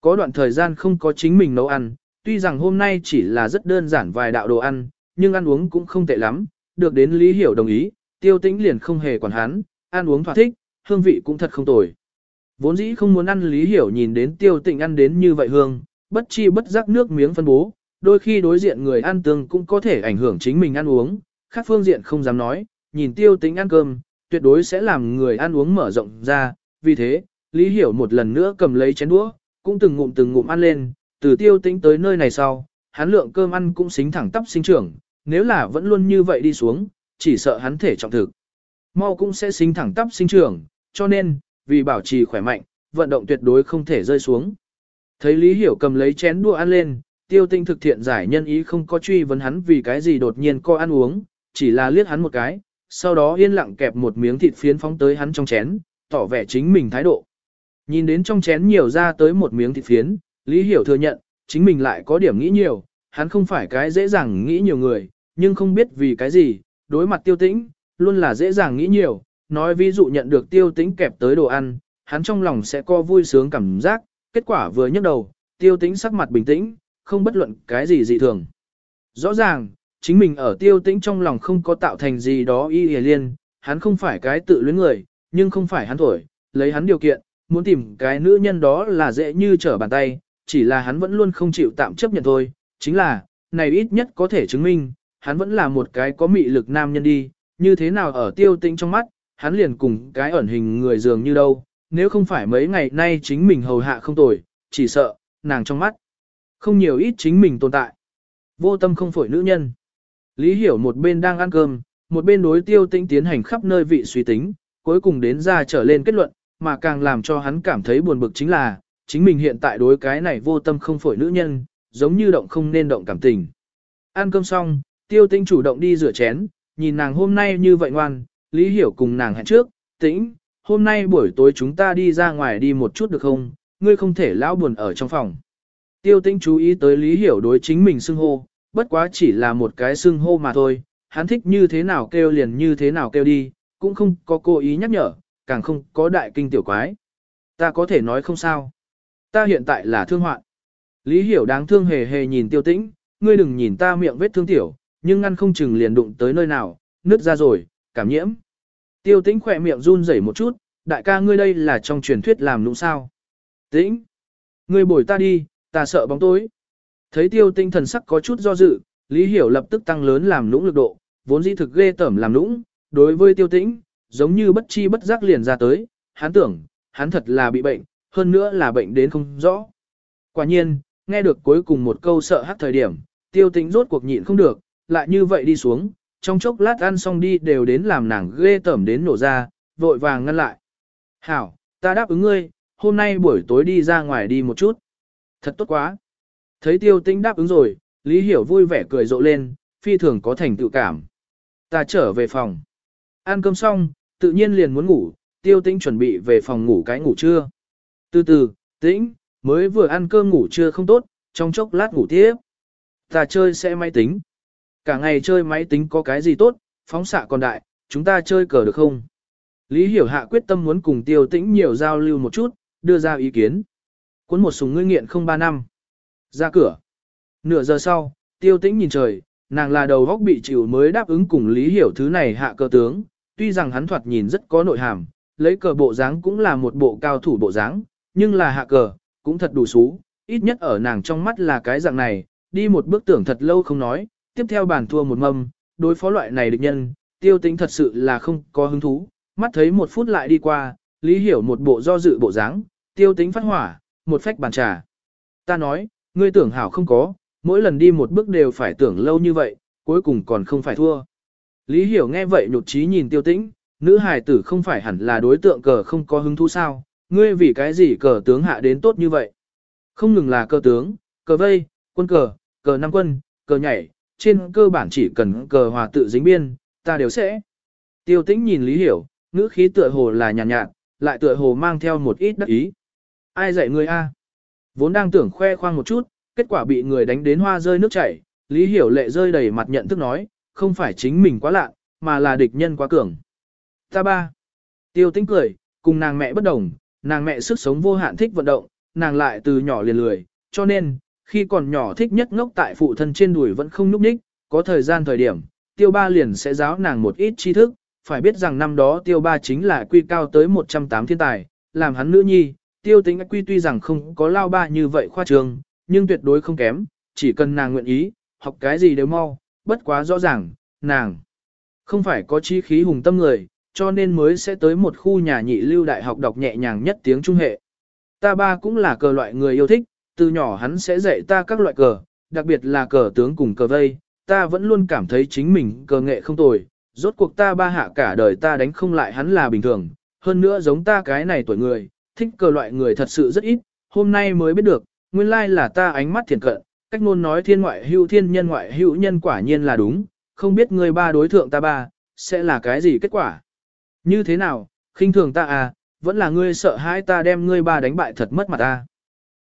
Có đoạn thời gian không có chính mình nấu ăn, tuy rằng hôm nay chỉ là rất đơn giản vài đạo đồ ăn, nhưng ăn uống cũng không tệ lắm, được đến Lý Hiểu đồng ý, tiêu tĩnh liền không hề quản hắn, ăn uống thỏa thích, hương vị cũng thật không tồi. Vốn dĩ không muốn ăn Lý Hiểu nhìn đến tiêu tĩnh ăn đến như vậy hương, bất chi bất giác nước miếng phân bố, đôi khi đối diện người ăn tương cũng có thể ảnh hưởng chính mình ăn uống, khác phương diện không dám nói, nhìn tiêu tính ăn cơm, tuyệt đối sẽ làm người ăn uống mở rộng ra, vì thế, Lý Hiểu một lần nữa cầm lấy chén đũa, cũng từng ngụm từng ngụm ăn lên, từ tiêu tính tới nơi này sau, hắn lượng cơm ăn cũng xính thẳng tắp sinh trưởng, nếu là vẫn luôn như vậy đi xuống, chỉ sợ hắn thể trọng thực. Mau cũng sẽ sinh thẳng tắp sinh trưởng, cho nên, vì bảo trì khỏe mạnh, vận động tuyệt đối không thể rơi xuống. Thấy Lý Hiểu cầm lấy chén đũa ăn lên, tiêu tinh thực thiện giải nhân ý không có truy vấn hắn vì cái gì đột nhiên co ăn uống, chỉ là liếc hắn một cái, sau đó yên lặng kẹp một miếng thịt phiến phóng tới hắn trong chén, tỏ vẻ chính mình thái độ. Nhìn đến trong chén nhiều ra tới một miếng thịt phiến, Lý Hiểu thừa nhận, chính mình lại có điểm nghĩ nhiều, hắn không phải cái dễ dàng nghĩ nhiều người, nhưng không biết vì cái gì, đối mặt tiêu tĩnh, luôn là dễ dàng nghĩ nhiều, nói ví dụ nhận được tiêu tĩnh kẹp tới đồ ăn, hắn trong lòng sẽ có vui sướng cảm giác, kết quả vừa nhấc đầu, tiêu tĩnh sắc mặt bình tĩnh, không bất luận cái gì dị thường. Rõ ràng, chính mình ở tiêu tĩnh trong lòng không có tạo thành gì đó y hề liên, hắn không phải cái tự luyến người, nhưng không phải hắn thổi, lấy hắn điều kiện, muốn tìm cái nữ nhân đó là dễ như trở bàn tay, chỉ là hắn vẫn luôn không chịu tạm chấp nhận thôi, chính là, này ít nhất có thể chứng minh, hắn vẫn là một cái có mị lực nam nhân đi, như thế nào ở tiêu tĩnh trong mắt, hắn liền cùng cái ẩn hình người dường như đâu, nếu không phải mấy ngày nay chính mình hầu hạ không tồi, chỉ sợ, nàng trong mắt, không nhiều ít chính mình tồn tại. Vô tâm không phổi nữ nhân. Lý Hiểu một bên đang ăn cơm, một bên đối tiêu tĩnh tiến hành khắp nơi vị suy tính, cuối cùng đến ra trở lên kết luận, mà càng làm cho hắn cảm thấy buồn bực chính là, chính mình hiện tại đối cái này vô tâm không phổi nữ nhân, giống như động không nên động cảm tình. Ăn cơm xong, tiêu tĩnh chủ động đi rửa chén, nhìn nàng hôm nay như vậy ngoan, Lý Hiểu cùng nàng hẹn trước, tĩnh, hôm nay buổi tối chúng ta đi ra ngoài đi một chút được không, ngươi không thể lão buồn ở trong phòng. Tiêu tĩnh chú ý tới Lý Hiểu đối chính mình xưng hô, bất quá chỉ là một cái xưng hô mà thôi, hắn thích như thế nào kêu liền như thế nào kêu đi, cũng không có cố ý nhắc nhở, càng không có đại kinh tiểu quái. Ta có thể nói không sao. Ta hiện tại là thương hoạn. Lý Hiểu đáng thương hề hề nhìn tiêu tĩnh, ngươi đừng nhìn ta miệng vết thương tiểu, nhưng ngăn không chừng liền đụng tới nơi nào, nứt ra rồi, cảm nhiễm. Tiêu tĩnh khỏe miệng run rẩy một chút, đại ca ngươi đây là trong truyền thuyết làm lũng sao. Tĩnh, ngươi bồi ta đi, ta sợ bóng tối. Thấy tiêu tinh thần sắc có chút do dự, Lý Hiểu lập tức tăng lớn làm lũng lực độ, vốn dĩ thực ghê tởm làm lũng, đối với tiêu tĩnh, giống như bất chi bất giác liền ra tới, hắn tưởng, hắn thật là bị bệnh, hơn nữa là bệnh đến không rõ. Quả nhiên, nghe được cuối cùng một câu sợ hắc thời điểm, tiêu tĩnh rốt cuộc nhịn không được, lại như vậy đi xuống, trong chốc lát ăn xong đi đều đến làm nàng ghê tởm đến nổ ra, vội vàng ngăn lại. Hảo, ta đáp ứng ngươi, hôm nay buổi tối đi ra ngoài đi một chút. Thật tốt quá. Thấy tiêu Tinh đáp ứng rồi, Lý Hiểu vui vẻ cười rộ lên, phi thường có thành tựu cảm. Ta trở về phòng. Ăn cơm xong, tự nhiên liền muốn ngủ, tiêu Tinh chuẩn bị về phòng ngủ cái ngủ trưa. Từ từ, tĩnh, mới vừa ăn cơm ngủ trưa không tốt, trong chốc lát ngủ tiếp. Ta chơi sẽ máy tính. Cả ngày chơi máy tính có cái gì tốt, phóng xạ còn đại, chúng ta chơi cờ được không? Lý Hiểu Hạ quyết tâm muốn cùng tiêu tĩnh nhiều giao lưu một chút, đưa ra ý kiến. Cuốn một súng ngươi nghiện không ba năm. Ra cửa. Nửa giờ sau, tiêu tĩnh nhìn trời, nàng là đầu góc bị chịu mới đáp ứng cùng Lý Hiểu thứ này hạ cờ tướng, tuy rằng hắn thoạt nhìn rất có nội hàm, lấy cờ bộ dáng cũng là một bộ cao thủ bộ dáng, nhưng là hạ cờ, cũng thật đủ xú, ít nhất ở nàng trong mắt là cái dạng này, đi một bước tưởng thật lâu không nói, tiếp theo bàn thua một mâm, đối phó loại này địch nhân, tiêu tính thật sự là không có hứng thú, mắt thấy một phút lại đi qua, Lý Hiểu một bộ do dự bộ dáng, tiêu tính phát hỏa, một phách bàn trà. Ta nói, ngươi tưởng hảo không có, mỗi lần đi một bước đều phải tưởng lâu như vậy, cuối cùng còn không phải thua. Lý Hiểu nghe vậy nhột trí nhìn tiêu tĩnh, nữ hài tử không phải hẳn là đối tượng cờ không có hứng thú sao, ngươi vì cái gì cờ tướng hạ đến tốt như vậy. Không ngừng là cờ tướng, cờ vây, quân cờ, cờ năm quân, cờ nhảy, trên cơ bản chỉ cần cờ hòa tự dính biên, ta đều sẽ. Tiêu tĩnh nhìn Lý Hiểu, ngữ khí tựa hồ là nhàn nhạt, nhạt, lại tựa hồ mang theo một ít đắc ý. Ai dạy ngươi a? Vốn đang tưởng khoe khoang một chút, kết quả bị người đánh đến hoa rơi nước chảy, Lý Hiểu Lệ rơi đầy mặt nhận thức nói, không phải chính mình quá lạ, mà là địch nhân quá cường. Ta ba. Tiêu tĩnh cười, cùng nàng mẹ bất đồng, nàng mẹ sức sống vô hạn thích vận động, nàng lại từ nhỏ liền lười, cho nên, khi còn nhỏ thích nhất ngốc tại phụ thân trên đùi vẫn không nhúc nhích, có thời gian thời điểm, tiêu ba liền sẽ giáo nàng một ít tri thức, phải biết rằng năm đó tiêu ba chính là quy cao tới 108 thiên tài, làm hắn nữ nhi, tiêu tính quy tuy rằng không có lao ba như vậy khoa trường, nhưng tuyệt đối không kém, chỉ cần nàng nguyện ý, học cái gì đều mau, bất quá rõ ràng, nàng không phải có chi khí hùng tâm người, cho nên mới sẽ tới một khu nhà nhị lưu đại học đọc nhẹ nhàng nhất tiếng trung hệ. Ta ba cũng là cờ loại người yêu thích, từ nhỏ hắn sẽ dạy ta các loại cờ, đặc biệt là cờ tướng cùng cờ vây, ta vẫn luôn cảm thấy chính mình cờ nghệ không tồi, rốt cuộc ta ba hạ cả đời ta đánh không lại hắn là bình thường, hơn nữa giống ta cái này tuổi người, thích cờ loại người thật sự rất ít, hôm nay mới biết được, nguyên lai là ta ánh mắt thiền cận, cách ngôn nói thiên ngoại hữu thiên nhân ngoại hữu nhân quả nhiên là đúng, không biết người ba đối thượng ta ba, sẽ là cái gì kết quả? Như thế nào, khinh thường ta à, vẫn là ngươi sợ hãi ta đem ngươi ba đánh bại thật mất mặt ta.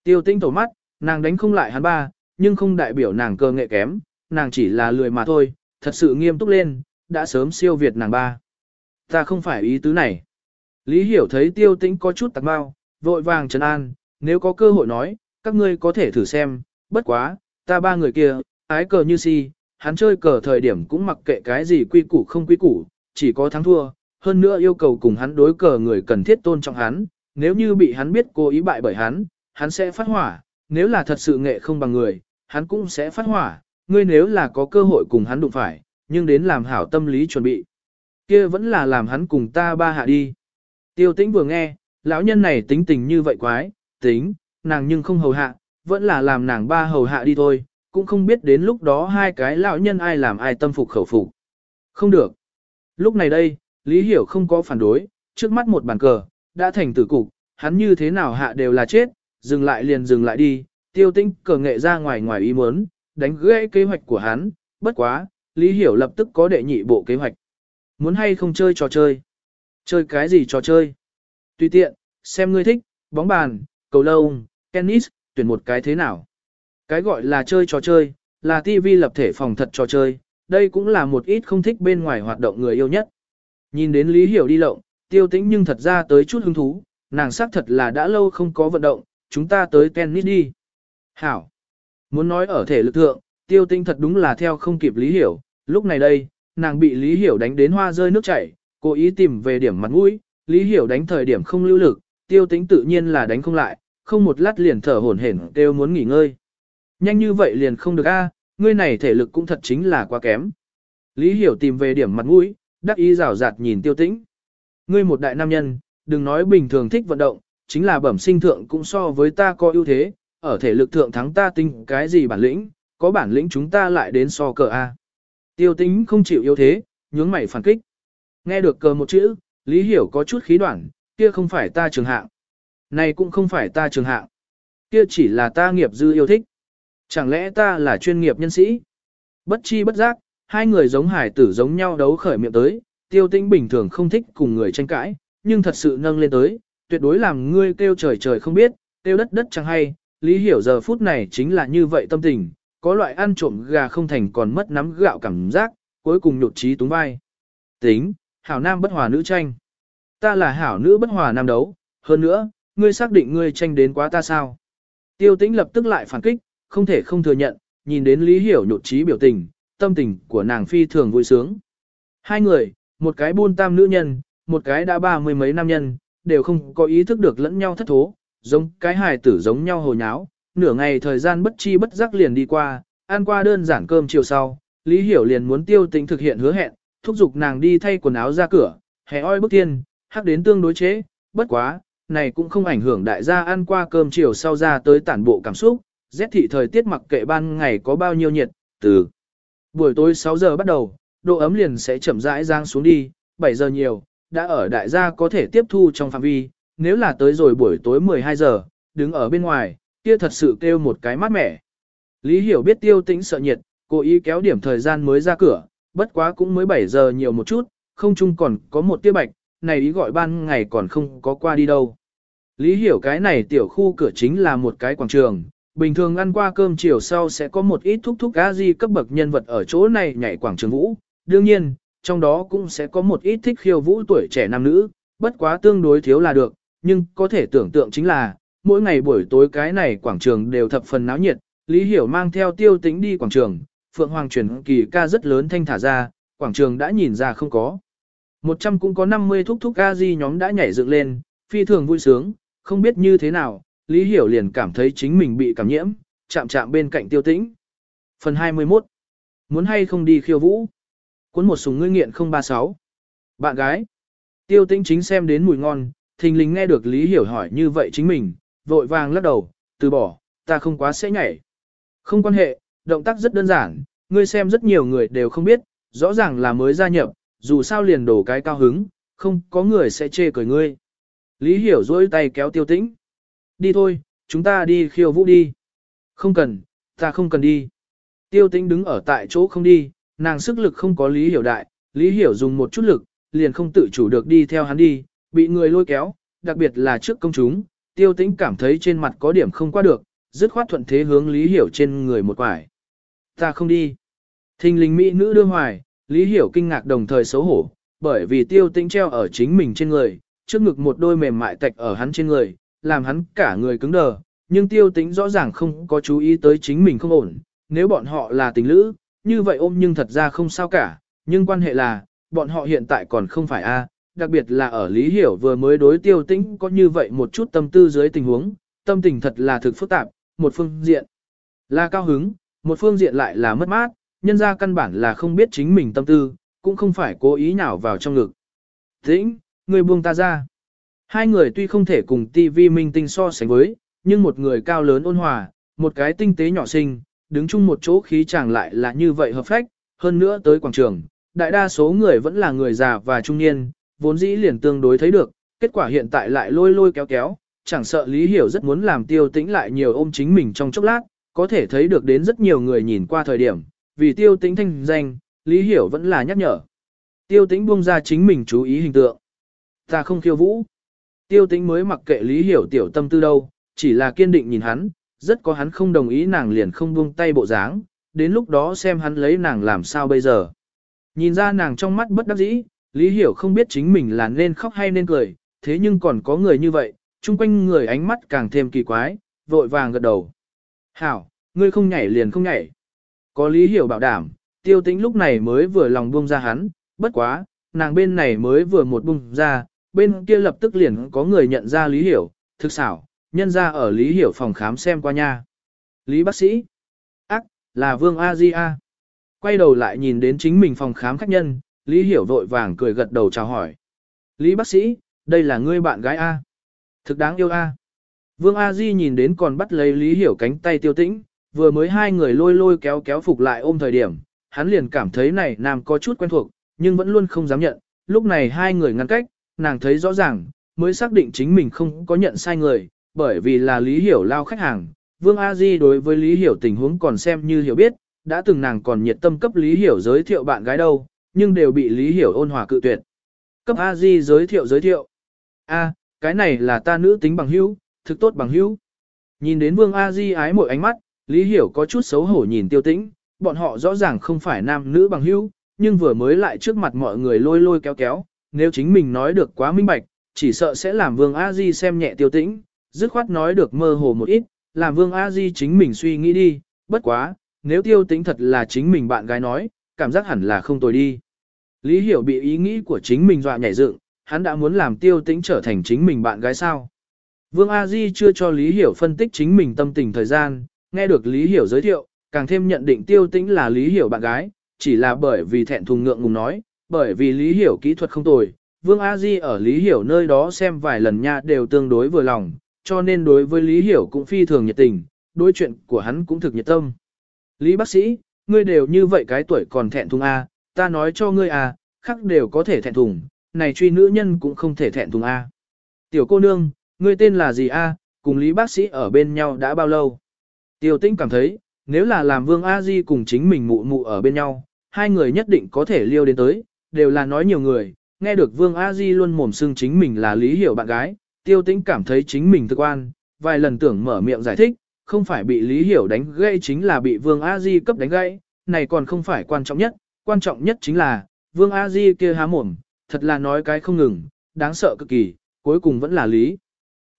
Tiêu tinh tổ mắt, nàng đánh không lại hắn ba, nhưng không đại biểu nàng cơ nghệ kém, nàng chỉ là lười mà thôi, thật sự nghiêm túc lên, đã sớm siêu việt nàng ba. Ta không phải ý tứ này. Lý hiểu thấy tiêu tĩnh có chút tạc bao, vội vàng trấn an, nếu có cơ hội nói, các ngươi có thể thử xem, bất quá, ta ba người kia, ái cờ như si, hắn chơi cờ thời điểm cũng mặc kệ cái gì quy củ không quy củ, chỉ có thắng thua, hơn nữa yêu cầu cùng hắn đối cờ người cần thiết tôn trọng hắn, nếu như bị hắn biết cố ý bại bởi hắn, hắn sẽ phát hỏa, nếu là thật sự nghệ không bằng người, hắn cũng sẽ phát hỏa, ngươi nếu là có cơ hội cùng hắn đụng phải, nhưng đến làm hảo tâm lý chuẩn bị. kia vẫn là làm hắn cùng ta ba hạ đi. Tiêu tĩnh vừa nghe, lão nhân này tính tình như vậy quái, tính, nàng nhưng không hầu hạ, vẫn là làm nàng ba hầu hạ đi thôi, cũng không biết đến lúc đó hai cái lão nhân ai làm ai tâm phục khẩu phục. Không được. Lúc này đây, Lý Hiểu không có phản đối, trước mắt một bàn cờ, đã thành tử cục, hắn như thế nào hạ đều là chết, dừng lại liền dừng lại đi, tiêu tinh cờ nghệ ra ngoài ngoài ý muốn, đánh gãy kế hoạch của hắn, bất quá, Lý Hiểu lập tức có đệ nhị bộ kế hoạch. Muốn hay không chơi trò chơi? Chơi cái gì trò chơi? Tùy tiện, xem ngươi thích, bóng bàn, cầu lông, tennis, tuyển một cái thế nào? Cái gọi là chơi trò chơi, là TV lập thể phòng thật trò chơi, đây cũng là một ít không thích bên ngoài hoạt động người yêu nhất. Nhìn đến Lý Hiểu đi lộng, tiêu tĩnh nhưng thật ra tới chút hứng thú, nàng xác thật là đã lâu không có vận động, chúng ta tới tennis đi. Hảo. Muốn nói ở thể lực thượng, tiêu Tinh thật đúng là theo không kịp Lý Hiểu, lúc này đây, nàng bị Lý Hiểu đánh đến hoa rơi nước chảy, cố ý tìm về điểm mặt mũi, Lý Hiểu đánh thời điểm không lưu lực, tiêu Tinh tự nhiên là đánh không lại, không một lát liền thở hổn hển kêu muốn nghỉ ngơi. Nhanh như vậy liền không được a, ngươi này thể lực cũng thật chính là quá kém. Lý Hiểu tìm về điểm mặt mũi, đắc ý rào rạt nhìn tiêu tĩnh. Ngươi một đại nam nhân, đừng nói bình thường thích vận động, chính là bẩm sinh thượng cũng so với ta có ưu thế, ở thể lực thượng thắng ta tinh cái gì bản lĩnh, có bản lĩnh chúng ta lại đến so cờ A. Tiêu tính không chịu yếu thế, nhướng mày phản kích. Nghe được cờ một chữ, Lý Hiểu có chút khí đoạn, kia không phải ta trường hạng. Này cũng không phải ta trường hạng. Kia chỉ là ta nghiệp dư yêu thích. Chẳng lẽ ta là chuyên nghiệp nhân sĩ? Bất chi bất giác, hai người giống hải tử giống nhau đấu khởi miệng tới, tiêu tĩnh bình thường không thích cùng người tranh cãi, nhưng thật sự nâng lên tới, tuyệt đối làm ngươi kêu trời trời không biết, kêu đất đất chẳng hay, lý hiểu giờ phút này chính là như vậy tâm tình, có loại ăn trộm gà không thành còn mất nắm gạo cảm giác, cuối cùng nhột trí túng vai. Tính, hảo nam bất hòa nữ tranh. Ta là hảo nữ bất hòa nam đấu, hơn nữa, ngươi xác định ngươi tranh đến quá ta sao. Tiêu tĩnh lập tức lại phản kích, không thể không thừa nhận, nhìn đến Lý Hiểu nhột trí biểu tình, tâm tình của nàng phi thường vui sướng. Hai người, một cái buôn tam nữ nhân, một cái đã ba mươi mấy nam nhân, đều không có ý thức được lẫn nhau thất thố, giống cái hài tử giống nhau hồ nháo, nửa ngày thời gian bất chi bất giác liền đi qua, ăn qua đơn giản cơm chiều sau, Lý Hiểu liền muốn tiêu tính thực hiện hứa hẹn, thúc giục nàng đi thay quần áo ra cửa, hè oi bước tiên, hắc đến tương đối chế, bất quá, này cũng không ảnh hưởng đại gia ăn qua cơm chiều sau ra tới tản bộ cảm xúc, rét thị thời tiết mặc kệ ban ngày có bao nhiêu nhiệt, từ buổi tối 6 giờ bắt đầu, độ ấm liền sẽ chậm rãi giáng xuống đi, 7 giờ nhiều, đã ở đại gia có thể tiếp thu trong phạm vi, nếu là tới rồi buổi tối 12 giờ, đứng ở bên ngoài, kia thật sự kêu một cái mát mẻ. Lý Hiểu biết tiêu tĩnh sợ nhiệt, cố ý kéo điểm thời gian mới ra cửa, bất quá cũng mới 7 giờ nhiều một chút, không chung còn có một tia bạch, này ý gọi ban ngày còn không có qua đi đâu. Lý Hiểu cái này tiểu khu cửa chính là một cái quảng trường, bình thường ăn qua cơm chiều sau sẽ có một ít thúc thúc gà di cấp bậc nhân vật ở chỗ này nhảy quảng trường vũ. Đương nhiên, trong đó cũng sẽ có một ít thích khiêu vũ tuổi trẻ nam nữ, bất quá tương đối thiếu là được, nhưng có thể tưởng tượng chính là, mỗi ngày buổi tối cái này quảng trường đều thập phần náo nhiệt, Lý Hiểu mang theo tiêu tính đi quảng trường, Phượng Hoàng truyền kỳ ca rất lớn thanh thả ra, quảng trường đã nhìn ra không có. Một trăm cũng có 50 thúc thúc ca di nhóm đã nhảy dựng lên, phi thường vui sướng, không biết như thế nào, Lý Hiểu liền cảm thấy chính mình bị cảm nhiễm, chạm chạm bên cạnh tiêu tĩnh. Phần 21. Muốn hay không đi khiêu vũ? Cuốn một súng ngươi nghiện 036. Bạn gái. Tiêu tĩnh chính xem đến mùi ngon, thình lình nghe được Lý Hiểu hỏi như vậy chính mình, vội vàng lắc đầu, từ bỏ, ta không quá sẽ nhảy. Không quan hệ, động tác rất đơn giản, ngươi xem rất nhiều người đều không biết, rõ ràng là mới gia nhập, dù sao liền đổ cái cao hứng, không có người sẽ chê cười ngươi. Lý Hiểu dối tay kéo tiêu tĩnh. Đi thôi, chúng ta đi khiêu vũ đi. Không cần, ta không cần đi. Tiêu tĩnh đứng ở tại chỗ không đi, nàng sức lực không có lý hiểu đại, Lý Hiểu dùng một chút lực, liền không tự chủ được đi theo hắn đi, bị người lôi kéo, đặc biệt là trước công chúng, tiêu tĩnh cảm thấy trên mặt có điểm không qua được, dứt khoát thuận thế hướng Lý Hiểu trên người một quải. Ta không đi. Thình lình mỹ nữ đưa hoài, Lý Hiểu kinh ngạc đồng thời xấu hổ, bởi vì tiêu tĩnh treo ở chính mình trên người, trước ngực một đôi mềm mại tạch ở hắn trên người, làm hắn cả người cứng đờ, nhưng tiêu tĩnh rõ ràng không có chú ý tới chính mình không ổn, nếu bọn họ là tình lữ, như vậy ôm nhưng thật ra không sao cả, nhưng quan hệ là, bọn họ hiện tại còn không phải a, đặc biệt là ở Lý Hiểu vừa mới đối tiêu tĩnh có như vậy một chút tâm tư dưới tình huống, tâm tình thật là thực phức tạp, một phương diện là cao hứng, một phương diện lại là mất mát, nhân ra căn bản là không biết chính mình tâm tư, cũng không phải cố ý nào vào trong ngực. Tĩnh, người buông ta ra. Hai người tuy không thể cùng TV minh tinh so sánh với, nhưng một người cao lớn ôn hòa, một cái tinh tế nhỏ xinh, đứng chung một chỗ khí chàng lại là như vậy hợp phách, hơn nữa tới quảng trường, đại đa số người vẫn là người già và trung niên, vốn dĩ liền tương đối thấy được, kết quả hiện tại lại lôi lôi kéo kéo, chẳng sợ Lý Hiểu rất muốn làm tiêu tĩnh lại nhiều ôm chính mình trong chốc lát, có thể thấy được đến rất nhiều người nhìn qua thời điểm, vì tiêu tĩnh thanh danh, Lý Hiểu vẫn là nhắc nhở. Tiêu tĩnh buông ra chính mình chú ý hình tượng. Ta không khiêu vũ. Tiêu tĩnh mới mặc kệ Lý Hiểu tiểu tâm tư đâu, chỉ là kiên định nhìn hắn, rất có hắn không đồng ý nàng liền không buông tay bộ dáng, đến lúc đó xem hắn lấy nàng làm sao bây giờ. Nhìn ra nàng trong mắt bất đắc dĩ, Lý Hiểu không biết chính mình là nên khóc hay nên cười, thế nhưng còn có người như vậy, chung quanh người ánh mắt càng thêm kỳ quái, vội vàng gật đầu. Hảo, ngươi không nhảy liền không nhảy. Có Lý Hiểu bảo đảm, tiêu tĩnh lúc này mới vừa lòng buông ra hắn, bất quá, nàng bên này mới vừa một buông ra, bên kia lập tức liền có người nhận ra Lý Hiểu, thực xảo, nhân ra ở Lý Hiểu phòng khám xem qua nha. Lý bác sĩ, ác, là Vương A Di A. Quay đầu lại nhìn đến chính mình phòng khám khách nhân, Lý Hiểu vội vàng cười gật đầu chào hỏi. Lý bác sĩ, đây là ngươi bạn gái A. Thực đáng yêu A. Vương A Di nhìn đến còn bắt lấy Lý Hiểu cánh tay tiêu tĩnh, vừa mới hai người lôi lôi kéo kéo phục lại ôm thời điểm, hắn liền cảm thấy này nam có chút quen thuộc, nhưng vẫn luôn không dám nhận, lúc này hai người ngăn cách, nàng thấy rõ ràng, mới xác định chính mình không có nhận sai người, bởi vì là Lý Hiểu lao khách hàng. Vương A Di đối với Lý Hiểu tình huống còn xem như hiểu biết, đã từng nàng còn nhiệt tâm cấp Lý Hiểu giới thiệu bạn gái đâu, nhưng đều bị Lý Hiểu ôn hòa cự tuyệt. Cấp A Di giới thiệu giới thiệu. A, cái này là ta nữ tính bằng hữu, thực tốt bằng hữu. Nhìn đến Vương A Di ái mỗi ánh mắt, Lý Hiểu có chút xấu hổ nhìn tiêu tĩnh, bọn họ rõ ràng không phải nam nữ bằng hữu, nhưng vừa mới lại trước mặt mọi người lôi lôi kéo kéo, nếu chính mình nói được quá minh bạch, chỉ sợ sẽ làm Vương A Di xem nhẹ tiêu tĩnh, dứt khoát nói được mơ hồ một ít, làm Vương A Di chính mình suy nghĩ đi, bất quá, nếu tiêu tĩnh thật là chính mình bạn gái nói, cảm giác hẳn là không tồi đi. Lý Hiểu bị ý nghĩ của chính mình dọa nhảy dựng, hắn đã muốn làm tiêu tĩnh trở thành chính mình bạn gái sao. Vương A Di chưa cho Lý Hiểu phân tích chính mình tâm tình thời gian, nghe được Lý Hiểu giới thiệu, càng thêm nhận định tiêu tĩnh là Lý Hiểu bạn gái, chỉ là bởi vì thẹn thùng ngượng ngùng nói, bởi vì Lý Hiểu kỹ thuật không tồi. Vương A Di ở Lý Hiểu nơi đó xem vài lần nha đều tương đối vừa lòng, cho nên đối với Lý Hiểu cũng phi thường nhiệt tình, đối chuyện của hắn cũng thực nhiệt tâm. Lý bác sĩ, ngươi đều như vậy cái tuổi còn thẹn thùng A, ta nói cho ngươi à, A, khắc đều có thể thẹn thùng, này truy nữ nhân cũng không thể thẹn thùng A. Tiểu cô nương, ngươi tên là gì A, cùng Lý bác sĩ ở bên nhau đã bao lâu? Tiêu tĩnh cảm thấy, nếu là làm Vương A Di cùng chính mình mụ mụ ở bên nhau, hai người nhất định có thể liêu đến tới, đều là nói nhiều người, nghe được Vương A Di luôn mồm xưng chính mình là Lý Hiểu bạn gái, tiêu tĩnh cảm thấy chính mình thực quan, vài lần tưởng mở miệng giải thích, không phải bị Lý Hiểu đánh gãy chính là bị Vương A Di cấp đánh gãy, này còn không phải quan trọng nhất, quan trọng nhất chính là, Vương A Di kia há mồm, thật là nói cái không ngừng, đáng sợ cực kỳ, cuối cùng vẫn là Lý.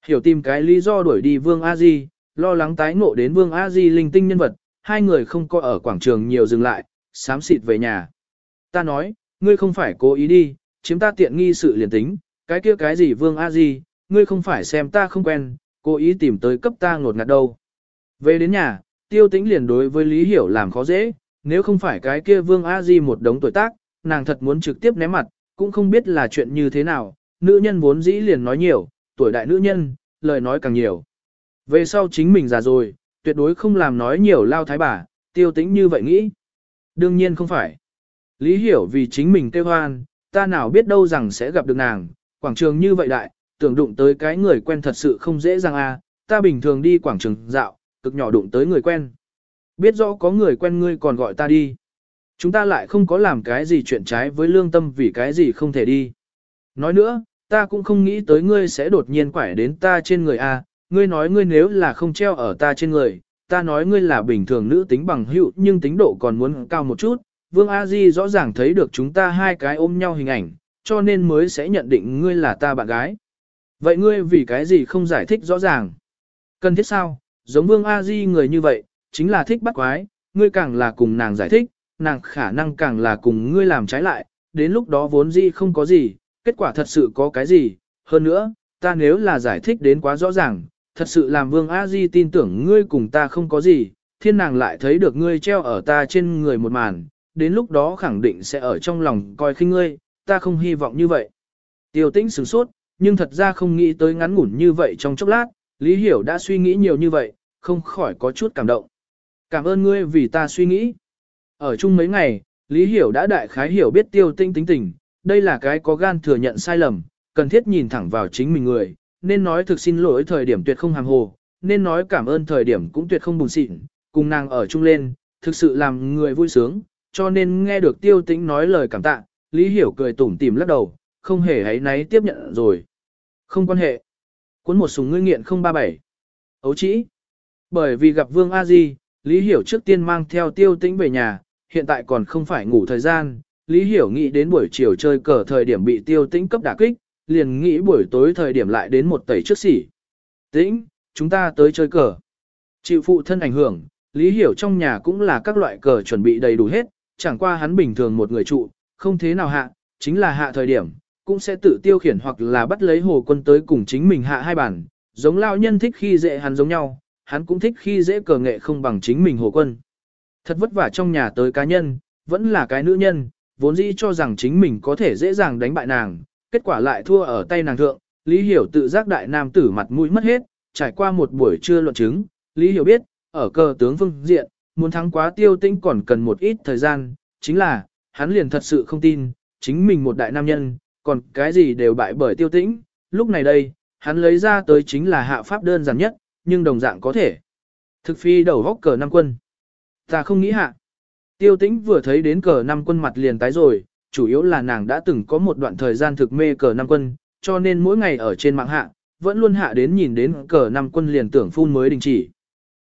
Hiểu tìm cái lý do đuổi đi Vương A Di, lo lắng tái ngộ đến Vương A Di linh tinh nhân vật, hai người không có ở quảng trường nhiều dừng lại, sám xịt về nhà. Ta nói, ngươi không phải cố ý đi, chiếm ta tiện nghi sự liền tính, cái kia cái gì Vương A Di, ngươi không phải xem ta không quen, cố ý tìm tới cấp ta ngột ngạt đâu. Về đến nhà, tiêu tĩnh liền đối với Lý Hiểu làm khó dễ, nếu không phải cái kia Vương A Di một đống tuổi tác, nàng thật muốn trực tiếp ném mặt, cũng không biết là chuyện như thế nào, nữ nhân vốn dĩ liền nói nhiều, tuổi đại nữ nhân, lời nói càng nhiều. Về sau chính mình già rồi, tuyệt đối không làm nói nhiều lao thái bà, tiêu tĩnh như vậy nghĩ. Đương nhiên không phải. Lý hiểu vì chính mình kêu hoan, ta nào biết đâu rằng sẽ gặp được nàng, quảng trường như vậy đại, tưởng đụng tới cái người quen thật sự không dễ dàng à, ta bình thường đi quảng trường dạo, cực nhỏ đụng tới người quen. Biết rõ có người quen ngươi còn gọi ta đi. Chúng ta lại không có làm cái gì chuyện trái với lương tâm vì cái gì không thể đi. Nói nữa, ta cũng không nghĩ tới ngươi sẽ đột nhiên quải đến ta trên người a. ngươi nói ngươi nếu là không treo ở ta trên người, ta nói ngươi là bình thường nữ tính bằng hữu nhưng tính độ còn muốn cao một chút. Vương A Di rõ ràng thấy được chúng ta hai cái ôm nhau hình ảnh, cho nên mới sẽ nhận định ngươi là ta bạn gái. Vậy ngươi vì cái gì không giải thích rõ ràng? Cần thiết sao? Giống Vương A Di người như vậy, chính là thích bắt quái, ngươi càng là cùng nàng giải thích, nàng khả năng càng là cùng ngươi làm trái lại, đến lúc đó vốn dĩ không có gì, kết quả thật sự có cái gì, hơn nữa, ta nếu là giải thích đến quá rõ ràng, thật sự làm Vương A Di tin tưởng ngươi cùng ta không có gì, thiên nàng lại thấy được ngươi treo ở ta trên người một màn, đến lúc đó khẳng định sẽ ở trong lòng coi khinh ngươi, ta không hy vọng như vậy. Tiêu tĩnh sửng sốt, nhưng thật ra không nghĩ tới ngắn ngủn như vậy trong chốc lát, Lý Hiểu đã suy nghĩ nhiều như vậy, không khỏi có chút cảm động. Cảm ơn ngươi vì ta suy nghĩ. Ở chung mấy ngày, Lý Hiểu đã đại khái hiểu biết tiêu tinh tính tình, đây là cái có gan thừa nhận sai lầm, cần thiết nhìn thẳng vào chính mình người, nên nói thực xin lỗi thời điểm tuyệt không hàng hồ, nên nói cảm ơn thời điểm cũng tuyệt không bùn xịn, cùng nàng ở chung lên, thực sự làm người vui sướng, cho nên nghe được tiêu tĩnh nói lời cảm tạ, Lý Hiểu cười tủm tỉm lắc đầu, không hề hãy náy tiếp nhận rồi. Không quan hệ. Cuốn một súng ngươi nghiện 037. Ấu chỉ. Bởi vì gặp Vương A Di, Lý Hiểu trước tiên mang theo tiêu tĩnh về nhà, hiện tại còn không phải ngủ thời gian. Lý Hiểu nghĩ đến buổi chiều chơi cờ thời điểm bị tiêu tĩnh cấp đả kích, liền nghĩ buổi tối thời điểm lại đến một tẩy trước xỉ. Tĩnh, chúng ta tới chơi cờ. Chịu phụ thân ảnh hưởng, Lý Hiểu trong nhà cũng là các loại cờ chuẩn bị đầy đủ hết, chẳng qua hắn bình thường một người trụ, không thế nào hạ, chính là hạ thời điểm, cũng sẽ tự tiêu khiển hoặc là bắt lấy hồ quân tới cùng chính mình hạ hai bản, giống lao nhân thích khi dễ hắn giống nhau, hắn cũng thích khi dễ cờ nghệ không bằng chính mình hồ quân. Thật vất vả trong nhà tới cá nhân, vẫn là cái nữ nhân, vốn dĩ cho rằng chính mình có thể dễ dàng đánh bại nàng, kết quả lại thua ở tay nàng thượng, Lý Hiểu tự giác đại nam tử mặt mũi mất hết, trải qua một buổi trưa luận chứng, Lý Hiểu biết, ở cờ tướng phương diện, muốn thắng quá tiêu tinh còn cần một ít thời gian, chính là, hắn liền thật sự không tin, chính mình một đại nam nhân, còn cái gì đều bại bởi tiêu tĩnh, lúc này đây, hắn lấy ra tới chính là hạ pháp đơn giản nhất, nhưng đồng dạng có thể. Thực phi đầu góc cờ năm quân. Ta không nghĩ hạ. Tiêu tĩnh vừa thấy đến cờ năm quân mặt liền tái rồi, chủ yếu là nàng đã từng có một đoạn thời gian thực mê cờ năm quân, cho nên mỗi ngày ở trên mạng hạ, vẫn luôn hạ đến nhìn đến cờ năm quân liền tưởng phun mới đình chỉ.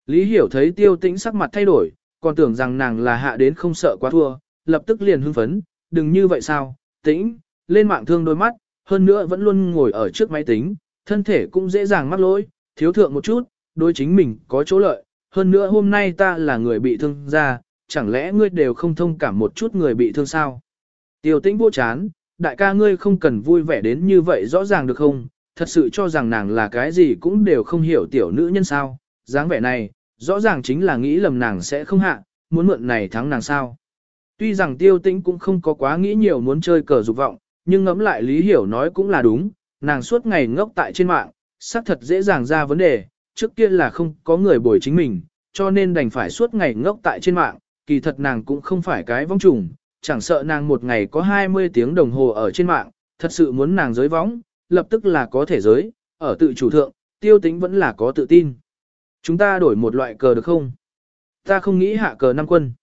Lý hiểu thấy tiêu tĩnh sắc mặt thay đổi, còn tưởng rằng nàng là hạ đến không sợ quá thua, lập tức liền hưng phấn, đừng như vậy sao, tĩnh, lên mạng thương đôi mắt, hơn nữa vẫn luôn ngồi ở trước máy tính, thân thể cũng dễ dàng mắc lỗi, thiếu thượng một chút, đối chính mình có chỗ lợi, hơn nữa hôm nay ta là người bị thương ra, chẳng lẽ ngươi đều không thông cảm một chút người bị thương sao? Tiêu tĩnh vô chán, đại ca ngươi không cần vui vẻ đến như vậy rõ ràng được không? Thật sự cho rằng nàng là cái gì cũng đều không hiểu tiểu nữ nhân sao? dáng vẻ này, rõ ràng chính là nghĩ lầm nàng sẽ không hạ, muốn mượn này thắng nàng sao? Tuy rằng tiêu tĩnh cũng không có quá nghĩ nhiều muốn chơi cờ dục vọng, nhưng ngẫm lại Lý Hiểu nói cũng là đúng, nàng suốt ngày ngốc tại trên mạng, xác thật dễ dàng ra vấn đề, trước kia là không có người bồi chính mình, cho nên đành phải suốt ngày ngốc tại trên mạng, kỳ thật nàng cũng không phải cái vong trùng, chẳng sợ nàng một ngày có 20 tiếng đồng hồ ở trên mạng, thật sự muốn nàng giới võng, lập tức là có thể giới, ở tự chủ thượng, tiêu tính vẫn là có tự tin. Chúng ta đổi một loại cờ được không? Ta không nghĩ hạ cờ năm quân.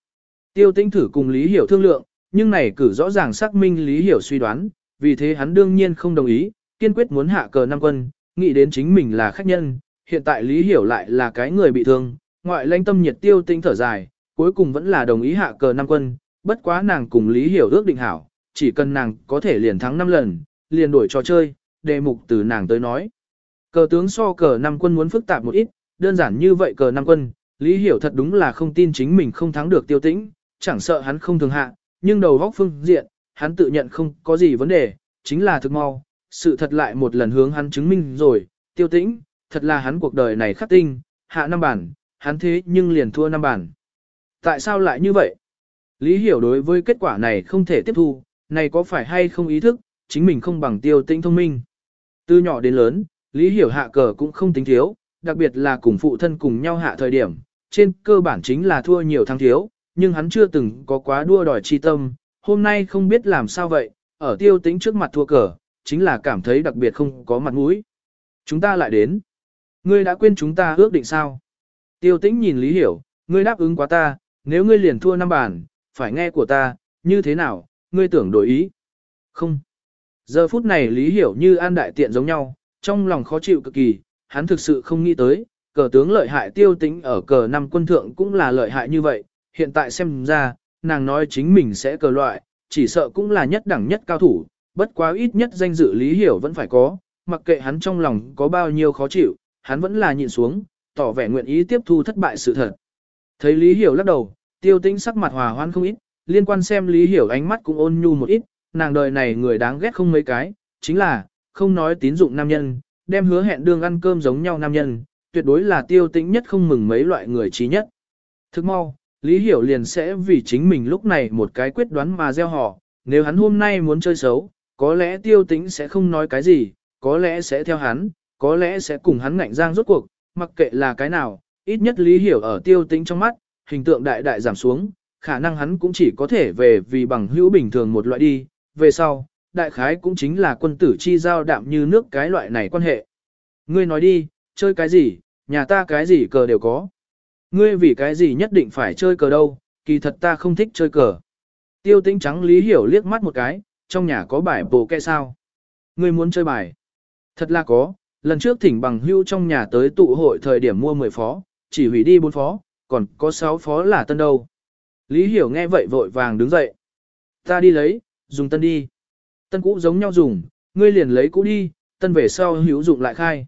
Tiêu tính thử cùng Lý Hiểu thương lượng, nhưng này cử rõ ràng xác minh Lý Hiểu suy đoán, vì thế hắn đương nhiên không đồng ý, kiên quyết muốn hạ cờ năm quân, nghĩ đến chính mình là khách nhân, hiện tại Lý Hiểu lại là cái người bị thương, ngoại lãnh tâm nhiệt tiêu tinh thở dài, cuối cùng vẫn là đồng ý hạ cờ năm quân, bất quá nàng cùng Lý Hiểu ước định hảo, chỉ cần nàng có thể liền thắng 5 lần, liền đổi trò chơi, đề mục từ nàng tới nói. Cờ tướng so cờ năm quân muốn phức tạp một ít, đơn giản như vậy cờ năm quân, Lý Hiểu thật đúng là không tin chính mình không thắng được tiêu tĩnh, chẳng sợ hắn không thường hạ, nhưng đầu góc phương diện, hắn tự nhận không có gì vấn đề, chính là thực mau, sự thật lại một lần hướng hắn chứng minh rồi, tiêu tĩnh, thật là hắn cuộc đời này khắc tinh, hạ năm bản, hắn thế nhưng liền thua năm bản. Tại sao lại như vậy? Lý hiểu đối với kết quả này không thể tiếp thu, này có phải hay không ý thức, chính mình không bằng tiêu tĩnh thông minh. Từ nhỏ đến lớn, Lý hiểu hạ cờ cũng không tính thiếu, đặc biệt là cùng phụ thân cùng nhau hạ thời điểm, trên cơ bản chính là thua nhiều thắng thiếu, nhưng hắn chưa từng có quá đua đòi chi tâm, hôm nay không biết làm sao vậy, ở tiêu tĩnh trước mặt thua cờ, chính là cảm thấy đặc biệt không có mặt mũi. Chúng ta lại đến. Ngươi đã quên chúng ta ước định sao? Tiêu tĩnh nhìn Lý Hiểu, ngươi đáp ứng quá ta, nếu ngươi liền thua năm bàn, phải nghe của ta, như thế nào, ngươi tưởng đổi ý. Không. Giờ phút này Lý Hiểu như an đại tiện giống nhau, trong lòng khó chịu cực kỳ, hắn thực sự không nghĩ tới, cờ tướng lợi hại tiêu tĩnh ở cờ năm quân thượng cũng là lợi hại như vậy, hiện tại xem ra, nàng nói chính mình sẽ cờ loại, chỉ sợ cũng là nhất đẳng nhất cao thủ, bất quá ít nhất danh dự Lý Hiểu vẫn phải có, mặc kệ hắn trong lòng có bao nhiêu khó chịu, hắn vẫn là nhịn xuống, tỏ vẻ nguyện ý tiếp thu thất bại sự thật. Thấy Lý Hiểu lắc đầu, tiêu tĩnh sắc mặt hòa hoan không ít, liên quan xem Lý Hiểu ánh mắt cũng ôn nhu một ít, nàng đời này người đáng ghét không mấy cái, chính là, không nói tín dụng nam nhân, đem hứa hẹn đường ăn cơm giống nhau nam nhân, tuyệt đối là tiêu tĩnh nhất không mừng mấy loại người trí nhất. Thức mau, Lý Hiểu liền sẽ vì chính mình lúc này một cái quyết đoán mà gieo họ, nếu hắn hôm nay muốn chơi xấu, có lẽ tiêu tĩnh sẽ không nói cái gì, có lẽ sẽ theo hắn, có lẽ sẽ cùng hắn ngạnh giang rốt cuộc, mặc kệ là cái nào, ít nhất Lý Hiểu ở tiêu tĩnh trong mắt, hình tượng đại đại giảm xuống, khả năng hắn cũng chỉ có thể về vì bằng hữu bình thường một loại đi, về sau, đại khái cũng chính là quân tử chi giao đạm như nước cái loại này quan hệ. Ngươi nói đi, chơi cái gì, nhà ta cái gì cờ đều có. Ngươi vì cái gì nhất định phải chơi cờ đâu, kỳ thật ta không thích chơi cờ. Tiêu tĩnh trắng lý hiểu liếc mắt một cái, trong nhà có bài bổ kẹ sao. Ngươi muốn chơi bài. Thật là có, lần trước thỉnh bằng hưu trong nhà tới tụ hội thời điểm mua 10 phó, chỉ hủy đi 4 phó, còn có 6 phó là tân đâu. Lý hiểu nghe vậy vội vàng đứng dậy. Ta đi lấy, dùng tân đi. Tân cũ giống nhau dùng, ngươi liền lấy cũ đi, tân về sau hữu dụng lại khai.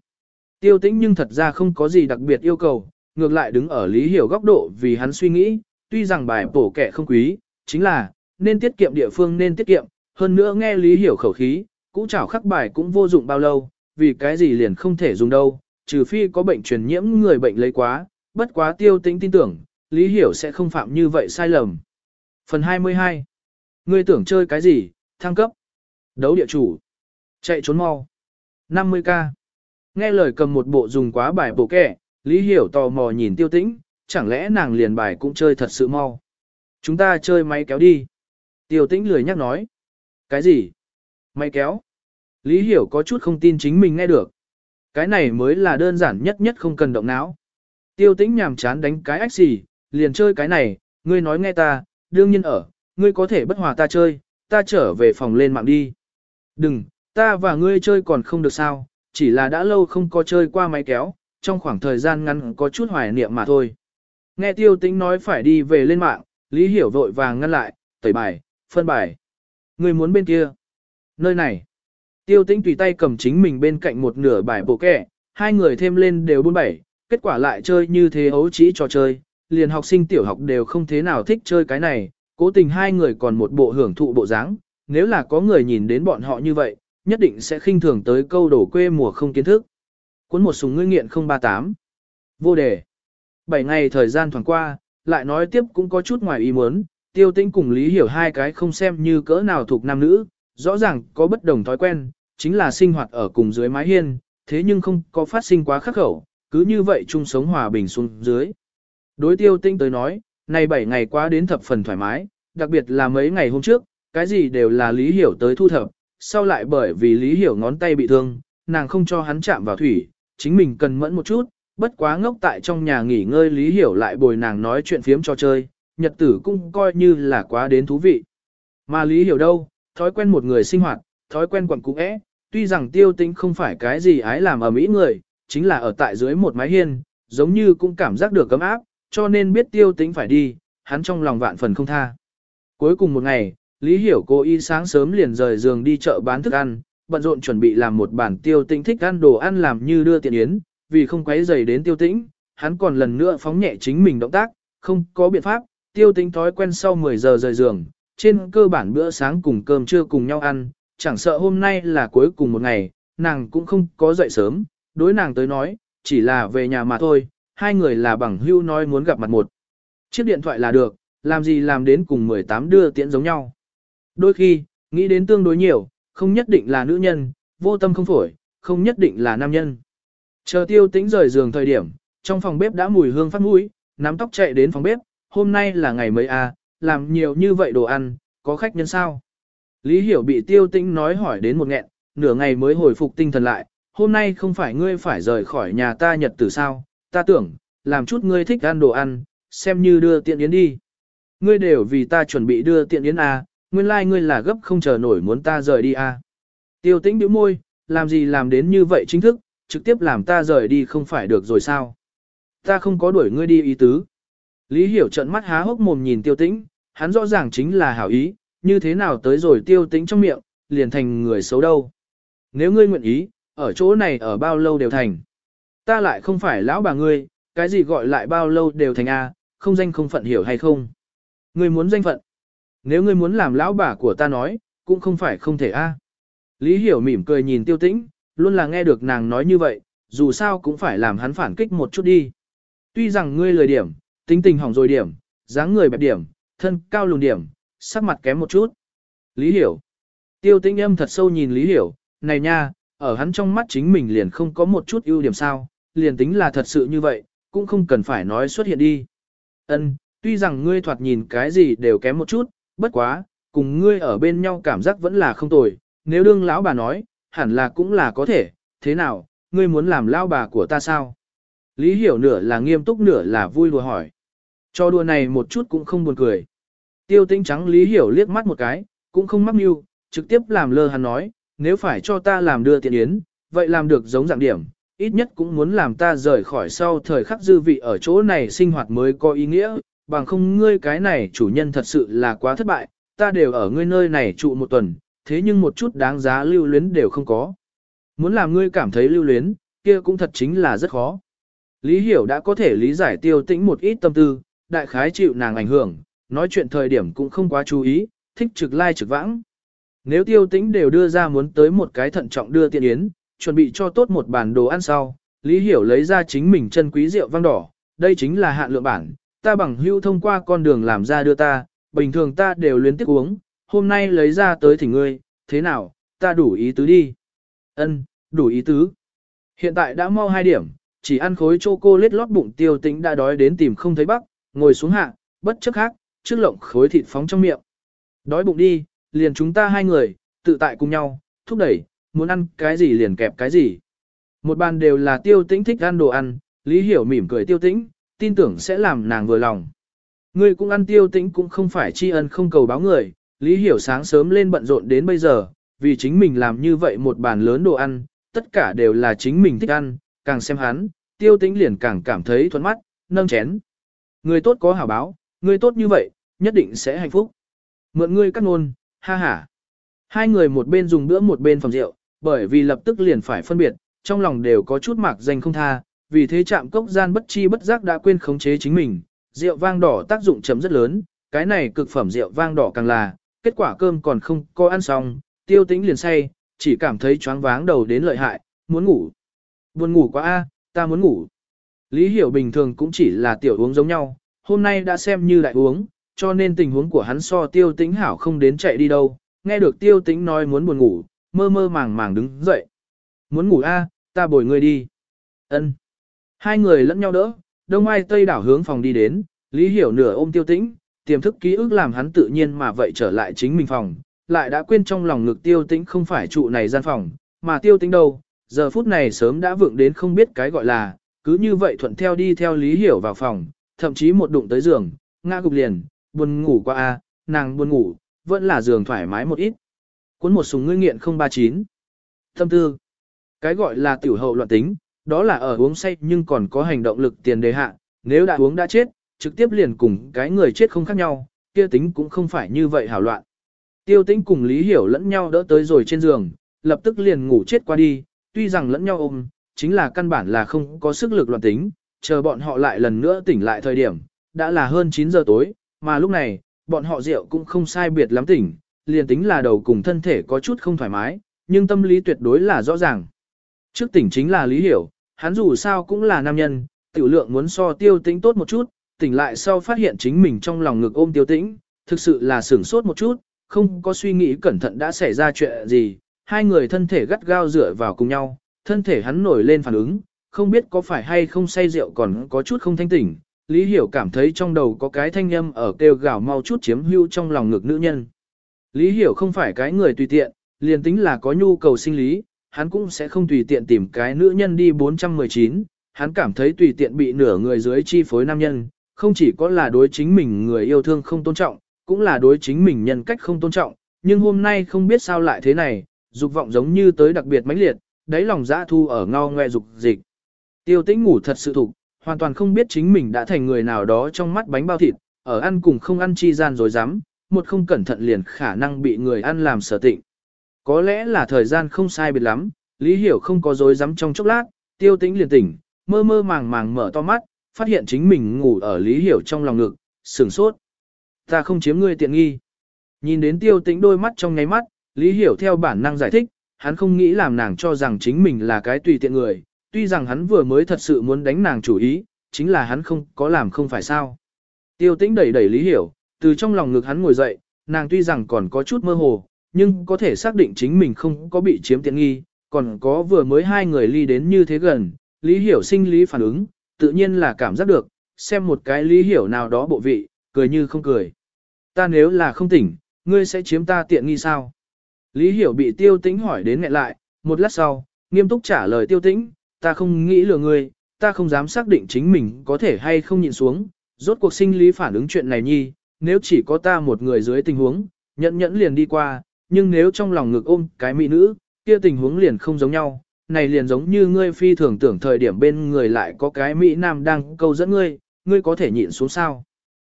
Tiêu tĩnh nhưng thật ra không có gì đặc biệt yêu cầu, ngược lại đứng ở lý hiểu góc độ vì hắn suy nghĩ, tuy rằng bài bổ kẻ không quý, chính là, nên tiết kiệm địa phương nên tiết kiệm, hơn nữa nghe lý hiểu khẩu khí, cũ chảo khắc bài cũng vô dụng bao lâu, vì cái gì liền không thể dùng đâu, trừ phi có bệnh truyền nhiễm người bệnh lấy quá, bất quá tiêu tĩnh tin tưởng, lý hiểu sẽ không phạm như vậy sai lầm. Phần 22 Ngươi tưởng chơi cái gì, thăng cấp, đấu địa chủ, chạy trốn mau. 50k Nghe lời cầm một bộ dùng quá bài bổ kẻ, Lý Hiểu tò mò nhìn tiêu tĩnh, chẳng lẽ nàng liền bài cũng chơi thật sự mau. Chúng ta chơi máy kéo đi. Tiêu tĩnh lười nhắc nói. Cái gì? Máy kéo? Lý Hiểu có chút không tin chính mình nghe được. Cái này mới là đơn giản nhất nhất không cần động não. Tiêu tĩnh nhàm chán đánh cái ách xì, liền chơi cái này, ngươi nói nghe ta, đương nhiên ở, ngươi có thể bất hòa ta chơi, ta trở về phòng lên mạng đi. Đừng, ta và ngươi chơi còn không được sao, chỉ là đã lâu không có chơi qua máy kéo, trong khoảng thời gian ngắn có chút hoài niệm mà thôi. Nghe tiêu tính nói phải đi về lên mạng, Lý Hiểu vội vàng ngăn lại, tẩy bài, phân bài. Người muốn bên kia. Nơi này. Tiêu tính tùy tay cầm chính mình bên cạnh một nửa bài bộ kẻ, hai người thêm lên đều buôn bảy, kết quả lại chơi như thế ấu chỉ trò chơi, liền học sinh tiểu học đều không thế nào thích chơi cái này, cố tình hai người còn một bộ hưởng thụ bộ dáng, nếu là có người nhìn đến bọn họ như vậy, nhất định sẽ khinh thường tới câu đổ quê mùa không kiến thức. Cuốn một súng ngươi nghiện 038. Vô đề. Bảy ngày thời gian thoảng qua, lại nói tiếp cũng có chút ngoài ý muốn, tiêu tĩnh cùng Lý Hiểu hai cái không xem như cỡ nào thuộc nam nữ, rõ ràng có bất đồng thói quen, chính là sinh hoạt ở cùng dưới mái hiên, thế nhưng không có phát sinh quá khắc khẩu, cứ như vậy chung sống hòa bình xuống dưới. Đối tiêu tĩnh tới nói, nay bảy ngày qua đến thập phần thoải mái, đặc biệt là mấy ngày hôm trước, cái gì đều là Lý Hiểu tới thu thập, sau lại bởi vì Lý Hiểu ngón tay bị thương, nàng không cho hắn chạm vào thủy, chính mình cần mẫn một chút, bất quá ngốc tại trong nhà nghỉ ngơi Lý Hiểu lại bồi nàng nói chuyện phiếm cho chơi, nhật tử cũng coi như là quá đến thú vị. Mà Lý Hiểu đâu, thói quen một người sinh hoạt, thói quen quẩn cũng é, tuy rằng tiêu tinh không phải cái gì ái làm ở mỹ người, chính là ở tại dưới một mái hiên, giống như cũng cảm giác được cấm áp, cho nên biết tiêu tính phải đi, hắn trong lòng vạn phần không tha. Cuối cùng một ngày, Lý Hiểu cố ý sáng sớm liền rời giường đi chợ bán thức ăn, bận rộn chuẩn bị làm một bản tiêu tĩnh thích ăn đồ ăn làm như đưa tiện yến, vì không quấy rầy đến tiêu tĩnh, hắn còn lần nữa phóng nhẹ chính mình động tác, không có biện pháp, tiêu tĩnh thói quen sau 10 giờ rời giường, trên cơ bản bữa sáng cùng cơm trưa cùng nhau ăn, chẳng sợ hôm nay là cuối cùng một ngày, nàng cũng không có dậy sớm, đối nàng tới nói, chỉ là về nhà mà thôi, hai người là bằng hưu nói muốn gặp mặt một. Chiếc điện thoại là được, làm gì làm đến cùng 18 đưa tiễn giống nhau. Đôi khi, nghĩ đến tương đối nhiều, không nhất định là nữ nhân, vô tâm không phổi, không nhất định là nam nhân. Chờ tiêu tĩnh rời giường thời điểm, trong phòng bếp đã mùi hương phát mũi, nắm tóc chạy đến phòng bếp, hôm nay là ngày mấy à, làm nhiều như vậy đồ ăn, có khách nhân sao? Lý hiểu bị tiêu tĩnh nói hỏi đến một nghẹn, nửa ngày mới hồi phục tinh thần lại, hôm nay không phải ngươi phải rời khỏi nhà ta nhật tử sao, ta tưởng, làm chút ngươi thích ăn đồ ăn, xem như đưa tiện yến đi. Ngươi đều vì ta chuẩn bị đưa tiện yến à? Nguyên lai like ngươi là gấp không chờ nổi muốn ta rời đi à? Tiêu tĩnh biểu môi, làm gì làm đến như vậy chính thức, trực tiếp làm ta rời đi không phải được rồi sao. Ta không có đuổi ngươi đi ý tứ. Lý hiểu trận mắt há hốc mồm nhìn tiêu tĩnh, hắn rõ ràng chính là hảo ý, như thế nào tới rồi tiêu tĩnh trong miệng, liền thành người xấu đâu. Nếu ngươi nguyện ý, ở chỗ này ở bao lâu đều thành. Ta lại không phải lão bà ngươi, cái gì gọi lại bao lâu đều thành A, không danh không phận hiểu hay không. Ngươi muốn danh phận. Nếu ngươi muốn làm lão bà của ta nói, cũng không phải không thể A. Lý hiểu mỉm cười nhìn tiêu tĩnh, luôn là nghe được nàng nói như vậy, dù sao cũng phải làm hắn phản kích một chút đi. Tuy rằng ngươi lười điểm, tính tình hỏng rồi điểm, dáng người bẹp điểm, thân cao lùn điểm, sắc mặt kém một chút. Lý hiểu. Tiêu tĩnh âm thật sâu nhìn Lý hiểu, này nha, ở hắn trong mắt chính mình liền không có một chút ưu điểm sao, liền tính là thật sự như vậy, cũng không cần phải nói xuất hiện đi. Ân, tuy rằng ngươi thoạt nhìn cái gì đều kém một chút, bất quá, cùng ngươi ở bên nhau cảm giác vẫn là không tồi, nếu đương lão bà nói, hẳn là cũng là có thể, thế nào, ngươi muốn làm lão bà của ta sao? Lý hiểu nửa là nghiêm túc nửa là vui đùa hỏi. Cho đùa này một chút cũng không buồn cười. Tiêu tinh trắng Lý hiểu liếc mắt một cái, cũng không mắc mưu, trực tiếp làm lơ hắn nói, nếu phải cho ta làm đưa tiện yến, vậy làm được giống dạng điểm, ít nhất cũng muốn làm ta rời khỏi sau thời khắc dư vị ở chỗ này sinh hoạt mới có ý nghĩa, bằng không ngươi cái này chủ nhân thật sự là quá thất bại, ta đều ở ngươi nơi này trụ một tuần, thế nhưng một chút đáng giá lưu luyến đều không có. Muốn làm ngươi cảm thấy lưu luyến, kia cũng thật chính là rất khó. Lý hiểu đã có thể lý giải tiêu tĩnh một ít tâm tư, đại khái chịu nàng ảnh hưởng, nói chuyện thời điểm cũng không quá chú ý, thích trực lai like trực vãng. Nếu tiêu tĩnh đều đưa ra muốn tới một cái thận trọng đưa tiện yến, chuẩn bị cho tốt một bàn đồ ăn sau, Lý Hiểu lấy ra chính mình chân quý rượu vang đỏ, đây chính là hạn lượng bản, ta bằng hưu thông qua con đường làm ra đưa ta, bình thường ta đều luyến tiếc uống, hôm nay lấy ra tới thỉnh ngươi, thế nào, ta đủ ý tứ đi. Ân, đủ ý tứ. Hiện tại đã mau hai điểm, chỉ ăn khối chocolate lót bụng tiêu tĩnh đã đói đến tìm không thấy bắc, ngồi xuống hạ, bất chấp khác, trước lộng khối thịt phóng trong miệng. Đói bụng đi, liền chúng ta hai người, tự tại cùng nhau, thúc đẩy, muốn ăn cái gì liền kẹp cái gì. Một bàn đều là tiêu tĩnh thích ăn đồ ăn, Lý Hiểu mỉm cười tiêu tĩnh, tin tưởng sẽ làm nàng vừa lòng. Ngươi cũng ăn tiêu tĩnh cũng không phải tri ân không cầu báo người, Lý Hiểu sáng sớm lên bận rộn đến bây giờ, vì chính mình làm như vậy một bàn lớn đồ ăn, tất cả đều là chính mình thích ăn, càng xem hắn, tiêu tĩnh liền càng cảm thấy thuận mắt, nâng chén. Người tốt có hảo báo, người tốt như vậy, nhất định sẽ hạnh phúc. Mượn ngươi cắt ngôn, ha ha. Hai người một bên dùng bữa một bên phòng rượu, bởi vì lập tức liền phải phân biệt, trong lòng đều có chút mạc danh không tha, vì thế chạm cốc gian bất chi bất giác đã quên khống chế chính mình, rượu vang đỏ tác dụng chấm rất lớn, cái này cực phẩm rượu vang đỏ càng là, kết quả cơm còn không có ăn xong, tiêu tĩnh liền say, chỉ cảm thấy choáng váng đầu đến lợi hại, muốn ngủ. Buồn ngủ quá a, ta muốn ngủ. Lý Hiểu bình thường cũng chỉ là tiểu uống giống nhau, hôm nay đã xem như đại uống, cho nên tình huống của hắn so tiêu tĩnh hảo không đến chạy đi đâu, nghe được tiêu tĩnh nói muốn buồn ngủ, mơ mơ màng màng đứng dậy. Muốn ngủ a, ta bồi ngươi đi. Ân. Hai người lẫn nhau đỡ, đông ai tây đảo hướng phòng đi đến, Lý Hiểu nửa ôm tiêu tĩnh, tiềm thức ký ức làm hắn tự nhiên mà vậy trở lại chính mình phòng, lại đã quên trong lòng ngực tiêu tĩnh không phải trụ này gian phòng, mà tiêu tĩnh đâu, giờ phút này sớm đã vượng đến không biết cái gọi là, cứ như vậy thuận theo đi theo Lý Hiểu vào phòng, thậm chí một đụng tới giường, ngã gục liền, buồn ngủ qua a, nàng buồn ngủ, vẫn là giường thoải mái một ít. Cuốn một súng ngươi nghiện 039. Tâm tư. Cái gọi là tiểu hậu loạn tính, đó là ở uống say nhưng còn có hành động lực tiền đề hạ, nếu đã uống đã chết, trực tiếp liền cùng cái người chết không khác nhau, kia tính cũng không phải như vậy hảo loạn. Tiêu tĩnh cùng Lý Hiểu lẫn nhau đỡ tới rồi trên giường, lập tức liền ngủ chết qua đi, tuy rằng lẫn nhau ôm, chính là căn bản là không có sức lực loạn tính, chờ bọn họ lại lần nữa tỉnh lại thời điểm, đã là hơn 9 giờ tối, mà lúc này, bọn họ rượu cũng không sai biệt lắm tỉnh, liền tính là đầu cùng thân thể có chút không thoải mái, nhưng tâm lý tuyệt đối là rõ ràng. Trước tỉnh chính là lý hiểu, hắn dù sao cũng là nam nhân, tiểu lượng muốn so tiêu tĩnh tốt một chút, tỉnh lại sau phát hiện chính mình trong lòng ngực ôm tiêu tĩnh, thực sự là sửng sốt một chút, không có suy nghĩ cẩn thận đã xảy ra chuyện gì, hai người thân thể gắt gao dựa vào cùng nhau, thân thể hắn nổi lên phản ứng, không biết có phải hay không say rượu còn có chút không thanh tỉnh, Lý Hiểu cảm thấy trong đầu có cái thanh âm ở kêu gào mau chút chiếm hữu trong lòng ngực nữ nhân. Lý Hiểu không phải cái người tùy tiện, liền tính là có nhu cầu sinh lý, hắn cũng sẽ không tùy tiện tìm cái nữ nhân đi 419, hắn cảm thấy tùy tiện bị nửa người dưới chi phối nam nhân, không chỉ có là đối chính mình người yêu thương không tôn trọng, cũng là đối chính mình nhân cách không tôn trọng, nhưng hôm nay không biết sao lại thế này, dục vọng giống như tới đặc biệt mãnh liệt, đáy lòng dã thu ở ngao ngoe dục dịch. Tiêu tĩnh ngủ thật sự thục, hoàn toàn không biết chính mình đã thành người nào đó trong mắt bánh bao thịt, ở ăn cùng không ăn chi gian rồi dám, một không cẩn thận liền khả năng bị người ăn làm sở tịnh. Có lẽ là thời gian không sai biệt lắm, Lý Hiểu không có dối dám trong chốc lát, tiêu tĩnh liền tỉnh, mơ mơ màng màng mở to mắt, phát hiện chính mình ngủ ở Lý Hiểu trong lòng ngực, sửng sốt. Ta không chiếm ngươi tiện nghi. Nhìn đến tiêu tĩnh đôi mắt trong ngáy mắt, Lý Hiểu theo bản năng giải thích, hắn không nghĩ làm nàng cho rằng chính mình là cái tùy tiện người, tuy rằng hắn vừa mới thật sự muốn đánh nàng chủ ý, chính là hắn không có làm không phải sao. Tiêu tĩnh đẩy đẩy Lý Hiểu, từ trong lòng ngực hắn ngồi dậy, nàng tuy rằng còn có chút mơ hồ, nhưng có thể xác định chính mình không có bị chiếm tiện nghi, còn có vừa mới hai người ly đến như thế gần, Lý Hiểu sinh lý phản ứng, tự nhiên là cảm giác được, xem một cái Lý Hiểu nào đó bộ vị, cười như không cười. Ta nếu là không tỉnh, ngươi sẽ chiếm ta tiện nghi sao? Lý Hiểu bị tiêu tĩnh hỏi đến ngại lại, một lát sau, nghiêm túc trả lời tiêu tĩnh, ta không nghĩ lừa ngươi, ta không dám xác định chính mình có thể hay không nhịn xuống, rốt cuộc sinh lý phản ứng chuyện này nhi, nếu chỉ có ta một người dưới tình huống, nhẫn nhẫn liền đi qua, nhưng nếu trong lòng ngực ôm cái mỹ nữ, kia tình huống liền không giống nhau, này liền giống như ngươi phi thường tưởng thời điểm bên người lại có cái Mỹ Nam đang câu dẫn ngươi, ngươi có thể nhịn xuống sao.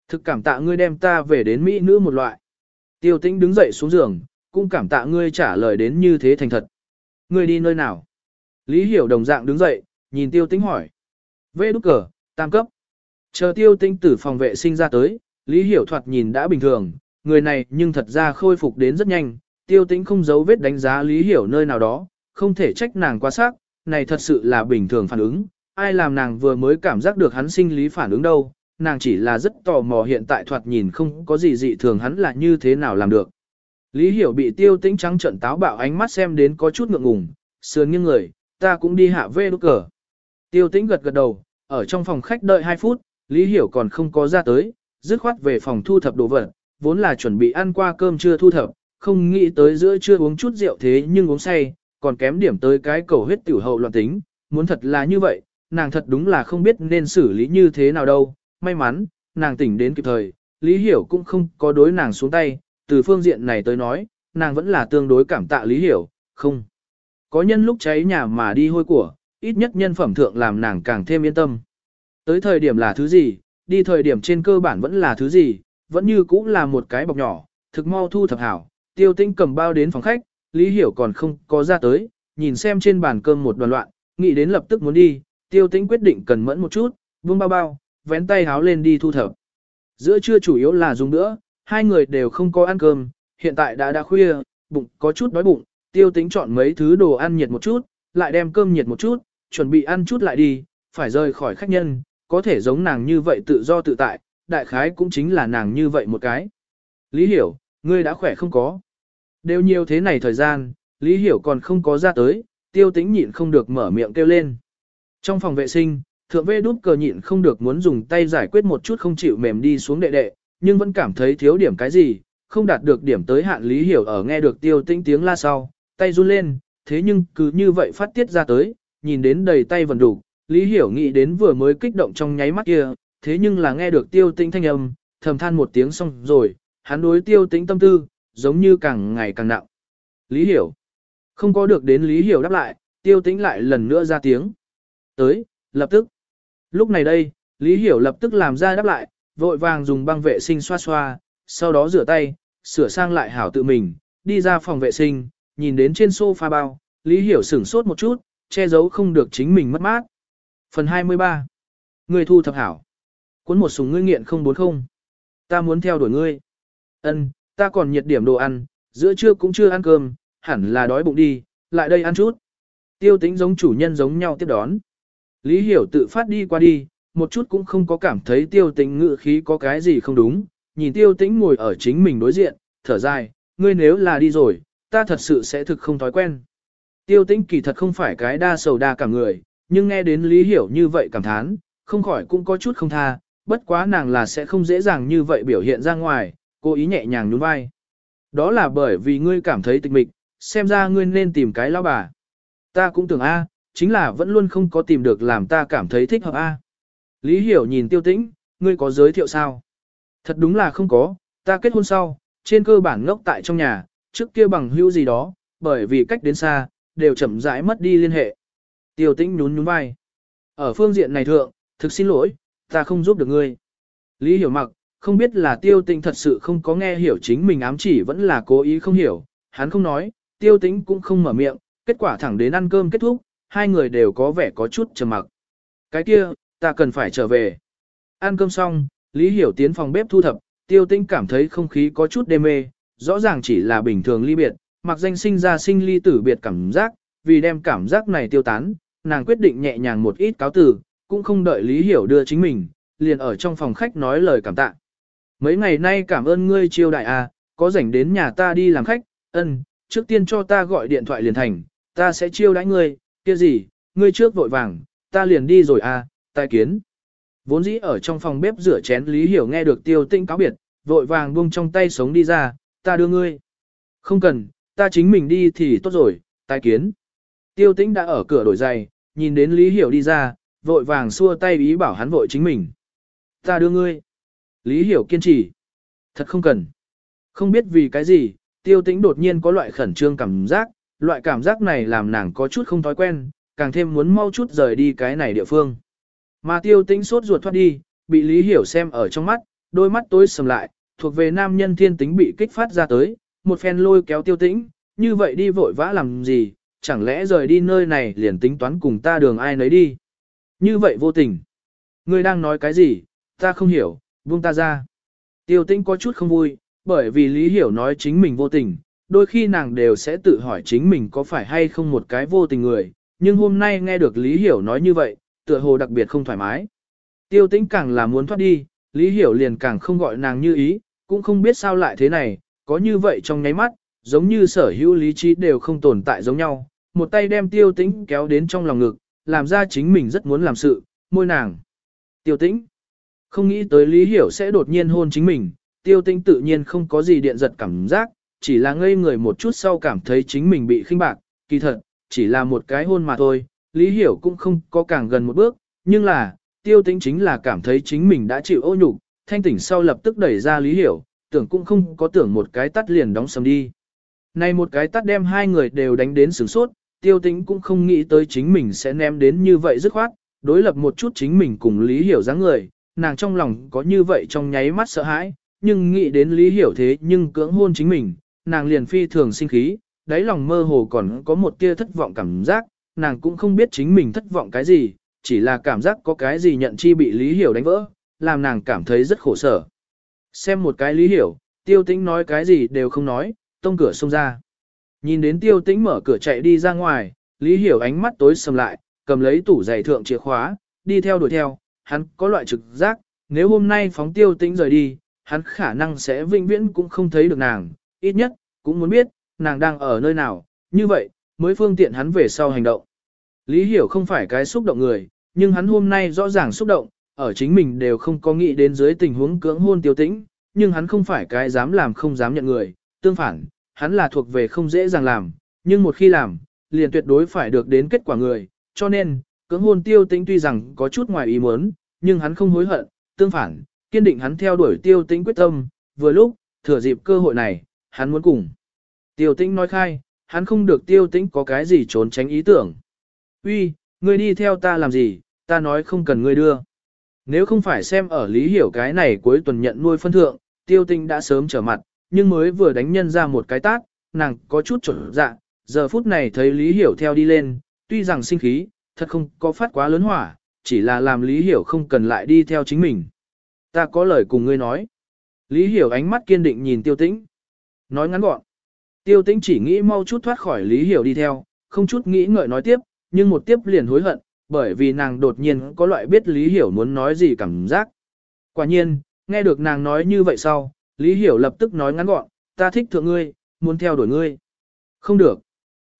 Thực cảm tạ ngươi đem ta về đến Mỹ nữ một loại. Tiêu tĩnh đứng dậy xuống giường, cũng cảm tạ ngươi trả lời đến như thế thành thật. Ngươi đi nơi nào? Lý Hiểu đồng dạng đứng dậy, nhìn tiêu tĩnh hỏi. Vê đúc cờ, tam cấp. Chờ tiêu tĩnh từ phòng vệ sinh ra tới, Lý Hiểu thoạt nhìn đã bình thường, người này nhưng thật ra khôi phục đến rất nhanh, tiêu tĩnh không giấu vết đánh giá Lý Hiểu nơi nào đó, không thể trách nàng quá sắc, này thật sự là bình thường phản ứng, ai làm nàng vừa mới cảm giác được hắn sinh lý phản ứng đâu, nàng chỉ là rất tò mò hiện tại thoạt nhìn không có gì dị thường hắn là như thế nào làm được. Lý Hiểu bị tiêu tĩnh trắng trận táo bạo ánh mắt xem đến có chút ngượng ngùng, sườn nghiêng người, ta cũng đi hạ vê đốt cờ. Tiêu tĩnh gật gật đầu, ở trong phòng khách đợi 2 phút, Lý Hiểu còn không có ra tới, dứt khoát về phòng thu thập đồ vật, vốn là chuẩn bị ăn qua cơm trưa thu thập, không nghĩ tới giữa trưa uống chút rượu thế nhưng uống say, còn kém điểm tới cái cầu huyết tiểu hậu loạn tính, muốn thật là như vậy, nàng thật đúng là không biết nên xử lý như thế nào đâu, may mắn, nàng tỉnh đến kịp thời, Lý Hiểu cũng không có đối nàng xuống tay, từ phương diện này tới nói, nàng vẫn là tương đối cảm tạ Lý Hiểu, không. Có nhân lúc cháy nhà mà đi hôi của, ít nhất nhân phẩm thượng làm nàng càng thêm yên tâm. Tới thời điểm là thứ gì, đi thời điểm trên cơ bản vẫn là thứ gì, vẫn như cũng là một cái bọc nhỏ, thực mau thu thập hảo, tiêu tinh cầm bao đến phòng khách, Lý Hiểu còn không có ra tới, nhìn xem trên bàn cơm một đoàn loạn, nghĩ đến lập tức muốn đi, tiêu Tinh quyết định cần mẫn một chút, vương bao bao, vén tay háo lên đi thu thập. Giữa trưa chủ yếu là dùng nữa, hai người đều không có ăn cơm, hiện tại đã đã khuya, bụng có chút đói bụng, tiêu Tinh chọn mấy thứ đồ ăn nhiệt một chút, lại đem cơm nhiệt một chút, chuẩn bị ăn chút lại đi, phải rời khỏi khách nhân, có thể giống nàng như vậy tự do tự tại, đại khái cũng chính là nàng như vậy một cái. Lý hiểu, ngươi đã khỏe không có. Đều nhiều thế này thời gian, Lý Hiểu còn không có ra tới, tiêu tĩnh nhịn không được mở miệng kêu lên. Trong phòng vệ sinh, thượng vê đút cờ nhịn không được muốn dùng tay giải quyết một chút không chịu mềm đi xuống đệ đệ, nhưng vẫn cảm thấy thiếu điểm cái gì, không đạt được điểm tới hạn Lý Hiểu ở nghe được tiêu tĩnh tiếng la sau, tay run lên, thế nhưng cứ như vậy phát tiết ra tới, nhìn đến đầy tay vần đủ, Lý Hiểu nghĩ đến vừa mới kích động trong nháy mắt kia, thế nhưng là nghe được tiêu tĩnh thanh âm, thầm than một tiếng xong rồi, hắn đối tiêu tĩnh tâm tư, giống như càng ngày càng nặng. Lý Hiểu. Không có được đến Lý Hiểu đáp lại, tiêu tĩnh lại lần nữa ra tiếng. Tới, lập tức. Lúc này đây, Lý Hiểu lập tức làm ra đáp lại, vội vàng dùng băng vệ sinh xoa xoa, sau đó rửa tay, sửa sang lại hảo tự mình, đi ra phòng vệ sinh, nhìn đến trên sofa bao, Lý Hiểu sửng sốt một chút, che giấu không được chính mình mất mát. Phần 23. Người thu thập hảo. Cuốn một súng ngươi nghiện 040. Ta muốn theo đuổi ngươi. Ân, ta còn nhiệt điểm đồ ăn, giữa trưa cũng chưa ăn cơm, hẳn là đói bụng đi, lại đây ăn chút. Tiêu tính giống chủ nhân giống nhau tiếp đón. Lý hiểu tự phát đi qua đi, một chút cũng không có cảm thấy tiêu tính ngự khí có cái gì không đúng, nhìn tiêu tính ngồi ở chính mình đối diện, thở dài, ngươi nếu là đi rồi, ta thật sự sẽ thực không thói quen. Tiêu tính kỳ thật không phải cái đa sầu đa cả người, nhưng nghe đến lý hiểu như vậy cảm thán, không khỏi cũng có chút không tha, bất quá nàng là sẽ không dễ dàng như vậy biểu hiện ra ngoài, cô ý nhẹ nhàng nhún vai. Đó là bởi vì ngươi cảm thấy tịch mịch, xem ra ngươi nên tìm cái lão bà. Ta cũng tưởng A, chính là vẫn luôn không có tìm được làm ta cảm thấy thích hợp A. Lý Hiểu nhìn tiêu tĩnh, ngươi có giới thiệu sao? Thật đúng là không có, ta kết hôn sau, trên cơ bản ngốc tại trong nhà, trước kia bằng hữu gì đó, bởi vì cách đến xa, đều chậm rãi mất đi liên hệ. Tiêu tĩnh nhún nhún vai. Ở phương diện này thượng, thực xin lỗi, ta không giúp được ngươi. Lý hiểu mặc, không biết là tiêu tĩnh thật sự không có nghe hiểu chính mình ám chỉ vẫn là cố ý không hiểu, hắn không nói, tiêu tĩnh cũng không mở miệng, kết quả thẳng đến ăn cơm kết thúc, hai người đều có vẻ có chút trầm mặc. Cái kia, ta cần phải trở về. Ăn cơm xong, Lý Hiểu tiến phòng bếp thu thập, tiêu tĩnh cảm thấy không khí có chút đê mê, rõ ràng chỉ là bình thường ly biệt, mặc danh sinh ra sinh ly tử biệt cảm giác, vì đem cảm giác này tiêu tán, nàng quyết định nhẹ nhàng một ít cáo từ, cũng không đợi Lý Hiểu đưa chính mình, liền ở trong phòng khách nói lời cảm tạ. Mấy ngày nay cảm ơn ngươi chiêu đại à, có rảnh đến nhà ta đi làm khách, ân, trước tiên cho ta gọi điện thoại liền thành, ta sẽ chiêu đãi ngươi, kia gì, ngươi trước vội vàng, ta liền đi rồi à, tai kiến. Vốn dĩ ở trong phòng bếp rửa chén Lý Hiểu nghe được tiêu tinh cáo biệt, vội vàng buông trong tay sống đi ra, ta đưa ngươi. Không cần, ta chính mình đi thì tốt rồi, tai kiến. Tiêu tĩnh đã ở cửa đổi giày, nhìn đến Lý Hiểu đi ra, vội vàng xua tay ý bảo hắn vội chính mình. Ta đưa ngươi. Lý Hiểu kiên trì. Thật không cần. Không biết vì cái gì, tiêu tĩnh đột nhiên có loại khẩn trương cảm giác, loại cảm giác này làm nàng có chút không thói quen, càng thêm muốn mau chút rời đi cái này địa phương. Mà tiêu tĩnh sốt ruột thoát đi, bị Lý Hiểu xem ở trong mắt, đôi mắt tối sầm lại, thuộc về nam nhân thiên tính bị kích phát ra tới, một phen lôi kéo tiêu tĩnh, như vậy đi vội vã làm gì, chẳng lẽ rời đi nơi này liền tính toán cùng ta đường ai nấy đi. Như vậy vô tình. Ngươi đang nói cái gì, ta không hiểu, buông ta ra. Tiêu tĩnh có chút không vui, bởi vì Lý Hiểu nói chính mình vô tình, đôi khi nàng đều sẽ tự hỏi chính mình có phải hay không một cái vô tình người, nhưng hôm nay nghe được Lý Hiểu nói như vậy, tựa hồ đặc biệt không thoải mái. Tiêu tĩnh càng là muốn thoát đi, Lý Hiểu liền càng không gọi nàng như ý, cũng không biết sao lại thế này, có như vậy trong nháy mắt, giống như sở hữu lý trí đều không tồn tại giống nhau, một tay đem tiêu tĩnh kéo đến trong lòng ngực, làm ra chính mình rất muốn làm sự, môi nàng. Tiêu tĩnh, không nghĩ tới Lý Hiểu sẽ đột nhiên hôn chính mình, tiêu tĩnh tự nhiên không có gì điện giật cảm giác, chỉ là ngây người một chút sau cảm thấy chính mình bị khinh bạc, kỳ thật, chỉ là một cái hôn mà thôi, Lý Hiểu cũng không có càng gần một bước, nhưng là, tiêu tĩnh chính là cảm thấy chính mình đã chịu ô nhục, thanh tỉnh sau lập tức đẩy ra Lý Hiểu, tưởng cũng không có tưởng một cái tắt liền đóng sầm đi. Này một cái tắt đem hai người đều đánh đến sướng sốt, tiêu tĩnh cũng không nghĩ tới chính mình sẽ ném đến như vậy dứt khoát, đối lập một chút chính mình cùng Lý Hiểu dáng người, nàng trong lòng có như vậy trong nháy mắt sợ hãi, nhưng nghĩ đến Lý Hiểu thế nhưng cưỡng hôn chính mình, nàng liền phi thường sinh khí, đáy lòng mơ hồ còn có một tia thất vọng cảm giác, nàng cũng không biết chính mình thất vọng cái gì, chỉ là cảm giác có cái gì nhận chi bị Lý Hiểu đánh vỡ, làm nàng cảm thấy rất khổ sở. Xem một cái Lý Hiểu, tiêu tĩnh nói cái gì đều không nói, tông cửa xông ra. Nhìn đến tiêu tĩnh mở cửa chạy đi ra ngoài, Lý Hiểu ánh mắt tối sầm lại, cầm lấy tủ giày thượng chìa khóa, đi theo đuổi theo, hắn có loại trực giác, nếu hôm nay phóng tiêu tĩnh rời đi, hắn khả năng sẽ vĩnh viễn cũng không thấy được nàng, ít nhất, cũng muốn biết, nàng đang ở nơi nào, như vậy, mới phương tiện hắn về sau hành động. Lý Hiểu không phải cái xúc động người, nhưng hắn hôm nay rõ ràng xúc động, ở chính mình đều không có nghĩ đến dưới tình huống cưỡng hôn tiêu tĩnh, nhưng hắn không phải cái dám làm không dám nhận người, tương phản, hắn là thuộc về không dễ dàng làm, nhưng một khi làm, liền tuyệt đối phải được đến kết quả người, cho nên, cưỡng hôn tiêu tĩnh tuy rằng có chút ngoài ý muốn, nhưng hắn không hối hận, tương phản, kiên định hắn theo đuổi tiêu tĩnh quyết tâm, vừa lúc, thừa dịp cơ hội này, hắn muốn cùng. Tiêu tĩnh nói khai, hắn không được tiêu tĩnh có cái gì trốn tránh ý tưởng. Uy, ngươi đi theo ta làm gì, ta nói không cần ngươi đưa. Nếu không phải xem ở lý hiểu cái này cuối tuần nhận nuôi phân thượng, tiêu tĩnh đã sớm trở mặt, nhưng mới vừa đánh nhân ra một cái tát, nàng có chút trở dạ, giờ phút này thấy lý hiểu theo đi lên, tuy rằng sinh khí, thật không có phát quá lớn hỏa, chỉ là làm lý hiểu không cần lại đi theo chính mình. Ta có lời cùng ngươi nói. Lý hiểu ánh mắt kiên định nhìn tiêu tĩnh. Nói ngắn gọn. Tiêu tĩnh chỉ nghĩ mau chút thoát khỏi Lý Hiểu đi theo, không chút nghĩ ngợi nói tiếp, nhưng một tiếp liền hối hận, bởi vì nàng đột nhiên có loại biết Lý Hiểu muốn nói gì cảm giác. Quả nhiên, nghe được nàng nói như vậy sau, Lý Hiểu lập tức nói ngắn gọn, ta thích thượng ngươi, muốn theo đuổi ngươi. Không được.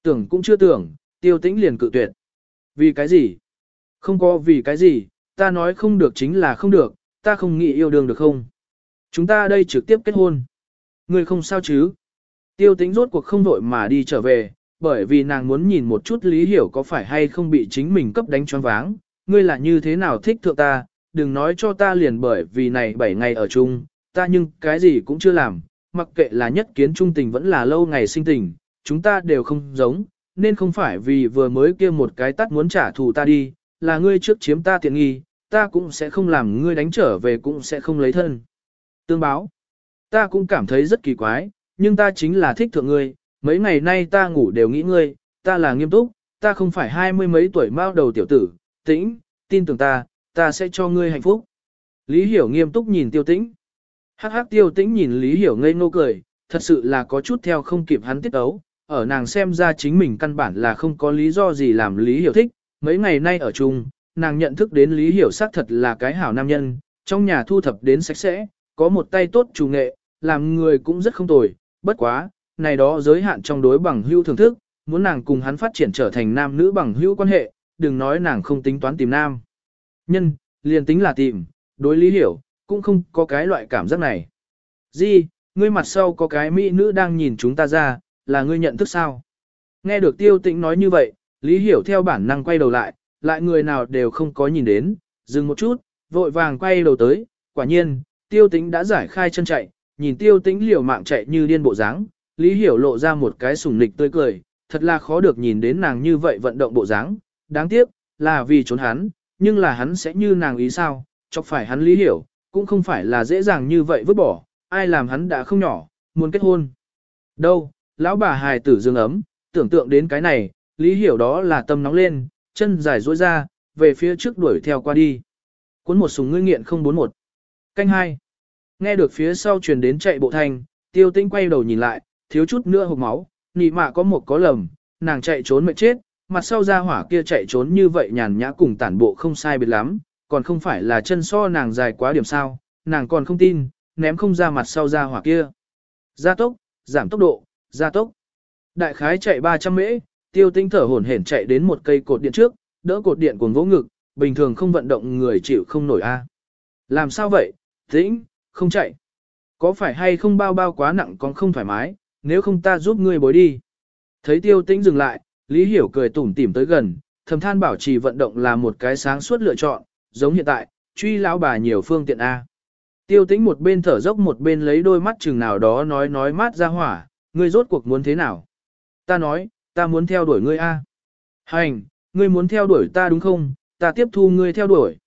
Tưởng cũng chưa tưởng, tiêu tĩnh liền cự tuyệt. Vì cái gì? Không có vì cái gì, ta nói không được chính là không được, ta không nghĩ yêu đương được không? Chúng ta đây trực tiếp kết hôn. Ngươi không sao chứ? Tiêu Tĩnh rốt cuộc không vội mà đi trở về, bởi vì nàng muốn nhìn một chút lý hiểu có phải hay không bị chính mình cấp đánh choáng váng, ngươi là như thế nào thích thượng ta, đừng nói cho ta liền bởi vì này 7 ngày ở chung, ta nhưng cái gì cũng chưa làm, mặc kệ là nhất kiến trung tình vẫn là lâu ngày sinh tình, chúng ta đều không giống, nên không phải vì vừa mới kia một cái tắt muốn trả thù ta đi, là ngươi trước chiếm ta tiện nghi, ta cũng sẽ không làm ngươi đánh trở về cũng sẽ không lấy thân. Tương báo, ta cũng cảm thấy rất kỳ quái, nhưng ta chính là thích thượng ngươi, mấy ngày nay ta ngủ đều nghĩ ngươi, ta là nghiêm túc, ta không phải hai mươi mấy tuổi mao đầu tiểu tử, tĩnh, tin tưởng ta, ta sẽ cho ngươi hạnh phúc. Lý Hiểu nghiêm túc nhìn tiêu tĩnh. Hắc hắc tiêu tĩnh nhìn Lý Hiểu ngây ngô cười, thật sự là có chút theo không kịp hắn tiết ấu, ở nàng xem ra chính mình căn bản là không có lý do gì làm Lý Hiểu thích, mấy ngày nay ở chung, nàng nhận thức đến Lý Hiểu xác thật là cái hảo nam nhân, trong nhà thu thập đến sạch sẽ, có một tay tốt chủ nghệ, làm người cũng rất không tồi, bất quá, này đó giới hạn trong đối bằng hữu thưởng thức, muốn nàng cùng hắn phát triển trở thành nam nữ bằng hữu quan hệ, đừng nói nàng không tính toán tìm nam. Nhân, liền tính là tìm, đối lý hiểu, cũng không có cái loại cảm giác này. Di, ngươi mặt sau có cái mỹ nữ đang nhìn chúng ta ra, là ngươi nhận thức sao? Nghe được tiêu tĩnh nói như vậy, lý hiểu theo bản năng quay đầu lại, lại người nào đều không có nhìn đến, dừng một chút, vội vàng quay đầu tới, quả nhiên, tiêu tĩnh đã giải khai chân chạy, nhìn tiêu tĩnh liều mạng chạy như điên bộ dáng, lý hiểu lộ ra một cái sủng nịch tươi cười, thật là khó được nhìn đến nàng như vậy vận động bộ dáng, đáng tiếc, là vì trốn hắn, nhưng là hắn sẽ như nàng ý sao, chọc phải hắn lý hiểu, cũng không phải là dễ dàng như vậy vứt bỏ, ai làm hắn đã không nhỏ, muốn kết hôn. Đâu, lão bà hài tử dương ấm, tưởng tượng đến cái này, lý hiểu đó là tâm nóng lên, chân dài duỗi ra, về phía trước đuổi theo qua đi. Cuốn một súng ngươi nghiện 041. Canh hai. Nghe được phía sau truyền đến chạy bộ thanh, tiêu tinh quay đầu nhìn lại, thiếu chút nữa hộp máu, nị mạ có một có lầm, nàng chạy trốn mệt chết, mặt sau ra hỏa kia chạy trốn như vậy nhàn nhã cùng tản bộ không sai biệt lắm, còn không phải là chân so nàng dài quá điểm sao, nàng còn không tin, ném không ra mặt sau ra hỏa kia. Gia tốc, giảm tốc độ, gia tốc. Đại khái chạy 300 mễ, tiêu tinh thở hổn hển chạy đến một cây cột điện trước, đỡ cột điện cuồng vỗ ngực, bình thường không vận động người chịu không nổi a. À. Làm sao vậy, tĩnh, không chạy. Có phải hay không bao bao quá nặng còn không thoải mái, nếu không ta giúp ngươi bối đi. Thấy tiêu tĩnh dừng lại, Lý Hiểu cười tủm tỉm tới gần, thầm than bảo trì vận động là một cái sáng suốt lựa chọn, giống hiện tại, truy lão bà nhiều phương tiện A. Tiêu tĩnh một bên thở dốc một bên lấy đôi mắt chừng nào đó nói nói mát ra hỏa, ngươi rốt cuộc muốn thế nào? Ta nói, ta muốn theo đuổi ngươi A. Hành, ngươi muốn theo đuổi ta đúng không? Ta tiếp thu ngươi theo đuổi.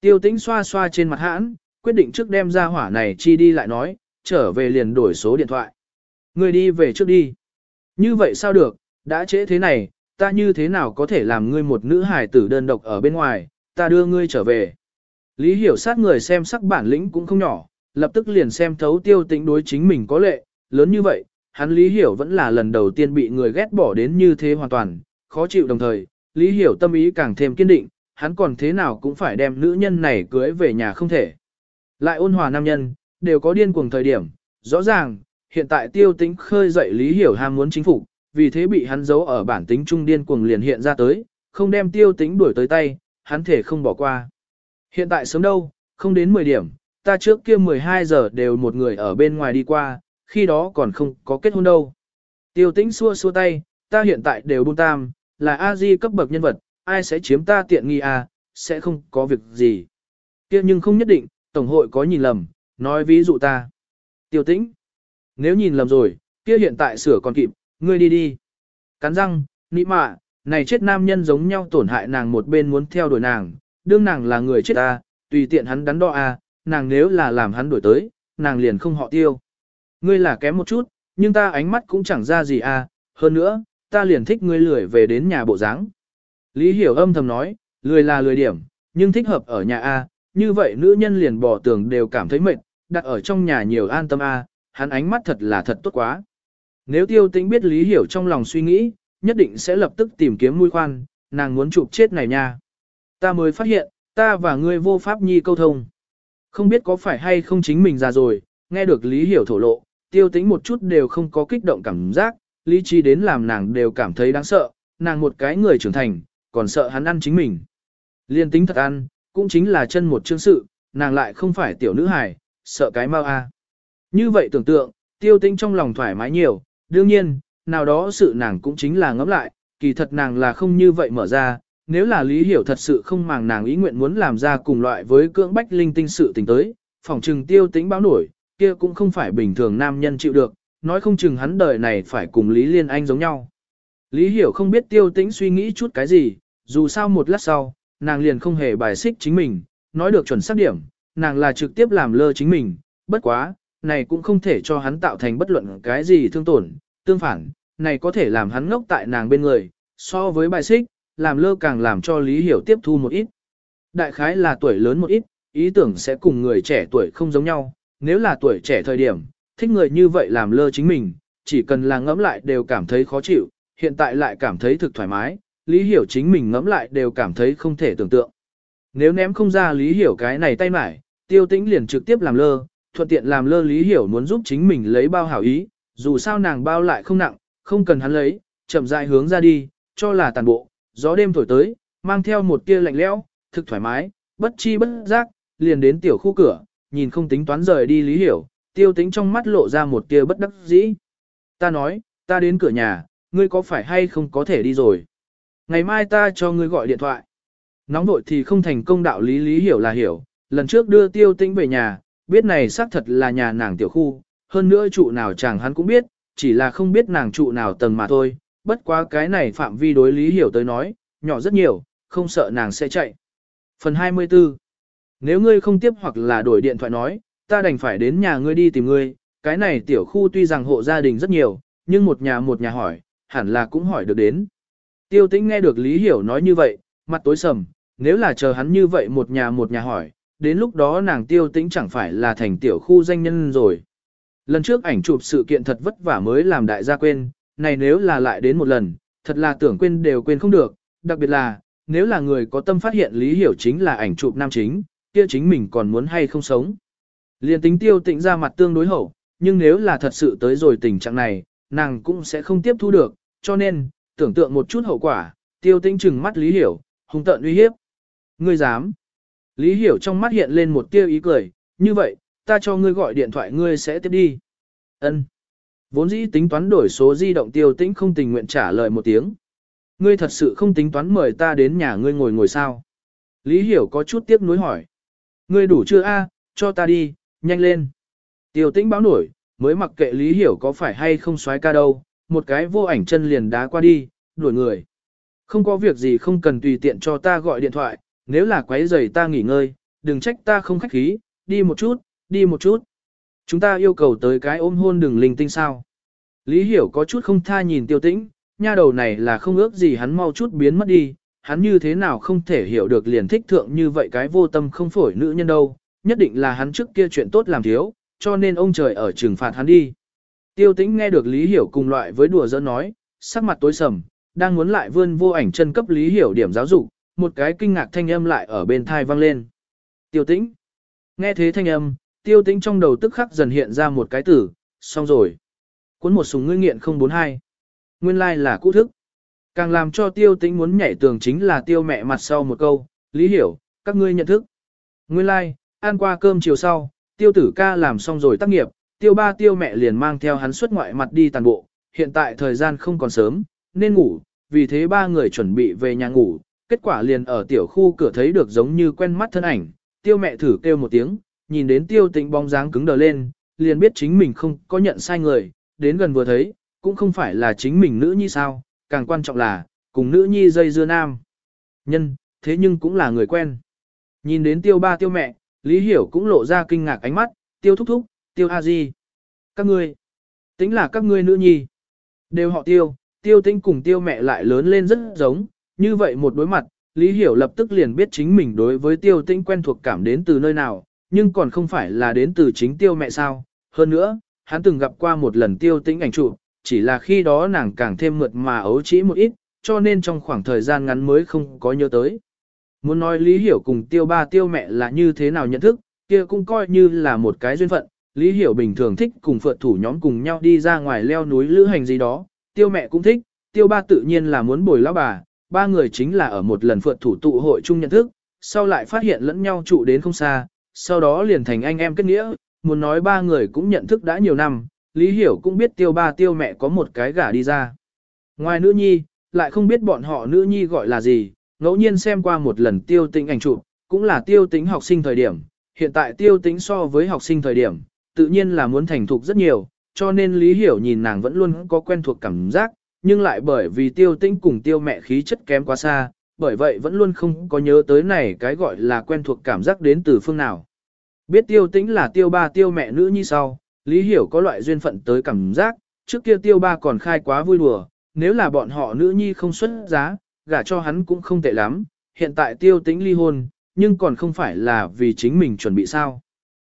Tiêu tĩnh xoa xoa trên mặt hãn, quyết định trước đem ra hỏa này chi đi lại nói, trở về liền đổi số điện thoại. Ngươi đi về trước đi. Như vậy sao được, đã trễ thế này, ta như thế nào có thể làm ngươi một nữ hài tử đơn độc ở bên ngoài, ta đưa ngươi trở về. Lý hiểu sát người xem sắc bản lĩnh cũng không nhỏ, lập tức liền xem thấu tiêu tĩnh đối chính mình có lệ, lớn như vậy, hắn Lý hiểu vẫn là lần đầu tiên bị người ghét bỏ đến như thế hoàn toàn, khó chịu đồng thời, Lý hiểu tâm ý càng thêm kiên định, hắn còn thế nào cũng phải đem nữ nhân này cưới về nhà không thể. Lại ôn hòa nam nhân, đều có điên cuồng thời điểm, rõ ràng, hiện tại tiêu tĩnh khơi dậy Lý hiểu ham muốn chính phủ, vì thế bị hắn giấu ở bản tính trung điên cuồng liền hiện ra tới, không đem tiêu tĩnh đuổi tới tay, hắn thể không bỏ qua. Hiện tại sớm đâu, không đến 10 điểm, ta trước kia 12 giờ đều một người ở bên ngoài đi qua, khi đó còn không có kết hôn đâu. Tiêu tĩnh xua xua tay, ta hiện tại đều buôn tam, là A-di cấp bậc nhân vật, ai sẽ chiếm ta tiện nghi à, sẽ không có việc gì. kia nhưng không nhất định, Tổng hội có nhìn lầm, nói ví dụ ta. Tiêu tĩnh, nếu nhìn lầm rồi, kia hiện tại sửa còn kịp, ngươi đi đi. Cắn răng, nị mạ, này chết nam nhân giống nhau tổn hại nàng một bên muốn theo đuổi nàng, đương nàng là người chết ta, tùy tiện hắn đắn đo a, nàng nếu là làm hắn đuổi tới, nàng liền không họ tiêu. Ngươi là kém một chút, nhưng ta ánh mắt cũng chẳng ra gì a, hơn nữa, ta liền thích ngươi lười về đến nhà bộ dáng. Lý Hiểu âm thầm nói, lười là lười điểm, nhưng thích hợp ở nhà a, như vậy nữ nhân liền bỏ tường đều cảm thấy mệt, đặt ở trong nhà nhiều an tâm a, hắn ánh mắt thật là thật tốt quá. Nếu tiêu tĩnh biết Lý Hiểu trong lòng suy nghĩ, nhất định sẽ lập tức tìm kiếm mũi khoan, nàng muốn chụp chết này nha. Ta mới phát hiện, ta và ngươi vô pháp nhi câu thông. Không biết có phải hay không chính mình già rồi, nghe được Lý Hiểu thổ lộ, tiêu tính một chút đều không có kích động cảm giác, lý trí đến làm nàng đều cảm thấy đáng sợ, nàng một cái người trưởng thành, còn sợ hắn ăn chính mình. Liên tính thật ăn, cũng chính là chân một chương sự, nàng lại không phải tiểu nữ hài, sợ cái mau a. Như vậy tưởng tượng, tiêu tinh trong lòng thoải mái nhiều, đương nhiên, nào đó sự nàng cũng chính là ngẫm lại, kỳ thật nàng là không như vậy mở ra, Nếu là Lý Hiểu thật sự không màng nàng ý nguyện muốn làm ra cùng loại với cưỡng bách linh tinh sự tình tới, phòng trừng tiêu tĩnh báo nổi, kia cũng không phải bình thường nam nhân chịu được, nói không chừng hắn đời này phải cùng Lý Liên Anh giống nhau. Lý Hiểu không biết tiêu tĩnh suy nghĩ chút cái gì, dù sao một lát sau, nàng liền không hề bài xích chính mình, nói được chuẩn xác điểm, nàng là trực tiếp làm lơ chính mình, bất quá, này cũng không thể cho hắn tạo thành bất luận cái gì thương tổn, tương phản, này có thể làm hắn ngốc tại nàng bên người, so với bài xích, làm lơ càng làm cho Lý Hiểu tiếp thu một ít. Đại khái là tuổi lớn một ít, ý tưởng sẽ cùng người trẻ tuổi không giống nhau, nếu là tuổi trẻ thời điểm, thích người như vậy làm lơ chính mình, chỉ cần là ngẫm lại đều cảm thấy khó chịu, hiện tại lại cảm thấy thực thoải mái, Lý Hiểu chính mình ngẫm lại đều cảm thấy không thể tưởng tượng. Nếu ném không ra Lý Hiểu cái này tay mải, tiêu tĩnh liền trực tiếp làm lơ, thuận tiện làm lơ Lý Hiểu muốn giúp chính mình lấy bao hảo ý, dù sao nàng bao lại không nặng, không cần hắn lấy, chậm rãi hướng ra đi, cho là tàn bộ, gió đêm thổi tới, mang theo một tia lạnh lẽo, thực thoải mái, bất chi bất giác, liền đến tiểu khu cửa, nhìn không tính toán rời đi Lý Hiểu, tiêu tính trong mắt lộ ra một tia bất đắc dĩ. Ta nói, ta đến cửa nhà, ngươi có phải hay không có thể đi rồi? Ngày mai ta cho ngươi gọi điện thoại. Nóng vội thì không thành công đạo lý Lý Hiểu là hiểu, lần trước đưa tiêu tĩnh về nhà, biết này xác thật là nhà nàng tiểu khu, hơn nữa trụ nào chàng hắn cũng biết, chỉ là không biết nàng trụ nào tầng mà thôi, bất quá cái này phạm vi đối lý hiểu tới nói, nhỏ rất nhiều, không sợ nàng sẽ chạy. Phần 24 Nếu ngươi không tiếp hoặc là đổi điện thoại nói, ta đành phải đến nhà ngươi đi tìm ngươi, cái này tiểu khu tuy rằng hộ gia đình rất nhiều, nhưng một nhà một nhà hỏi, hẳn là cũng hỏi được đến. Tiêu tĩnh nghe được Lý Hiểu nói như vậy, mặt tối sầm, nếu là chờ hắn như vậy một nhà một nhà hỏi, đến lúc đó nàng tiêu tĩnh chẳng phải là thành tiểu khu danh nhân rồi. Lần trước ảnh chụp sự kiện thật vất vả mới làm đại gia quên, này nếu là lại đến một lần, thật là tưởng quên đều quên không được, đặc biệt là, nếu là người có tâm phát hiện Lý Hiểu chính là ảnh chụp nam chính, kia chính mình còn muốn hay không sống. Liên tính tiêu tĩnh ra mặt tương đối hậu, nhưng nếu là thật sự tới rồi tình trạng này, nàng cũng sẽ không tiếp thu được, cho nên, tưởng tượng một chút hậu quả, tiêu tĩnh chừng mắt Lý Hiểu, hung tợn uy hiếp. Ngươi dám. Lý Hiểu trong mắt hiện lên một tia ý cười, như vậy, ta cho ngươi gọi điện thoại ngươi sẽ tiếp đi. Ân. Vốn dĩ tính toán đổi số di động tiêu tĩnh không tình nguyện trả lời một tiếng. Ngươi thật sự không tính toán mời ta đến nhà ngươi ngồi ngồi sao? Lý Hiểu có chút tiếc nuối hỏi. Ngươi đủ chưa a? cho ta đi, nhanh lên. Tiêu tĩnh báo nổi, mới mặc kệ Lý Hiểu có phải hay không xoái ca đâu, một cái vô ảnh chân liền đá qua đi, đuổi người. Không có việc gì không cần tùy tiện cho ta gọi điện thoại, nếu là quấy rầy ta nghỉ ngơi, đừng trách ta không khách khí, đi một chút, đi một chút. Chúng ta yêu cầu tới cái ôm hôn đừng linh tinh sao. Lý Hiểu có chút không tha nhìn tiêu tĩnh, nha đầu này là không ước gì hắn mau chút biến mất đi, hắn như thế nào không thể hiểu được liền thích thượng như vậy cái vô tâm không phổi nữ nhân đâu, nhất định là hắn trước kia chuyện tốt làm thiếu, cho nên ông trời ở trừng phạt hắn đi. Tiêu tĩnh nghe được Lý Hiểu cùng loại với đùa giỡn nói, sắc mặt tối sầm, đang muốn lại vươn vô ảnh chân cấp Lý Hiểu điểm giáo dục, một cái kinh ngạc thanh âm lại ở bên thai vang lên. Tiêu tĩnh. Nghe thế thanh âm, tiêu tĩnh trong đầu tức khắc dần hiện ra một cái tử, xong rồi. Cuốn một súng ngươi nghiện 042. Nguyên lai like là cũ thức. Càng làm cho tiêu tĩnh muốn nhảy tường chính là tiêu mẹ mặt sau một câu, lý hiểu, các ngươi nhận thức. Nguyên lai, like, ăn qua cơm chiều sau, tiêu tử ca làm xong rồi tác nghiệp, tiêu ba tiêu mẹ liền mang theo hắn xuất ngoại mặt đi tàn bộ, hiện tại thời gian không còn sớm, nên ngủ, vì thế ba người chuẩn bị về nhà ngủ, kết quả liền ở tiểu khu cửa thấy được giống như quen mắt thân ảnh, tiêu mẹ thử kêu một tiếng, nhìn đến tiêu tĩnh bóng dáng cứng đờ lên, liền biết chính mình không có nhận sai người, đến gần vừa thấy, cũng không phải là chính mình nữ nhi sao, càng quan trọng là, cùng nữ nhi dây dưa nam. Nhân, thế nhưng cũng là người quen. Nhìn đến tiêu ba tiêu mẹ, Lý Hiểu cũng lộ ra kinh ngạc ánh mắt, tiêu thúc thúc, tiêu a di. Các ngươi, tính là các ngươi nữ nhi. Đều họ tiêu, tiêu tinh cùng tiêu mẹ lại lớn lên rất giống, như vậy một đối mặt, Lý Hiểu lập tức liền biết chính mình đối với tiêu tinh quen thuộc cảm đến từ nơi nào, nhưng còn không phải là đến từ chính tiêu mẹ sao. Hơn nữa, hắn từng gặp qua một lần tiêu Tĩnh ảnh chụp, chỉ là khi đó nàng càng thêm mượt mà ấu trĩ một ít, cho nên trong khoảng thời gian ngắn mới không có nhớ tới. Muốn nói Lý Hiểu cùng tiêu ba tiêu mẹ là như thế nào nhận thức, kia cũng coi như là một cái duyên phận. Lý Hiểu bình thường thích cùng phượt thủ nhóm cùng nhau đi ra ngoài leo núi lữ hành gì đó, tiêu mẹ cũng thích, tiêu ba tự nhiên là muốn bồi lão bà, ba người chính là ở một lần phượt thủ tụ hội chung nhận thức, sau lại phát hiện lẫn nhau trụ đến không xa, sau đó liền thành anh em kết nghĩa, muốn nói ba người cũng nhận thức đã nhiều năm, Lý Hiểu cũng biết tiêu ba tiêu mẹ có một cái gả đi ra. Ngoài nữ nhi, lại không biết bọn họ nữ nhi gọi là gì, ngẫu nhiên xem qua một lần tiêu tĩnh ảnh chụp, cũng là tiêu tĩnh học sinh thời điểm, hiện tại tiêu tĩnh so với học sinh thời điểm, tự nhiên là muốn thành thục rất nhiều, cho nên Lý Hiểu nhìn nàng vẫn luôn có quen thuộc cảm giác, nhưng lại bởi vì tiêu tĩnh cùng tiêu mẹ khí chất kém quá xa, bởi vậy vẫn luôn không có nhớ tới này cái gọi là quen thuộc cảm giác đến từ phương nào. Biết tiêu tĩnh là tiêu ba tiêu mẹ nữ như sau, Lý Hiểu có loại duyên phận tới cảm giác, trước kia tiêu ba còn khai quá vui đùa, nếu là bọn họ nữ nhi không xuất giá, gả cho hắn cũng không tệ lắm, hiện tại tiêu tĩnh ly hôn, nhưng còn không phải là vì chính mình chuẩn bị sao.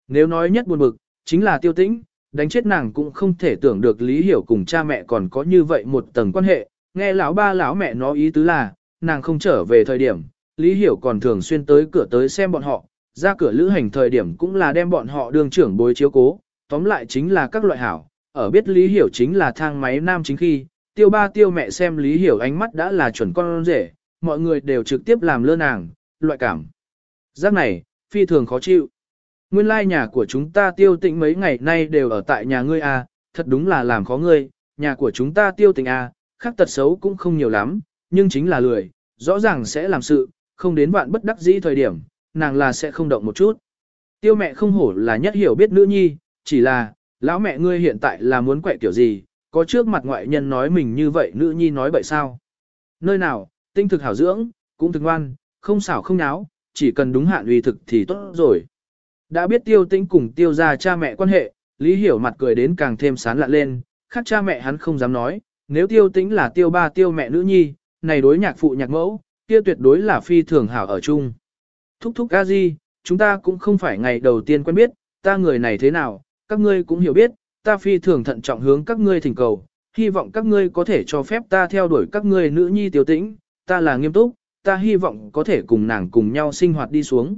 Nếu nói nhất buồn bực, chính là tiêu tĩnh, đánh chết nàng cũng không thể tưởng được Lý Hiểu cùng cha mẹ còn có như vậy một tầng quan hệ, nghe lão ba lão mẹ nói ý tứ là, nàng không trở về thời điểm, Lý Hiểu còn thường xuyên tới cửa tới xem bọn họ, ra cửa lữ hành thời điểm cũng là đem bọn họ đường trưởng bối chiếu cố, tóm lại chính là các loại hảo, ở biết Lý Hiểu chính là thang máy nam chính khi, tiêu ba tiêu mẹ xem Lý Hiểu ánh mắt đã là chuẩn con rể, mọi người đều trực tiếp làm lơ nàng, loại cảm. Giác này, phi thường khó chịu. Nguyên lai nhà của chúng ta tiêu Tịnh mấy ngày nay đều ở tại nhà ngươi à, thật đúng là làm khó ngươi, nhà của chúng ta tiêu Tịnh à, khác tật xấu cũng không nhiều lắm, nhưng chính là lười, rõ ràng sẽ làm sự, không đến vạn bất đắc dĩ thời điểm, nàng là sẽ không động một chút. Tiêu mẹ không hổ là nhất hiểu biết nữ nhi, chỉ là, lão mẹ ngươi hiện tại là muốn quậy kiểu gì, có trước mặt ngoại nhân nói mình như vậy nữ nhi nói vậy sao? Nơi nào, tinh thực hảo dưỡng, cũng thực ngoan, không xảo không náo, chỉ cần đúng hạn uy thực thì tốt rồi. Đã biết tiêu tĩnh cùng tiêu gia cha mẹ quan hệ, Lý Hiểu mặt cười đến càng thêm sán lạ lên, khác cha mẹ hắn không dám nói, nếu tiêu tĩnh là tiêu ba tiêu mẹ nữ nhi, này đối nhạc phụ nhạc mẫu, kia tuyệt đối là phi thường hảo ở chung. Thúc thúc a di, chúng ta cũng không phải ngày đầu tiên quen biết, ta người này thế nào, các ngươi cũng hiểu biết, ta phi thường thận trọng hướng các ngươi thỉnh cầu, hy vọng các ngươi có thể cho phép ta theo đuổi các ngươi nữ nhi tiểu tĩnh, ta là nghiêm túc, ta hy vọng có thể cùng nàng cùng nhau sinh hoạt đi xuống.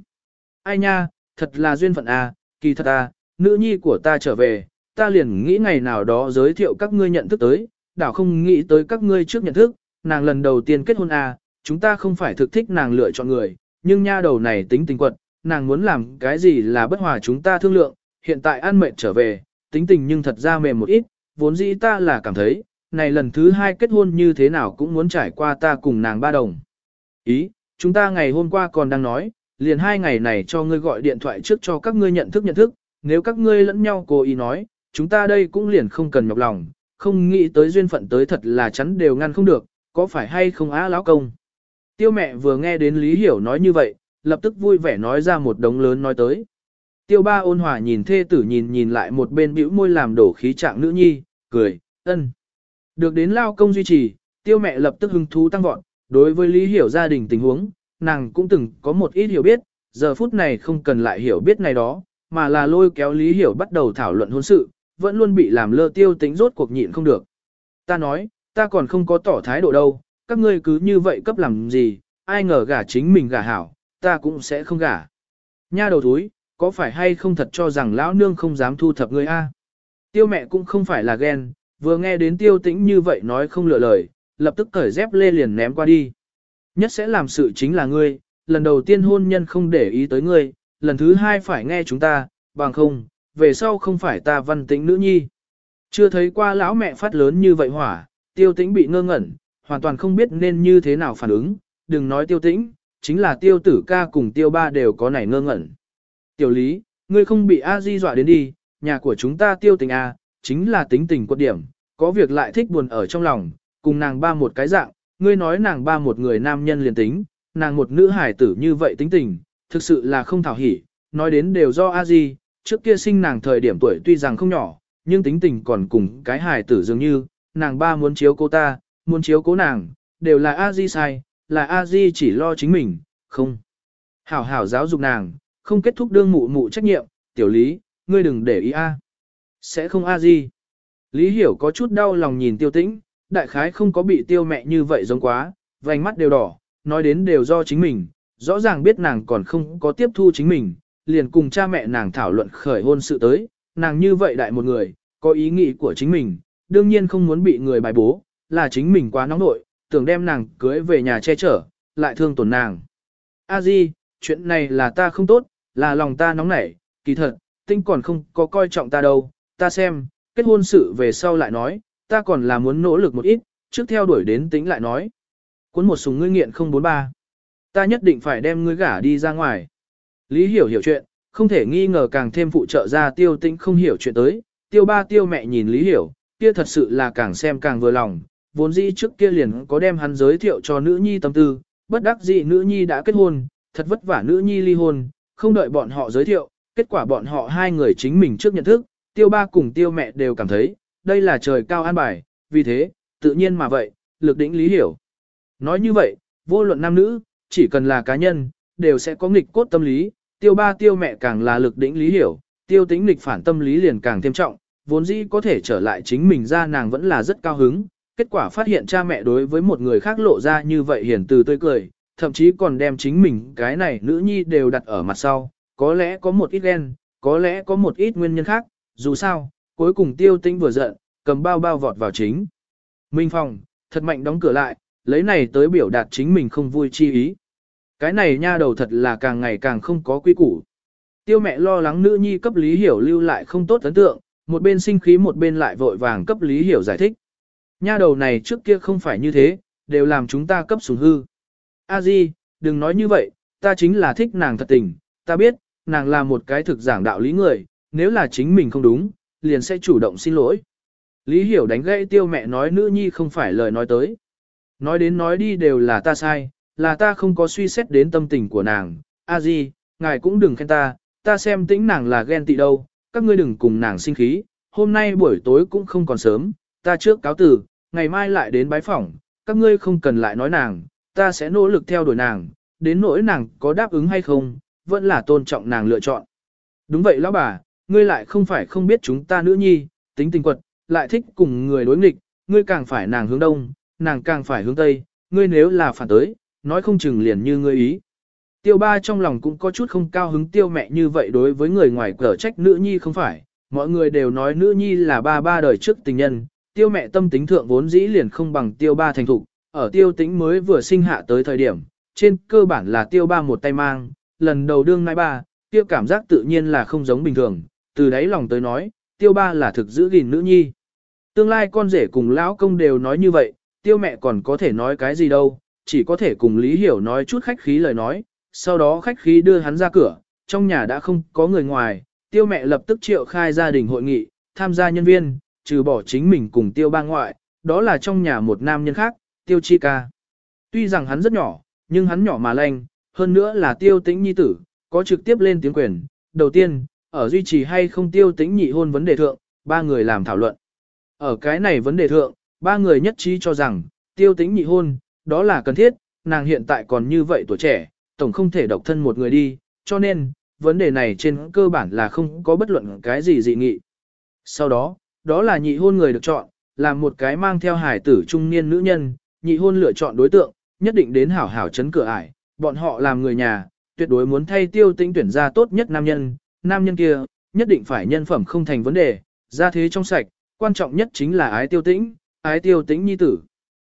Ai nha, thật là duyên phận a, kỳ thật a, nữ nhi của ta trở về, ta liền nghĩ ngày nào đó giới thiệu các ngươi nhận thức tới, đảo không nghĩ tới các ngươi trước nhận thức, nàng lần đầu tiên kết hôn à? chúng ta không phải thực thích nàng lựa chọn người, nhưng nha đầu này tính tình quật, nàng muốn làm cái gì là bất hòa chúng ta thương lượng, hiện tại ăn mệt trở về, tính tình nhưng thật ra mềm một ít, vốn dĩ ta là cảm thấy, này lần thứ hai kết hôn như thế nào cũng muốn trải qua ta cùng nàng ba đồng. Ý, chúng ta ngày hôm qua còn đang nói, liền hai ngày này cho ngươi gọi điện thoại trước cho các ngươi nhận thức nhận thức, nếu các ngươi lẫn nhau cố ý nói, chúng ta đây cũng liền không cần nhọc lòng, không nghĩ tới duyên phận tới thật là chắn đều ngăn không được, có phải hay không á lão công. Tiêu mẹ vừa nghe đến Lý Hiểu nói như vậy, lập tức vui vẻ nói ra một đống lớn nói tới. Tiêu ba ôn hòa nhìn thê tử nhìn nhìn lại một bên bĩu môi làm đổ khí trạng nữ nhi, cười, ân. Được đến lao công duy trì, tiêu mẹ lập tức hứng thú tăng vọt, đối với Lý Hiểu gia đình tình huống, nàng cũng từng có một ít hiểu biết, giờ phút này không cần lại hiểu biết này đó, mà là lôi kéo Lý Hiểu bắt đầu thảo luận hôn sự, vẫn luôn bị làm lơ tiêu tính rốt cuộc nhịn không được. Ta nói, ta còn không có tỏ thái độ đâu, các ngươi cứ như vậy cấp làm gì, ai ngờ gả chính mình gả hảo, ta cũng sẽ không gả. Nha đầu thúi, có phải hay không thật cho rằng lão nương không dám thu thập ngươi a? Tiêu mẹ cũng không phải là ghen, vừa nghe đến tiêu tĩnh như vậy nói không lựa lời, lập tức cởi dép lê liền ném qua đi. Nhất sẽ làm sự chính là ngươi, lần đầu tiên hôn nhân không để ý tới ngươi, lần thứ hai phải nghe chúng ta, bằng không, về sau không phải ta văn tĩnh nữ nhi. Chưa thấy qua lão mẹ phát lớn như vậy hỏa, tiêu tĩnh bị ngơ ngẩn, hoàn toàn không biết nên như thế nào phản ứng, đừng nói tiêu tĩnh, chính là tiêu tử ca cùng tiêu ba đều có nảy ngơ ngẩn. Tiểu lý, ngươi không bị A Di dọa đến đi, nhà của chúng ta tiêu tình A, chính là tính tình quật điểm, có việc lại thích buồn ở trong lòng, cùng nàng ba một cái dạng, ngươi nói nàng ba một người nam nhân liền tính, nàng một nữ hải tử như vậy tính tình, thực sự là không thảo hỉ, nói đến đều do A Di, trước kia sinh nàng thời điểm tuổi tuy rằng không nhỏ, nhưng tính tình còn cùng cái hải tử dường như, nàng ba muốn chiếu cô ta, muốn chiếu cố nàng, đều là A Di sai, là A Di chỉ lo chính mình, không. Hảo hảo giáo dục nàng, không kết thúc đương mụ mụ trách nhiệm, tiểu lý, ngươi đừng để ý A. Sẽ không A Di. Lý hiểu có chút đau lòng nhìn tiêu tĩnh, đại khái không có bị tiêu mẹ như vậy giống quá, vành mắt đều đỏ, nói đến đều do chính mình, rõ ràng biết nàng còn không có tiếp thu chính mình, liền cùng cha mẹ nàng thảo luận khởi hôn sự tới, nàng như vậy đại một người, có ý nghĩ của chính mình, đương nhiên không muốn bị người bài bố, là chính mình quá nóng nội, tưởng đem nàng cưới về nhà che chở, lại thương tổn nàng. A Di, chuyện này là ta không tốt, là lòng ta nóng nảy, kỳ thật, tinh còn không có coi trọng ta đâu, ta xem, kết hôn sự về sau lại nói, ta còn là muốn nỗ lực một ít, trước theo đuổi đến tính lại nói. Cuốn một súng ngươi nghiện 043. ta nhất định phải đem ngươi gả đi ra ngoài. Lý hiểu hiểu chuyện, không thể nghi ngờ càng thêm phụ trợ ra tiêu tĩnh không hiểu chuyện tới, tiêu ba tiêu mẹ nhìn Lý hiểu, kia thật sự là càng xem càng vừa lòng, vốn dĩ trước kia liền có đem hắn giới thiệu cho nữ nhi tâm tư, bất đắc dĩ nữ nhi đã kết hôn, thật vất vả nữ nhi ly hôn, không đợi bọn họ giới thiệu, kết quả bọn họ hai người chính mình trước nhận thức, tiêu ba cùng tiêu mẹ đều cảm thấy, đây là trời cao an bài, vì thế, tự nhiên mà vậy, lực đỉnh lý hiểu. Nói như vậy, vô luận nam nữ, chỉ cần là cá nhân, đều sẽ có nghịch cốt tâm lý, tiêu ba tiêu mẹ càng là lực đỉnh lý hiểu, tiêu tính nghịch phản tâm lý liền càng thêm trọng, vốn dĩ có thể trở lại chính mình ra nàng vẫn là rất cao hứng, kết quả phát hiện cha mẹ đối với một người khác lộ ra như vậy hiển từ tươi cười, thậm chí còn đem chính mình cái này nữ nhi đều đặt ở mặt sau, có lẽ có một ít ghen, có lẽ có một ít nguyên nhân khác, dù sao, cuối cùng tiêu tinh vừa giận, cầm bao bao vọt vào chính. Minh phòng, thật mạnh đóng cửa lại, lấy này tới biểu đạt chính mình không vui chi ý. Cái này nha đầu thật là càng ngày càng không có quy củ. Tiêu mẹ lo lắng nữ nhi cấp lý hiểu lưu lại không tốt ấn tượng, một bên sinh khí một bên lại vội vàng cấp lý hiểu giải thích. Nha đầu này trước kia không phải như thế, đều làm chúng ta cấp sủng hư. A Di, đừng nói như vậy, ta chính là thích nàng thật tình, ta biết, nàng là một cái thực giảng đạo lý người, nếu là chính mình không đúng, liền sẽ chủ động xin lỗi. Lý hiểu đánh gãy tiêu mẹ nói nữ nhi không phải lời nói tới. Nói đến nói đi đều là ta sai, là ta không có suy xét đến tâm tình của nàng. A Di, ngài cũng đừng khen ta, ta xem tính nàng là ghen tị đâu, các ngươi đừng cùng nàng sinh khí, hôm nay buổi tối cũng không còn sớm, ta trước cáo từ, ngày mai lại đến bái phỏng, các ngươi không cần lại nói nàng, ta sẽ nỗ lực theo đuổi nàng, đến nỗi nàng có đáp ứng hay không, vẫn là tôn trọng nàng lựa chọn. Đúng vậy lão bà, ngươi lại không phải không biết chúng ta nữ nhi, tính tình quật, lại thích cùng người đối nghịch, ngươi càng phải nàng hướng đông, nàng càng phải hướng tây, ngươi nếu là phản tới, nói không chừng liền như ngươi ý. Tiêu ba trong lòng cũng có chút không cao hứng tiêu mẹ như vậy đối với người ngoài cờ trách nữ nhi không phải, mọi người đều nói nữ nhi là ba ba đời trước tình nhân, tiêu mẹ tâm tính thượng vốn dĩ liền không bằng tiêu ba thành thục, ở tiêu tính mới vừa sinh hạ tới thời điểm, trên cơ bản là tiêu ba một tay mang, lần đầu đương nai ba, tiêu cảm giác tự nhiên là không giống bình thường, từ đấy lòng tới nói, tiêu ba là thực giữ gìn nữ nhi. Tương lai con rể cùng lão công đều nói như vậy, tiêu mẹ còn có thể nói cái gì đâu, chỉ có thể cùng Lý Hiểu nói chút khách khí lời nói, sau đó khách khí đưa hắn ra cửa, trong nhà đã không có người ngoài, tiêu mẹ lập tức triệu khai gia đình hội nghị, tham gia nhân viên, trừ bỏ chính mình cùng tiêu ba ngoại, đó là trong nhà một nam nhân khác, tiêu chi ca. Tuy rằng hắn rất nhỏ, nhưng hắn nhỏ mà lanh, hơn nữa là tiêu tĩnh nhi tử, có trực tiếp lên tiếng quyền. Đầu tiên, ở duy trì hay không tiêu tĩnh nhị hôn vấn đề thượng, ba người làm thảo luận. Ở cái này vấn đề thượng, ba người nhất trí cho rằng, tiêu tĩnh nhị hôn, đó là cần thiết, nàng hiện tại còn như vậy tuổi trẻ, tổng không thể độc thân một người đi, cho nên, vấn đề này trên cơ bản là không có bất luận cái gì dị nghị. Sau đó, đó là nhị hôn người được chọn, là một cái mang theo hải tử trung niên nữ nhân, nhị hôn lựa chọn đối tượng, nhất định đến hảo hảo chấn cửa ải, bọn họ làm người nhà, tuyệt đối muốn thay tiêu tĩnh tuyển ra tốt nhất nam nhân, nam nhân kia, nhất định phải nhân phẩm không thành vấn đề, ra thế trong sạch, quan trọng nhất chính là ái tiêu tĩnh, ái tiêu tĩnh nhi tử.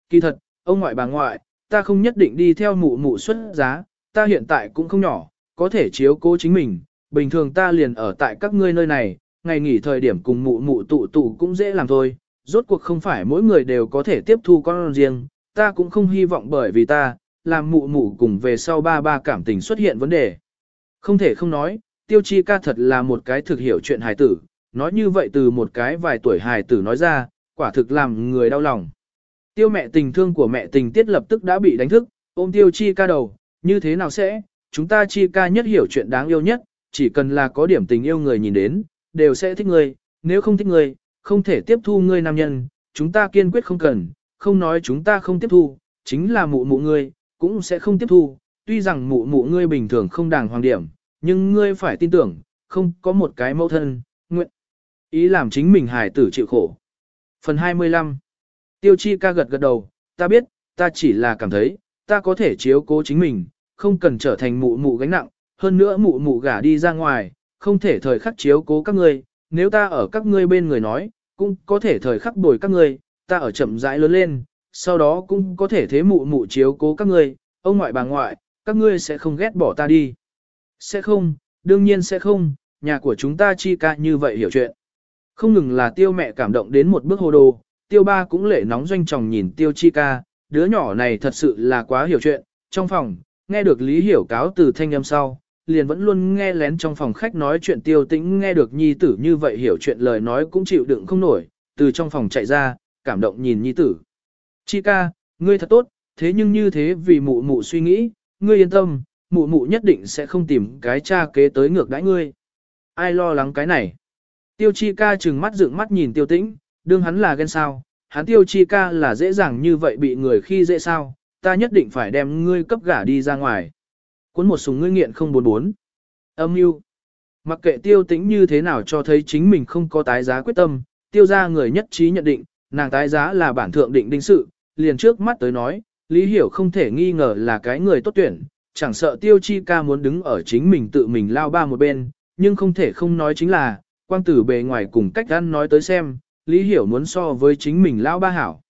Kỳ thật, ông ngoại bà ngoại, ta không nhất định đi theo mụ mụ xuất giá, ta hiện tại cũng không nhỏ, có thể chiếu cố chính mình, bình thường ta liền ở tại các ngươi nơi này, ngày nghỉ thời điểm cùng mụ mụ tụ tụ cũng dễ làm thôi, rốt cuộc không phải mỗi người đều có thể tiếp thu con riêng, ta cũng không hy vọng bởi vì ta, làm mụ mụ cùng về sau ba ba cảm tình xuất hiện vấn đề. Không thể không nói, tiêu chi ca thật là một cái thực hiểu chuyện hài tử, nói như vậy từ một cái vài tuổi hài tử nói ra, quả thực làm người đau lòng. Tiêu mẹ tình thương của mẹ tình tiết lập tức đã bị đánh thức, ôm tiêu chi ca đầu, như thế nào sẽ, chúng ta chi ca nhất hiểu chuyện đáng yêu nhất, chỉ cần là có điểm tình yêu người nhìn đến, đều sẽ thích người, nếu không thích người, không thể tiếp thu ngươi nam nhân, chúng ta kiên quyết không cần, không nói chúng ta không tiếp thu, chính là mụ mụ ngươi, cũng sẽ không tiếp thu, tuy rằng mụ mụ ngươi bình thường không đàng hoàng điểm, nhưng ngươi phải tin tưởng, không có một cái mẫu thân, nguyện ý làm chính mình hài tử chịu khổ. Phần 25 Tiêu chi ca gật gật đầu, ta biết, ta chỉ là cảm thấy, ta có thể chiếu cố chính mình, không cần trở thành mụ mụ gánh nặng, hơn nữa mụ mụ gả đi ra ngoài, không thể thời khắc chiếu cố các ngươi, nếu ta ở các ngươi bên người nói, cũng có thể thời khắc bồi các ngươi, ta ở chậm rãi lớn lên, sau đó cũng có thể thế mụ mụ chiếu cố các ngươi, ông ngoại bà ngoại, các ngươi sẽ không ghét bỏ ta đi. Sẽ không, đương nhiên sẽ không, nhà của chúng ta chi ca như vậy hiểu chuyện. Không ngừng là tiêu mẹ cảm động đến một bước hồ đồ, tiêu ba cũng lệ nóng doanh chồng nhìn tiêu chi ca, đứa nhỏ này thật sự là quá hiểu chuyện, trong phòng, nghe được Lý Hiểu cáo từ thanh âm sau, liền vẫn luôn nghe lén trong phòng khách nói chuyện tiêu tĩnh nghe được nhi tử như vậy hiểu chuyện lời nói cũng chịu đựng không nổi, từ trong phòng chạy ra, cảm động nhìn nhi tử. Chi ca, ngươi thật tốt, thế nhưng như thế vì mụ mụ suy nghĩ, ngươi yên tâm, mụ mụ nhất định sẽ không tìm cái cha kế tới ngược đãi ngươi. Ai lo lắng cái này? Tiêu chi ca trừng mắt dựng mắt nhìn tiêu tĩnh, đương hắn là ghen sao, hắn tiêu chi ca là dễ dàng như vậy bị người khi dễ sao, ta nhất định phải đem ngươi cấp gả đi ra ngoài. Cuốn một súng ngươi nghiện 044. Âm mưu Mặc kệ tiêu tĩnh như thế nào cho thấy chính mình không có tái giá quyết tâm, tiêu ra người nhất trí nhận định, nàng tái giá là bản thượng định đinh sự, liền trước mắt tới nói, Lý Hiểu không thể nghi ngờ là cái người tốt tuyển, chẳng sợ tiêu chi ca muốn đứng ở chính mình tự mình lao ba một bên, nhưng không thể không nói chính là, quang tử bề ngoài cùng cách ăn nói tới xem, Lý Hiểu muốn so với chính mình lao ba hảo.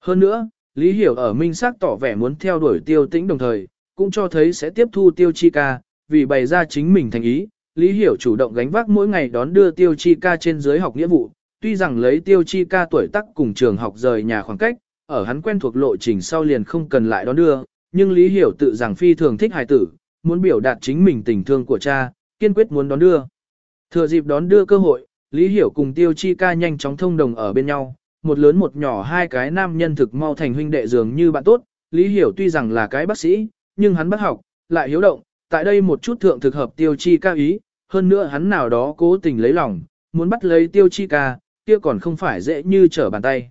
Hơn nữa, Lý Hiểu ở minh xác tỏ vẻ muốn theo đuổi tiêu tĩnh đồng thời, cũng cho thấy sẽ tiếp thu tiêu chi ca, vì bày ra chính mình thành ý, Lý Hiểu chủ động gánh vác mỗi ngày đón đưa tiêu chi ca trên dưới học nghĩa vụ, tuy rằng lấy tiêu chi ca tuổi tác cùng trường học rời nhà khoảng cách, ở hắn quen thuộc lộ trình sau liền không cần lại đón đưa, nhưng Lý Hiểu tự rằng phi thường thích hài tử, muốn biểu đạt chính mình tình thương của cha, kiên quyết muốn đón đưa. Thừa dịp đón đưa cơ hội, Lý Hiểu cùng Tiêu Chi ca nhanh chóng thông đồng ở bên nhau, một lớn một nhỏ hai cái nam nhân thực mau thành huynh đệ dường như bạn tốt, Lý Hiểu tuy rằng là cái bác sĩ, nhưng hắn bất học, lại hiếu động, tại đây một chút thượng thực hợp Tiêu Chi ca ý, hơn nữa hắn nào đó cố tình lấy lòng, muốn bắt lấy Tiêu Chi ca, kia còn không phải dễ như trở bàn tay.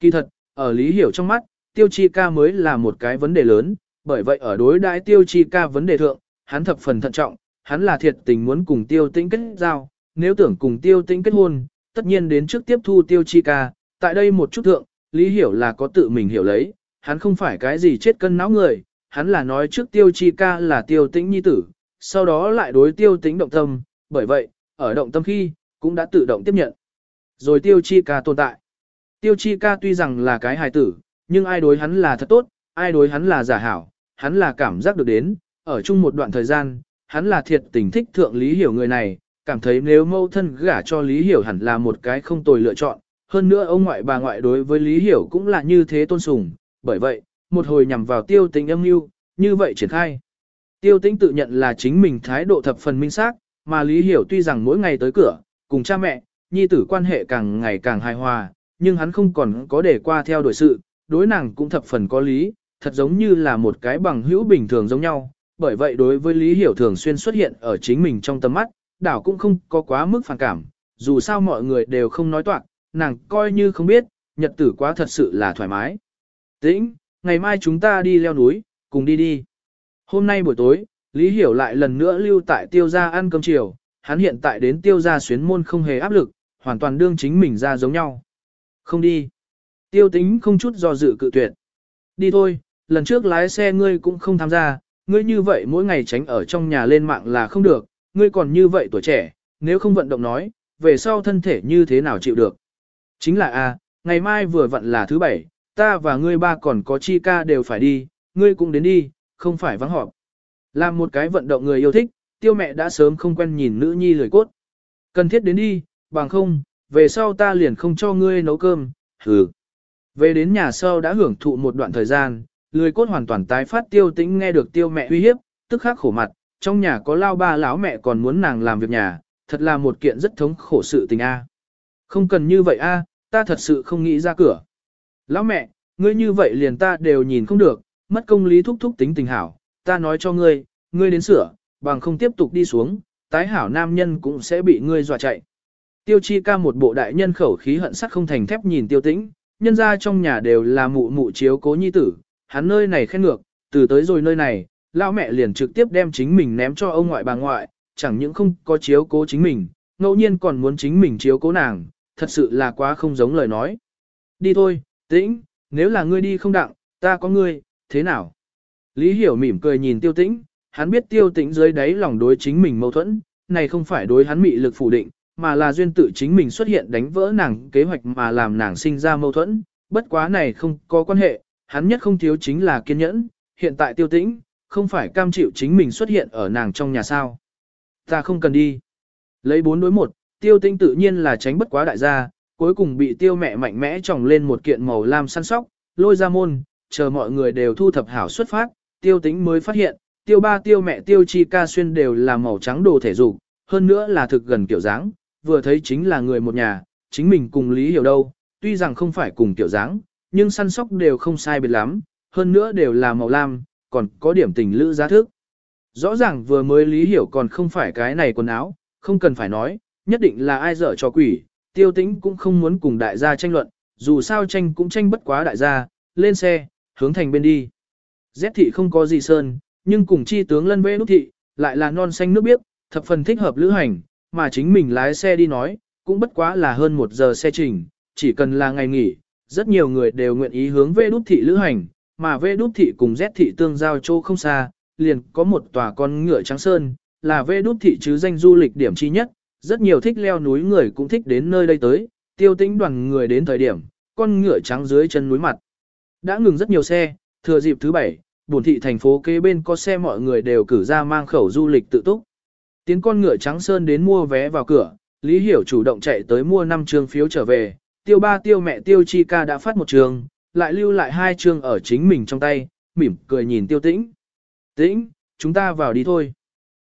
Kỳ thật, ở Lý Hiểu trong mắt, Tiêu Chi ca mới là một cái vấn đề lớn, bởi vậy ở đối đãi Tiêu Chi ca vấn đề thượng, hắn thập phần thận trọng, hắn là thiệt tình muốn cùng Tiêu Tĩnh kết giao, nếu tưởng cùng Tiêu Tĩnh kết hôn, tất nhiên đến trước tiếp thu Tiêu Chi ca, tại đây một chút thượng, Lý Hiểu là có tự mình hiểu lấy, hắn không phải cái gì chết cân não người, hắn là nói trước Tiêu Chi ca là Tiêu Tĩnh nhi tử, sau đó lại đối Tiêu Tĩnh động tâm, bởi vậy, ở động tâm khi, cũng đã tự động tiếp nhận. Rồi Tiêu Chi ca tồn tại. Tiêu Chi ca tuy rằng là cái hài tử, nhưng ai đối hắn là thật tốt, ai đối hắn là giả hảo, hắn là cảm giác được đến, ở chung một đoạn thời gian, hắn là thiệt tình thích thượng Lý Hiểu người này, cảm thấy nếu mâu thân gả cho Lý Hiểu hẳn là một cái không tồi lựa chọn, hơn nữa ông ngoại bà ngoại đối với Lý Hiểu cũng là như thế tôn sùng, bởi vậy, một hồi nhằm vào tiêu tính âm mưu như vậy triển khai. Tiêu tính tự nhận là chính mình thái độ thập phần minh xác, mà Lý Hiểu tuy rằng mỗi ngày tới cửa, cùng cha mẹ, nhi tử quan hệ càng ngày càng hài hòa, nhưng hắn không còn có để qua theo đuổi sự, đối nàng cũng thập phần có lý, thật giống như là một cái bằng hữu bình thường giống nhau, bởi vậy đối với Lý Hiểu thường xuyên xuất hiện ở chính mình trong tầm mắt, đảo cũng không có quá mức phản cảm, dù sao mọi người đều không nói toạc, nàng coi như không biết, nhật tử quá thật sự là thoải mái. Tĩnh, ngày mai chúng ta đi leo núi, cùng đi đi. Hôm nay buổi tối, Lý Hiểu lại lần nữa lưu tại tiêu gia ăn cơm chiều, hắn hiện tại đến tiêu gia xuyến môn không hề áp lực, hoàn toàn đương chính mình ra giống nhau. Không đi. Tiêu tính không chút do dự cự tuyệt. Đi thôi, lần trước lái xe ngươi cũng không tham gia, ngươi như vậy mỗi ngày tránh ở trong nhà lên mạng là không được, ngươi còn như vậy tuổi trẻ, nếu không vận động nói, về sau thân thể như thế nào chịu được. Chính là a, ngày mai vừa vặn là thứ bảy, ta và ngươi ba còn có chi ca đều phải đi, ngươi cũng đến đi, không phải vắng họp. Làm một cái vận động người yêu thích, tiêu mẹ đã sớm không quen nhìn nữ nhi lười cốt. Cần thiết đến đi, bằng không, về sau ta liền không cho ngươi nấu cơm, hừ. Về đến nhà sau đã hưởng thụ một đoạn thời gian, lười cốt hoàn toàn tái phát tiêu tĩnh nghe được tiêu mẹ uy hiếp, tức khắc khổ mặt, trong nhà có lao ba lão mẹ còn muốn nàng làm việc nhà, thật là một kiện rất thống khổ sự tình a. Không cần như vậy a, ta thật sự không nghĩ ra cửa. Lão mẹ, ngươi như vậy liền ta đều nhìn không được, mất công lý thúc thúc tính tình hảo, ta nói cho ngươi, ngươi đến sửa, bằng không tiếp tục đi xuống, tái hảo nam nhân cũng sẽ bị ngươi dọa chạy. Tiêu chi ca một bộ đại nhân khẩu khí hận sắt không thành thép nhìn tiêu tĩnh, nhân ra trong nhà đều là mụ mụ chiếu cố nhi tử, hắn nơi này khen ngược, từ tới rồi nơi này, lão mẹ liền trực tiếp đem chính mình ném cho ông ngoại bà ngoại, chẳng những không có chiếu cố chính mình, ngẫu nhiên còn muốn chính mình chiếu cố nàng, thật sự là quá không giống lời nói. Đi thôi, tĩnh, nếu là ngươi đi không đặng, ta có ngươi, thế nào? Lý Hiểu mỉm cười nhìn tiêu tĩnh, hắn biết tiêu tĩnh dưới đáy lòng đối chính mình mâu thuẫn, này không phải đối hắn mị lực phủ định, mà là duyên tự chính mình xuất hiện đánh vỡ nàng kế hoạch mà làm nàng sinh ra mâu thuẫn, bất quá này không có quan hệ, hắn nhất không thiếu chính là kiên nhẫn, hiện tại tiêu tĩnh, không phải cam chịu chính mình xuất hiện ở nàng trong nhà sao. Ta không cần đi. Lấy bốn đối một, tiêu tinh tự nhiên là tránh bất quá đại gia, cuối cùng bị tiêu mẹ mạnh mẽ tròng lên một kiện màu lam săn sóc, lôi ra môn, chờ mọi người đều thu thập hảo xuất phát, tiêu tính mới phát hiện, tiêu ba tiêu mẹ tiêu chi ca xuyên đều là màu trắng đồ thể dục, hơn nữa là thực gần kiểu dáng, vừa thấy chính là người một nhà, chính mình cùng Lý Hiểu đâu, tuy rằng không phải cùng kiểu dáng, nhưng săn sóc đều không sai biệt lắm, hơn nữa đều là màu lam, còn có điểm tình lữ giá thức. Rõ ràng vừa mới Lý Hiểu còn không phải cái này quần áo, không cần phải nói, nhất định là ai dở cho quỷ, tiêu tĩnh cũng không muốn cùng đại gia tranh luận, dù sao tranh cũng tranh bất quá đại gia, lên xe, hướng thành bên đi. Z thị không có gì sơn, nhưng cùng chi tướng lân vê nút thị, lại là non xanh nước biếc, thập phần thích hợp lữ hành, mà chính mình lái xe đi nói, cũng bất quá là hơn một giờ xe trình, chỉ cần là ngày nghỉ, rất nhiều người đều nguyện ý hướng về đút thị lữ hành, mà vê đút thị cùng Z thị tương giao châu không xa, liền có một tòa con ngựa trắng sơn, là vê đút thị chứ danh du lịch điểm chi nhất, rất nhiều thích leo núi người cũng thích đến nơi đây tới, tiêu tĩnh đoàn người đến thời điểm, con ngựa trắng dưới chân núi mặt. Đã ngừng rất nhiều xe, thừa dịp thứ bảy, buồn thị thành phố kế bên có xe mọi người đều cử ra mang khẩu du lịch tự túc. Tiến con ngựa trắng sơn đến mua vé vào cửa, Lý Hiểu chủ động chạy tới mua 5 trường phiếu trở về, tiêu ba tiêu mẹ tiêu chi ca đã phát một trường, lại lưu lại hai chương ở chính mình trong tay, mỉm cười nhìn tiêu tĩnh. Tĩnh, chúng ta vào đi thôi.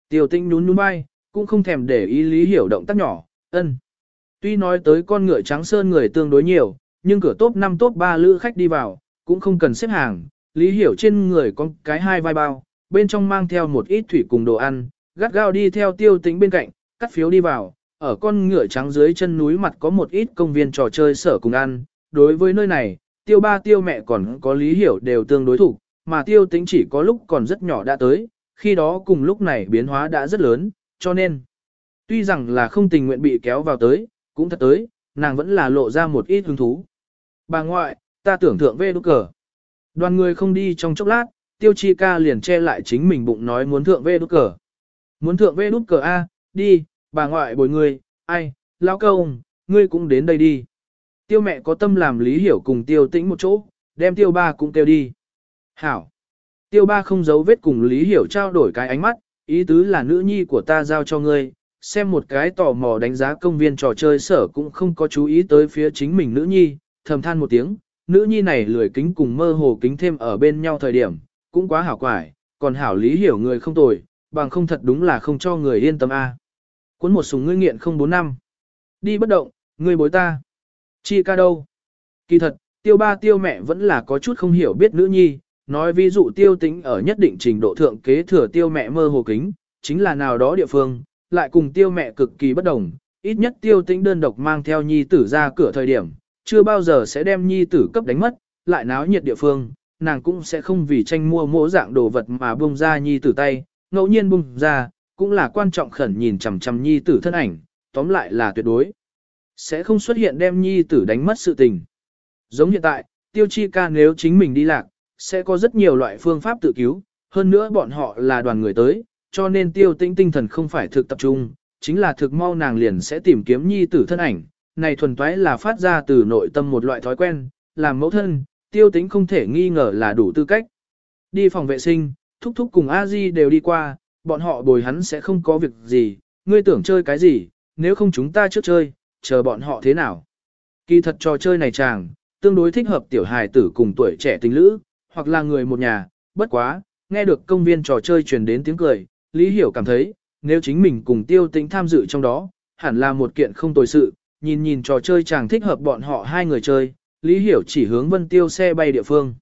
Tiêu tĩnh nhún nhún vai, cũng không thèm để ý Lý Hiểu động tác nhỏ, ân. Tuy nói tới con ngựa trắng sơn người tương đối nhiều, nhưng cửa top 5 top 3 lữ khách đi vào, cũng không cần xếp hàng, Lý Hiểu trên người con cái hai vai bao, bên trong mang theo một ít thủy cùng đồ ăn, gắt gao đi theo tiêu tĩnh bên cạnh, cắt phiếu đi vào, ở con ngựa trắng dưới chân núi mặt có một ít công viên trò chơi sở cùng ăn, đối với nơi này, tiêu ba tiêu mẹ còn có Lý Hiểu đều tương đối thủ, mà tiêu tĩnh chỉ có lúc còn rất nhỏ đã tới, khi đó cùng lúc này biến hóa đã rất lớn, cho nên, tuy rằng là không tình nguyện bị kéo vào tới, cũng thật tới, nàng vẫn là lộ ra một ít hứng thú. Bà ngoại, ta tưởng thượng về đúc cờ. Đoàn người không đi trong chốc lát, tiêu chi ca liền che lại chính mình bụng nói muốn thượng về đúc cờ. Muốn thượng về đúc cờ A, đi, bà ngoại bồi người, ai, lão công, ngươi cũng đến đây đi. Tiêu mẹ có tâm làm lý hiểu cùng tiêu tĩnh một chỗ, đem tiêu ba cũng kêu đi. Hảo. Tiêu ba không giấu vết cùng lý hiểu trao đổi cái ánh mắt, ý tứ là nữ nhi của ta giao cho ngươi, xem một cái tò mò đánh giá công viên trò chơi sở cũng không có chú ý tới phía chính mình nữ nhi, thầm than một tiếng, nữ nhi này lười kính cùng mơ hồ kính thêm ở bên nhau thời điểm, cũng quá hảo quải, còn hảo lý hiểu người không tồi, bằng không thật đúng là không cho người yên tâm a. Cuốn một súng ngươi nghiện không bốn năm. Đi bất động, ngươi bối ta. Chi ca đâu? Kỳ thật, tiêu ba tiêu mẹ vẫn là có chút không hiểu biết nữ nhi, nói ví dụ tiêu tính ở nhất định trình độ thượng kế thừa tiêu mẹ mơ hồ kính, chính là nào đó địa phương, lại cùng tiêu mẹ cực kỳ bất đồng, ít nhất tiêu tính đơn độc mang theo nhi tử ra cửa thời điểm, chưa bao giờ sẽ đem nhi tử cấp đánh mất, lại náo nhiệt địa phương, nàng cũng sẽ không vì tranh mua mỗi dạng đồ vật mà bung ra nhi tử tay, ngẫu nhiên bung ra, cũng là quan trọng khẩn nhìn chằm chằm nhi tử thân ảnh, tóm lại là tuyệt đối. Sẽ không xuất hiện đem nhi tử đánh mất sự tình. Giống hiện tại, tiêu chi ca nếu chính mình đi lạc, sẽ có rất nhiều loại phương pháp tự cứu, hơn nữa bọn họ là đoàn người tới, cho nên tiêu tĩnh tinh thần không phải thực tập trung, chính là thực mau nàng liền sẽ tìm kiếm nhi tử thân ảnh. Này thuần toái là phát ra từ nội tâm một loại thói quen, làm mẫu thân, tiêu tĩnh không thể nghi ngờ là đủ tư cách. Đi phòng vệ sinh, thúc thúc cùng a di đều đi qua, bọn họ bồi hắn sẽ không có việc gì, ngươi tưởng chơi cái gì, nếu không chúng ta trước chơi, chờ bọn họ thế nào. Kỳ thật trò chơi này chàng, tương đối thích hợp tiểu hài tử cùng tuổi trẻ tình lữ, hoặc là người một nhà, bất quá, nghe được công viên trò chơi truyền đến tiếng cười, Lý Hiểu cảm thấy, nếu chính mình cùng tiêu tĩnh tham dự trong đó, hẳn là một kiện không tồi sự, nhìn nhìn trò chơi chàng thích hợp bọn họ hai người chơi, Lý Hiểu chỉ hướng vân tiêu xe bay địa phương.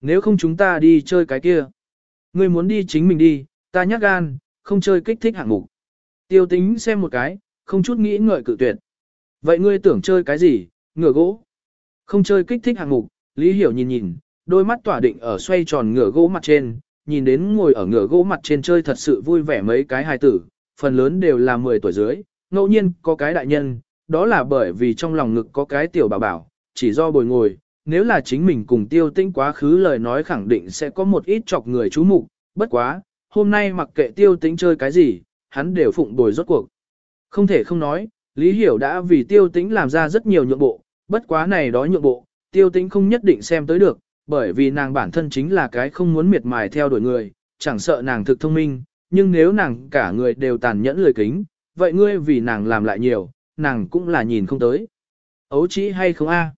Nếu không chúng ta đi chơi cái kia, ngươi muốn đi chính mình đi, ta nhắc gan, không chơi kích thích hạng mục. Tiêu tính xem một cái, không chút nghĩ ngợi cự tuyệt. Vậy ngươi tưởng chơi cái gì, ngựa gỗ? Không chơi kích thích hạng mục, Lý Hiểu nhìn nhìn, đôi mắt tỏa định ở xoay tròn ngựa gỗ mặt trên, nhìn đến ngồi ở ngựa gỗ mặt trên chơi thật sự vui vẻ mấy cái hài tử, phần lớn đều là 10 tuổi dưới, ngẫu nhiên có cái đại nhân, đó là bởi vì trong lòng ngực có cái tiểu bảo bảo, chỉ do bồi ngồi, nếu là chính mình cùng tiêu tinh quá khứ lời nói khẳng định sẽ có một ít chọc người chú mục, bất quá, hôm nay mặc kệ tiêu tĩnh chơi cái gì, hắn đều phụng bồi rốt cuộc. Không thể không nói, Lý Hiểu đã vì tiêu tĩnh làm ra rất nhiều nhượng bộ, bất quá này đó nhượng bộ, tiêu tĩnh không nhất định xem tới được, bởi vì nàng bản thân chính là cái không muốn miệt mài theo đuổi người, chẳng sợ nàng thực thông minh, nhưng nếu nàng cả người đều tàn nhẫn lười kính, vậy ngươi vì nàng làm lại nhiều, nàng cũng là nhìn không tới. Ấu chỉ hay không a?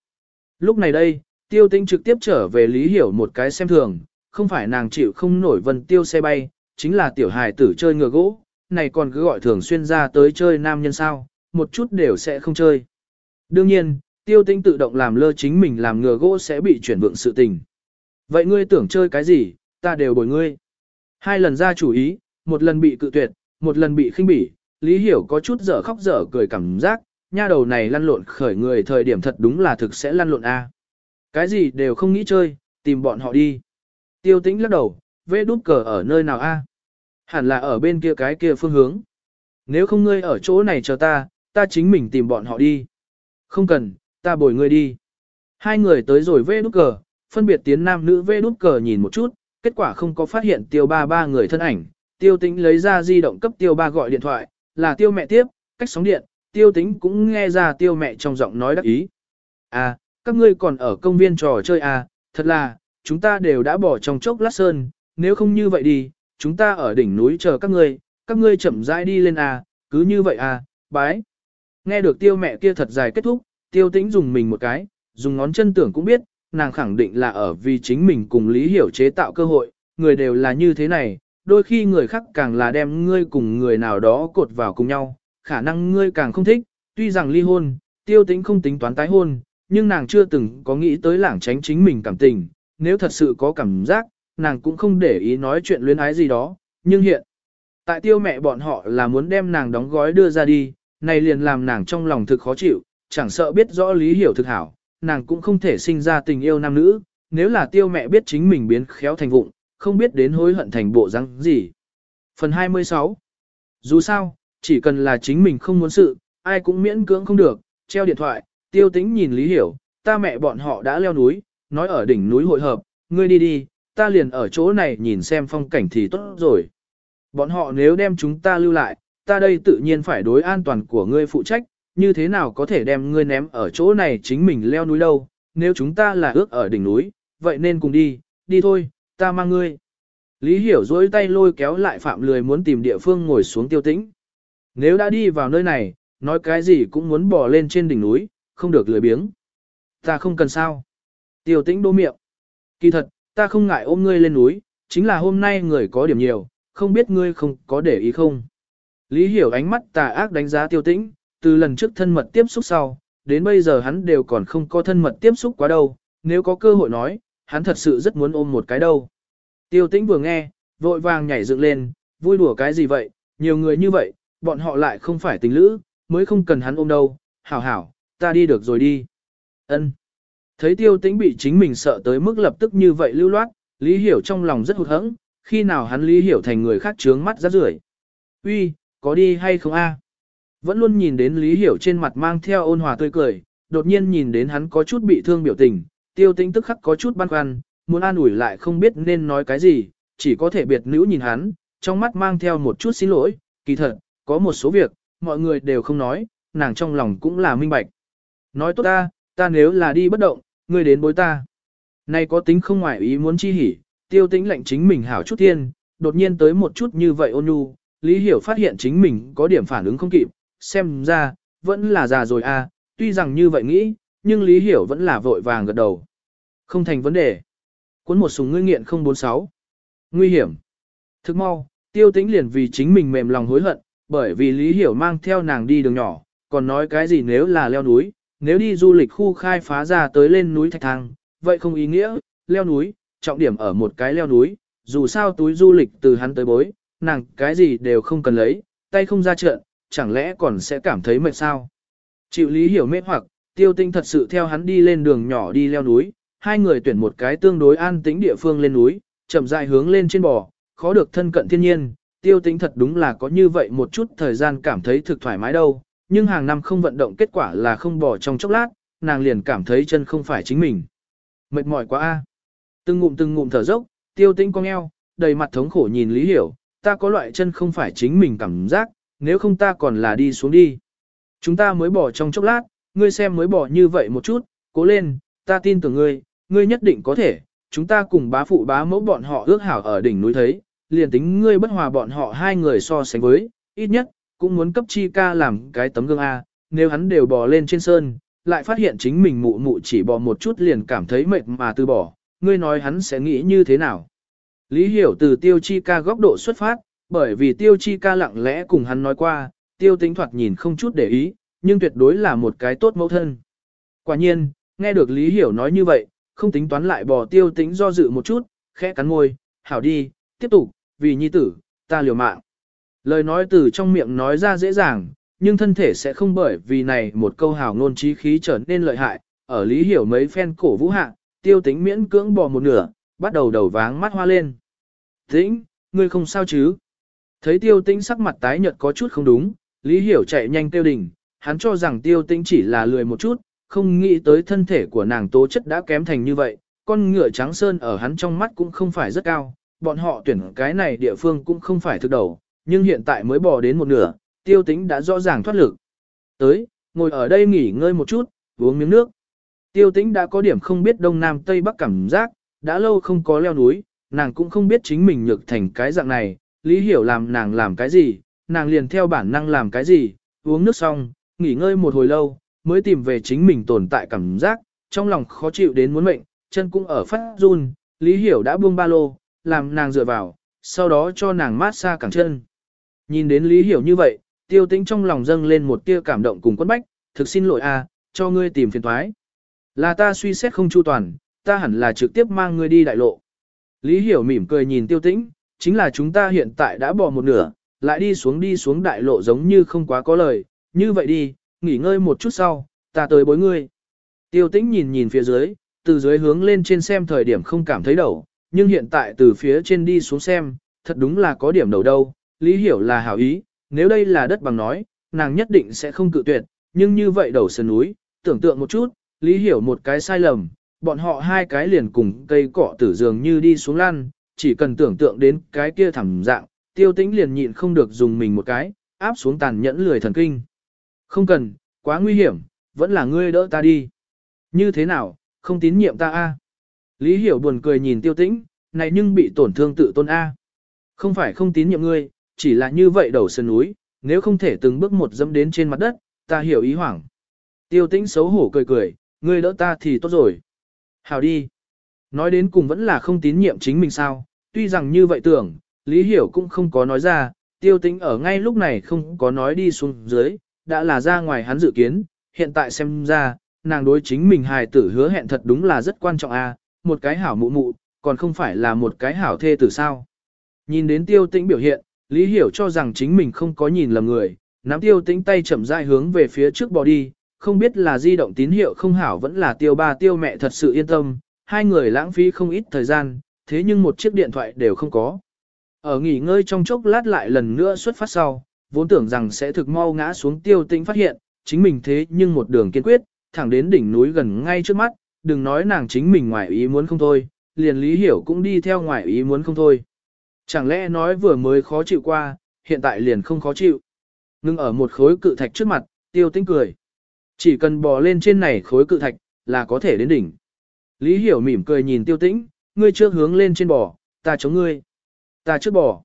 Lúc này đây, tiêu tĩnh trực tiếp trở về Lý Hiểu một cái xem thường, không phải nàng chịu không nổi vân tiêu xe bay, chính là tiểu hài tử chơi ngựa gỗ, này còn cứ gọi thường xuyên ra tới chơi nam nhân sao, một chút đều sẽ không chơi. Đương nhiên, tiêu tinh tự động làm lơ chính mình làm ngựa gỗ sẽ bị chuyển vượng sự tình. Vậy ngươi tưởng chơi cái gì, ta đều bồi ngươi. Hai lần ra chủ ý, một lần bị cự tuyệt, một lần bị khinh bỉ, Lý Hiểu có chút dở khóc dở cười cảm giác, nha đầu này lăn lộn khởi người thời điểm thật đúng là thực sẽ lăn lộn a. Cái gì đều không nghĩ chơi, tìm bọn họ đi. Tiêu tĩnh lắc đầu, vê đút cờ ở nơi nào a? Hẳn là ở bên kia cái kia phương hướng. Nếu không ngươi ở chỗ này chờ ta, ta chính mình tìm bọn họ đi. Không cần, ta bồi ngươi đi. Hai người tới rồi vê đút cờ, phân biệt tiến nam nữ vê đút cờ nhìn một chút, kết quả không có phát hiện tiêu ba ba người thân ảnh. Tiêu tĩnh lấy ra di động cấp tiêu ba gọi điện thoại, là tiêu mẹ tiếp, cách sóng điện, tiêu tĩnh cũng nghe ra tiêu mẹ trong giọng nói đắc ý. À, các ngươi còn ở công viên trò chơi à, thật là, chúng ta đều đã bỏ trong chốc lát sơn, nếu không như vậy đi, chúng ta ở đỉnh núi chờ các ngươi, các ngươi chậm rãi đi lên à, cứ như vậy à, bái. Nghe được tiêu mẹ kia thật dài kết thúc, tiêu tĩnh dùng mình một cái, dùng ngón chân tưởng cũng biết, nàng khẳng định là ở vì chính mình cùng Lý Hiểu chế tạo cơ hội, người đều là như thế này, đôi khi người khác càng là đem ngươi cùng người nào đó cột vào cùng nhau, khả năng ngươi càng không thích, tuy rằng ly hôn, tiêu tĩnh không tính toán tái hôn, nhưng nàng chưa từng có nghĩ tới lảng tránh chính mình cảm tình, nếu thật sự có cảm giác, nàng cũng không để ý nói chuyện luyến ái gì đó, nhưng hiện, tại tiêu mẹ bọn họ là muốn đem nàng đóng gói đưa ra đi, này liền làm nàng trong lòng thực khó chịu, chẳng sợ biết rõ lý hiểu thực hảo, nàng cũng không thể sinh ra tình yêu nam nữ, nếu là tiêu mẹ biết chính mình biến khéo thành vụng, không biết đến hối hận thành bộ răng gì. Phần 26 Dù sao, chỉ cần là chính mình không muốn sự, ai cũng miễn cưỡng không được, treo điện thoại, tiêu tính nhìn Lý Hiểu, ta mẹ bọn họ đã leo núi, nói ở đỉnh núi hội hợp, ngươi đi đi, ta liền ở chỗ này nhìn xem phong cảnh thì tốt rồi. Bọn họ nếu đem chúng ta lưu lại, ta đây tự nhiên phải đối an toàn của ngươi phụ trách, như thế nào có thể đem ngươi ném ở chỗ này chính mình leo núi đâu, nếu chúng ta là ước ở đỉnh núi, vậy nên cùng đi, đi thôi, ta mang ngươi. Lý Hiểu dối tay lôi kéo lại Phạm Lười muốn tìm địa phương ngồi xuống tiêu tĩnh. Nếu đã đi vào nơi này, nói cái gì cũng muốn bỏ lên trên đỉnh núi, không được lười biếng. Ta không cần sao. Tiêu tĩnh đô miệng. Kỳ thật, ta không ngại ôm ngươi lên núi, chính là hôm nay người có điểm nhiều, không biết ngươi không có để ý không. Lý Hiểu ánh mắt tà ác đánh giá tiêu tĩnh, từ lần trước thân mật tiếp xúc sau, đến bây giờ hắn đều còn không có thân mật tiếp xúc quá đâu, nếu có cơ hội nói, hắn thật sự rất muốn ôm một cái đâu. Tiêu tĩnh vừa nghe, vội vàng nhảy dựng lên, vui đùa cái gì vậy, nhiều người như vậy, bọn họ lại không phải tình lữ, mới không cần hắn ôm đâu, hảo hảo, ta đi được rồi đi. Ân. Thấy tiêu tĩnh bị chính mình sợ tới mức lập tức như vậy lưu loát, Lý Hiểu trong lòng rất hụt hẫng, khi nào hắn Lý Hiểu thành người khác trướng mắt rát rưởi. Uy, có đi hay không a? Vẫn luôn nhìn đến Lý Hiểu trên mặt mang theo ôn hòa tươi cười, đột nhiên nhìn đến hắn có chút bị thương biểu tình, tiêu tĩnh tức khắc có chút băn khoăn, muốn an ủi lại không biết nên nói cái gì, chỉ có thể biệt nữ nhìn hắn, trong mắt mang theo một chút xin lỗi, kỳ thật, có một số việc, mọi người đều không nói, nàng trong lòng cũng là minh bạch. Nói tốt ta, ta nếu là đi bất động, ngươi đến bối ta. Nay có tính không ngoại ý muốn chi hỉ, tiêu tĩnh lệnh chính mình hảo chút thiên, đột nhiên tới một chút như vậy ôn nhu, Lý Hiểu phát hiện chính mình có điểm phản ứng không kịp, xem ra, vẫn là già rồi à, tuy rằng như vậy nghĩ, nhưng Lý Hiểu vẫn là vội vàng gật đầu. Không thành vấn đề. Cuốn một súng ngươi nghiện 046. Nguy hiểm. Thức mau, tiêu tĩnh liền vì chính mình mềm lòng hối hận, bởi vì Lý Hiểu mang theo nàng đi đường nhỏ, còn nói cái gì nếu là leo núi, nếu đi du lịch khu khai phá ra tới lên núi thạch thang, vậy không ý nghĩa, leo núi, trọng điểm ở một cái leo núi, dù sao túi du lịch từ hắn tới bối, nàng cái gì đều không cần lấy, tay không ra trận, chẳng lẽ còn sẽ cảm thấy mệt sao? Chịu Lý Hiểu mệt hoặc, tiêu tinh thật sự theo hắn đi lên đường nhỏ đi leo núi, hai người tuyển một cái tương đối an tĩnh địa phương lên núi, chậm rãi hướng lên trên bò, khó được thân cận thiên nhiên, tiêu tinh thật đúng là có như vậy một chút thời gian cảm thấy thực thoải mái đâu, nhưng hàng năm không vận động kết quả là không bò trong chốc lát, nàng liền cảm thấy chân không phải chính mình. Mệt mỏi quá a. Từng ngụm từng ngụm thở dốc, tiêu tinh cong eo, đầy mặt thống khổ nhìn Lý Hiểu, ta có loại chân không phải chính mình cảm giác, nếu không ta còn là đi xuống đi. Chúng ta mới bỏ trong chốc lát, ngươi xem mới bỏ như vậy một chút, cố lên, ta tin tưởng ngươi, ngươi nhất định có thể, chúng ta cùng bá phụ bá mẫu bọn họ ước hảo ở đỉnh núi thấy, liền tính ngươi bất hòa bọn họ hai người so sánh với, ít nhất, cũng muốn cấp chi ca làm cái tấm gương A, nếu hắn đều bò lên trên sơn, lại phát hiện chính mình mụ mụ chỉ bò một chút liền cảm thấy mệt mà từ bỏ, ngươi nói hắn sẽ nghĩ như thế nào. Lý hiểu từ tiêu chi ca góc độ xuất phát, bởi vì tiêu chi ca lặng lẽ cùng hắn nói qua, tiêu tính thoạt nhìn không chút để ý, nhưng tuyệt đối là một cái tốt mẫu thân. Quả nhiên, nghe được Lý hiểu nói như vậy, không tính toán lại bỏ tiêu tính do dự một chút, khẽ cắn môi, hảo đi, tiếp tục, vì nhi tử, ta liều mạng. Lời nói từ trong miệng nói ra dễ dàng, nhưng thân thể sẽ không bởi vì này một câu hào ngôn trí khí trở nên lợi hại, ở lý hiểu mấy phen cổ vũ hạ, tiêu tính miễn cưỡng bỏ một nửa, bắt đầu đầu váng mắt hoa lên. Tĩnh, ngươi không sao chứ? Thấy tiêu tĩnh sắc mặt tái nhợt có chút không đúng, lý hiểu chạy nhanh tiêu đình, hắn cho rằng tiêu tĩnh chỉ là lười một chút, không nghĩ tới thân thể của nàng tố chất đã kém thành như vậy, con ngựa trắng sơn ở hắn trong mắt cũng không phải rất cao, bọn họ tuyển cái này địa phương cũng không phải thực đầu, nhưng hiện tại mới bò đến một nửa, tiêu tĩnh đã rõ ràng thoát lực. Tới, ngồi ở đây nghỉ ngơi một chút, uống miếng nước. Tiêu tĩnh đã có điểm không biết đông nam tây bắc cảm giác, đã lâu không có leo núi, nàng cũng không biết chính mình nhược thành cái dạng này, lý hiểu làm nàng làm cái gì, nàng liền theo bản năng làm cái gì, uống nước xong, nghỉ ngơi một hồi lâu, mới tìm về chính mình tồn tại cảm giác, trong lòng khó chịu đến muốn mệnh, chân cũng ở phát run, lý hiểu đã buông ba lô, làm nàng dựa vào, sau đó cho nàng mát xa cẳng chân. Nhìn đến lý hiểu như vậy, tiêu tĩnh trong lòng dâng lên một tia cảm động cùng quấn bách, thực xin lỗi a, cho ngươi tìm phiền thoái. Là ta suy xét không chu toàn, ta hẳn là trực tiếp mang ngươi đi đại lộ. Lý hiểu mỉm cười nhìn tiêu tĩnh, chính là chúng ta hiện tại đã bỏ một nửa, lại đi xuống đi xuống đại lộ giống như không quá có lời, như vậy đi, nghỉ ngơi một chút sau, ta tới bối ngươi. Tiêu tĩnh nhìn nhìn phía dưới, từ dưới hướng lên trên xem thời điểm không cảm thấy đầu, nhưng hiện tại từ phía trên đi xuống xem, thật đúng là có điểm đầu đâu, lý hiểu là hảo ý, nếu đây là đất bằng nói, nàng nhất định sẽ không cự tuyệt, nhưng như vậy đầu sườn núi, tưởng tượng một chút, lý hiểu một cái sai lầm, bọn họ hai cái liền cùng cây cỏ tử dường như đi xuống lăn, chỉ cần tưởng tượng đến cái kia thẳng dạng, tiêu tĩnh liền nhịn không được dùng mình một cái, áp xuống tàn nhẫn lười thần kinh. Không cần, quá nguy hiểm, vẫn là ngươi đỡ ta đi. Như thế nào, không tín nhiệm ta a? Lý hiểu buồn cười nhìn tiêu tĩnh, này nhưng bị tổn thương tự tôn a. Không phải không tín nhiệm ngươi, chỉ là như vậy đầu sơn núi, nếu không thể từng bước một dẫm đến trên mặt đất, ta hiểu ý hoảng. Tiêu tĩnh xấu hổ cười cười, ngươi đỡ ta thì tốt rồi. Hào đi. Nói đến cùng vẫn là không tín nhiệm chính mình sao, tuy rằng như vậy tưởng, Lý Hiểu cũng không có nói ra, tiêu tính ở ngay lúc này không có nói đi xuống dưới, đã là ra ngoài hắn dự kiến, hiện tại xem ra, nàng đối chính mình hài tử hứa hẹn thật đúng là rất quan trọng a, một cái hảo mụ mụ, còn không phải là một cái hảo thê tử sao. Nhìn đến tiêu tĩnh biểu hiện, Lý Hiểu cho rằng chính mình không có nhìn lầm người, nắm tiêu tĩnh tay chậm rãi hướng về phía trước bò đi, không biết là di động tín hiệu không hảo vẫn là tiêu ba tiêu mẹ thật sự yên tâm, hai người lãng phí không ít thời gian, thế nhưng một chiếc điện thoại đều không có. Ở nghỉ ngơi trong chốc lát lại lần nữa xuất phát sau, vốn tưởng rằng sẽ thực mau ngã xuống tiêu tĩnh phát hiện, chính mình thế nhưng một đường kiên quyết, thẳng đến đỉnh núi gần ngay trước mắt, đừng nói nàng chính mình ngoài ý muốn không thôi, liền lý hiểu cũng đi theo ngoài ý muốn không thôi. Chẳng lẽ nói vừa mới khó chịu qua, hiện tại liền không khó chịu. Ngưng ở một khối cự thạch trước mặt, tiêu tĩnh cười. Chỉ cần bò lên trên này khối cự thạch, là có thể đến đỉnh. Lý hiểu mỉm cười nhìn tiêu tĩnh, ngươi trước hướng lên trên bò, ta chống ngươi. Ta trước bò.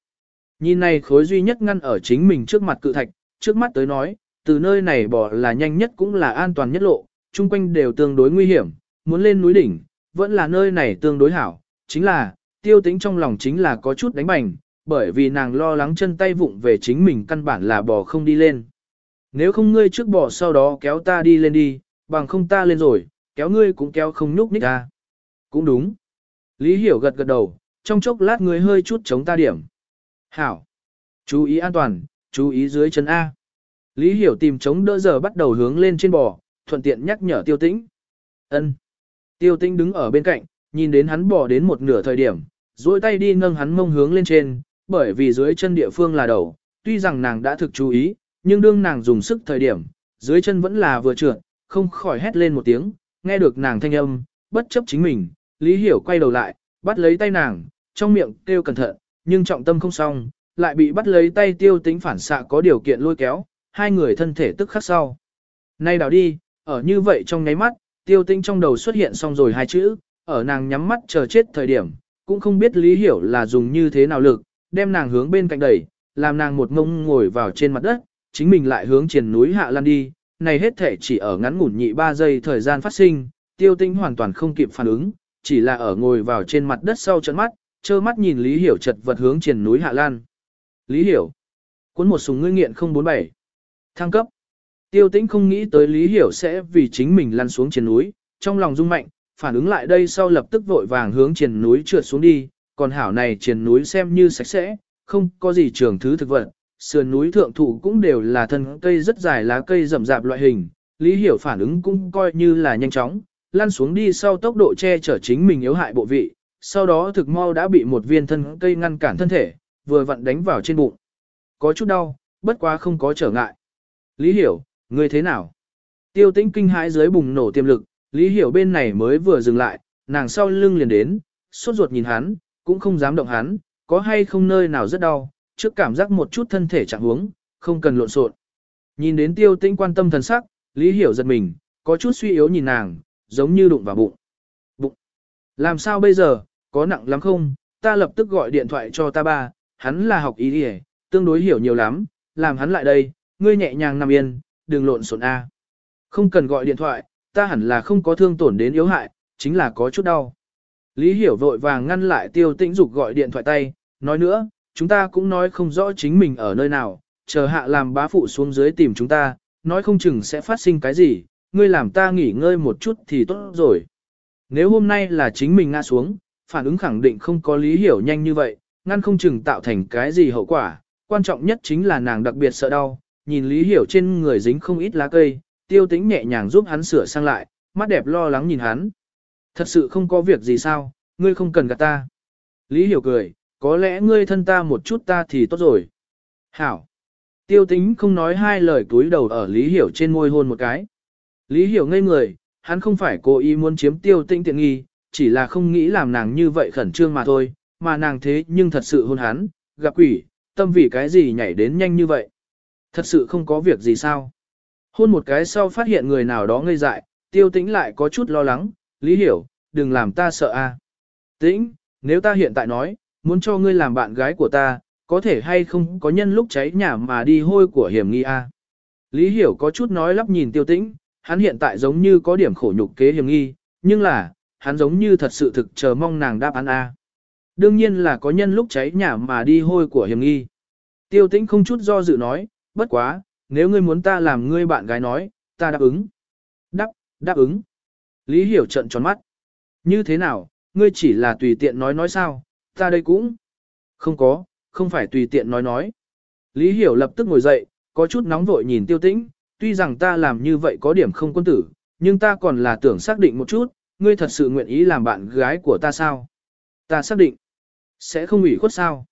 Nhìn này khối duy nhất ngăn ở chính mình trước mặt cự thạch, trước mắt tới nói, từ nơi này bò là nhanh nhất cũng là an toàn nhất lộ, chung quanh đều tương đối nguy hiểm, muốn lên núi đỉnh, vẫn là nơi này tương đối hảo, chính là, tiêu tĩnh trong lòng chính là có chút đánh bành, bởi vì nàng lo lắng chân tay vụng về chính mình căn bản là bò không đi lên. Nếu không ngươi trước bỏ sau đó kéo ta đi lên đi, bằng không ta lên rồi, kéo ngươi cũng kéo không nhúc nhích ta. Cũng đúng. Lý Hiểu gật gật đầu, trong chốc lát ngươi hơi chút chống ta điểm. Hảo. Chú ý an toàn, chú ý dưới chân A. Lý Hiểu tìm chống đỡ giờ bắt đầu hướng lên trên bò, thuận tiện nhắc nhở tiêu tĩnh. ân Tiêu tĩnh đứng ở bên cạnh, nhìn đến hắn bò đến một nửa thời điểm, duỗi tay đi nâng hắn mông hướng lên trên, bởi vì dưới chân địa phương là đầu, tuy rằng nàng đã thực chú ý, nhưng đương nàng dùng sức thời điểm, dưới chân vẫn là vừa trượt, không khỏi hét lên một tiếng, nghe được nàng thanh âm, bất chấp chính mình, Lý Hiểu quay đầu lại, bắt lấy tay nàng, trong miệng kêu cẩn thận, nhưng trọng tâm không xong, lại bị bắt lấy tay tiêu tính phản xạ có điều kiện lôi kéo, hai người thân thể tức khắc sau. Nay đào đi, ở như vậy trong nháy mắt, tiêu tinh trong đầu xuất hiện xong rồi hai chữ, ở nàng nhắm mắt chờ chết thời điểm, cũng không biết lý hiểu là dùng như thế nào lực, đem nàng hướng bên cạnh đẩy, làm nàng một ngông ngồi vào trên mặt đất, chính mình lại hướng triền núi hạ lan đi, này hết thể chỉ ở ngắn ngủn nhị ba giây thời gian phát sinh, tiêu tinh hoàn toàn không kịp phản ứng, chỉ là ở ngồi vào trên mặt đất sau trận mắt, trơ mắt nhìn Lý Hiểu chật vật hướng triển núi hạ lan. Lý Hiểu. Cuốn một súng ngươi nghiện 047. Thăng cấp. Tiêu tĩnh không nghĩ tới Lý Hiểu sẽ vì chính mình lăn xuống trên núi, trong lòng rung mạnh, phản ứng lại đây sau lập tức vội vàng hướng trên núi trượt xuống đi, còn hảo này trên núi xem như sạch sẽ, không có gì trường thứ thực vật, sườn núi thượng thủ cũng đều là thân cây rất dài lá cây rậm rạp loại hình, Lý Hiểu phản ứng cũng coi như là nhanh chóng, lăn xuống đi sau tốc độ che chở chính mình yếu hại bộ vị, sau đó thực mau đã bị một viên thân cây ngăn cản thân thể, vừa vặn đánh vào trên bụng. Có chút đau, bất quá không có trở ngại. Lý Hiểu, ngươi thế nào? Tiêu tĩnh kinh hãi dưới bùng nổ tiềm lực, Lý Hiểu bên này mới vừa dừng lại, nàng sau lưng liền đến, sốt ruột nhìn hắn, cũng không dám động hắn, có hay không nơi nào rất đau, trước cảm giác một chút thân thể trạng huống, không cần lộn xộn. Nhìn đến tiêu tĩnh quan tâm thần sắc, Lý Hiểu giật mình, có chút suy yếu nhìn nàng, giống như đụng vào bụng. Bụng. Làm sao bây giờ, có nặng lắm không? Ta lập tức gọi điện thoại cho ta ba, hắn là học ý đi tương đối hiểu nhiều lắm, làm hắn lại đây, ngươi nhẹ nhàng nằm yên, đừng lộn xộn A. Không cần gọi điện thoại, ta hẳn là không có thương tổn đến yếu hại, chính là có chút đau. Lý Hiểu vội vàng ngăn lại tiêu tĩnh dục gọi điện thoại tay, nói nữa, chúng ta cũng nói không rõ chính mình ở nơi nào, chờ hạ làm bá phụ xuống dưới tìm chúng ta, nói không chừng sẽ phát sinh cái gì, ngươi làm ta nghỉ ngơi một chút thì tốt rồi. Nếu hôm nay là chính mình ngã xuống, phản ứng khẳng định không có lý hiểu nhanh như vậy, ngăn không chừng tạo thành cái gì hậu quả, quan trọng nhất chính là nàng đặc biệt sợ đau, nhìn lý hiểu trên người dính không ít lá cây, tiêu tĩnh nhẹ nhàng giúp hắn sửa sang lại, mắt đẹp lo lắng nhìn hắn. Thật sự không có việc gì sao, ngươi không cần gạt ta. Lý hiểu cười, có lẽ ngươi thân ta một chút ta thì tốt rồi. Hảo. Tiêu tính không nói hai lời túi đầu ở Lý Hiểu trên môi hôn một cái. Lý Hiểu ngây người, hắn không phải cố ý muốn chiếm tiêu tĩnh tiện nghi, chỉ là không nghĩ làm nàng như vậy khẩn trương mà thôi, mà nàng thế nhưng thật sự hôn hắn, gặp quỷ, tâm vì cái gì nhảy đến nhanh như vậy. Thật sự không có việc gì sao. Hôn một cái sau phát hiện người nào đó ngây dại, tiêu tĩnh lại có chút lo lắng, Lý Hiểu, đừng làm ta sợ a. Tĩnh, nếu ta hiện tại nói, muốn cho ngươi làm bạn gái của ta, có thể hay không có nhân lúc cháy nhà mà đi hôi của hiểm nghi a. Lý Hiểu có chút nói lắp nhìn tiêu tĩnh, hắn hiện tại giống như có điểm khổ nhục kế hiểm nghi, nhưng là, hắn giống như thật sự thực chờ mong nàng đáp án A. Đương nhiên là có nhân lúc cháy nhà mà đi hôi của hiểm nghi. Tiêu tĩnh không chút do dự nói, bất quá, nếu ngươi muốn ta làm ngươi bạn gái nói, ta đáp ứng. Đáp, đáp ứng. Lý Hiểu trợn tròn mắt. Như thế nào, ngươi chỉ là tùy tiện nói nói sao, ta đây cũng. Không có, không phải tùy tiện nói nói. Lý Hiểu lập tức ngồi dậy, có chút nóng vội nhìn tiêu tĩnh, tuy rằng ta làm như vậy có điểm không quân tử, nhưng ta còn là tưởng xác định một chút, ngươi thật sự nguyện ý làm bạn gái của ta sao? Ta xác định. Sẽ không ủy khuất sao?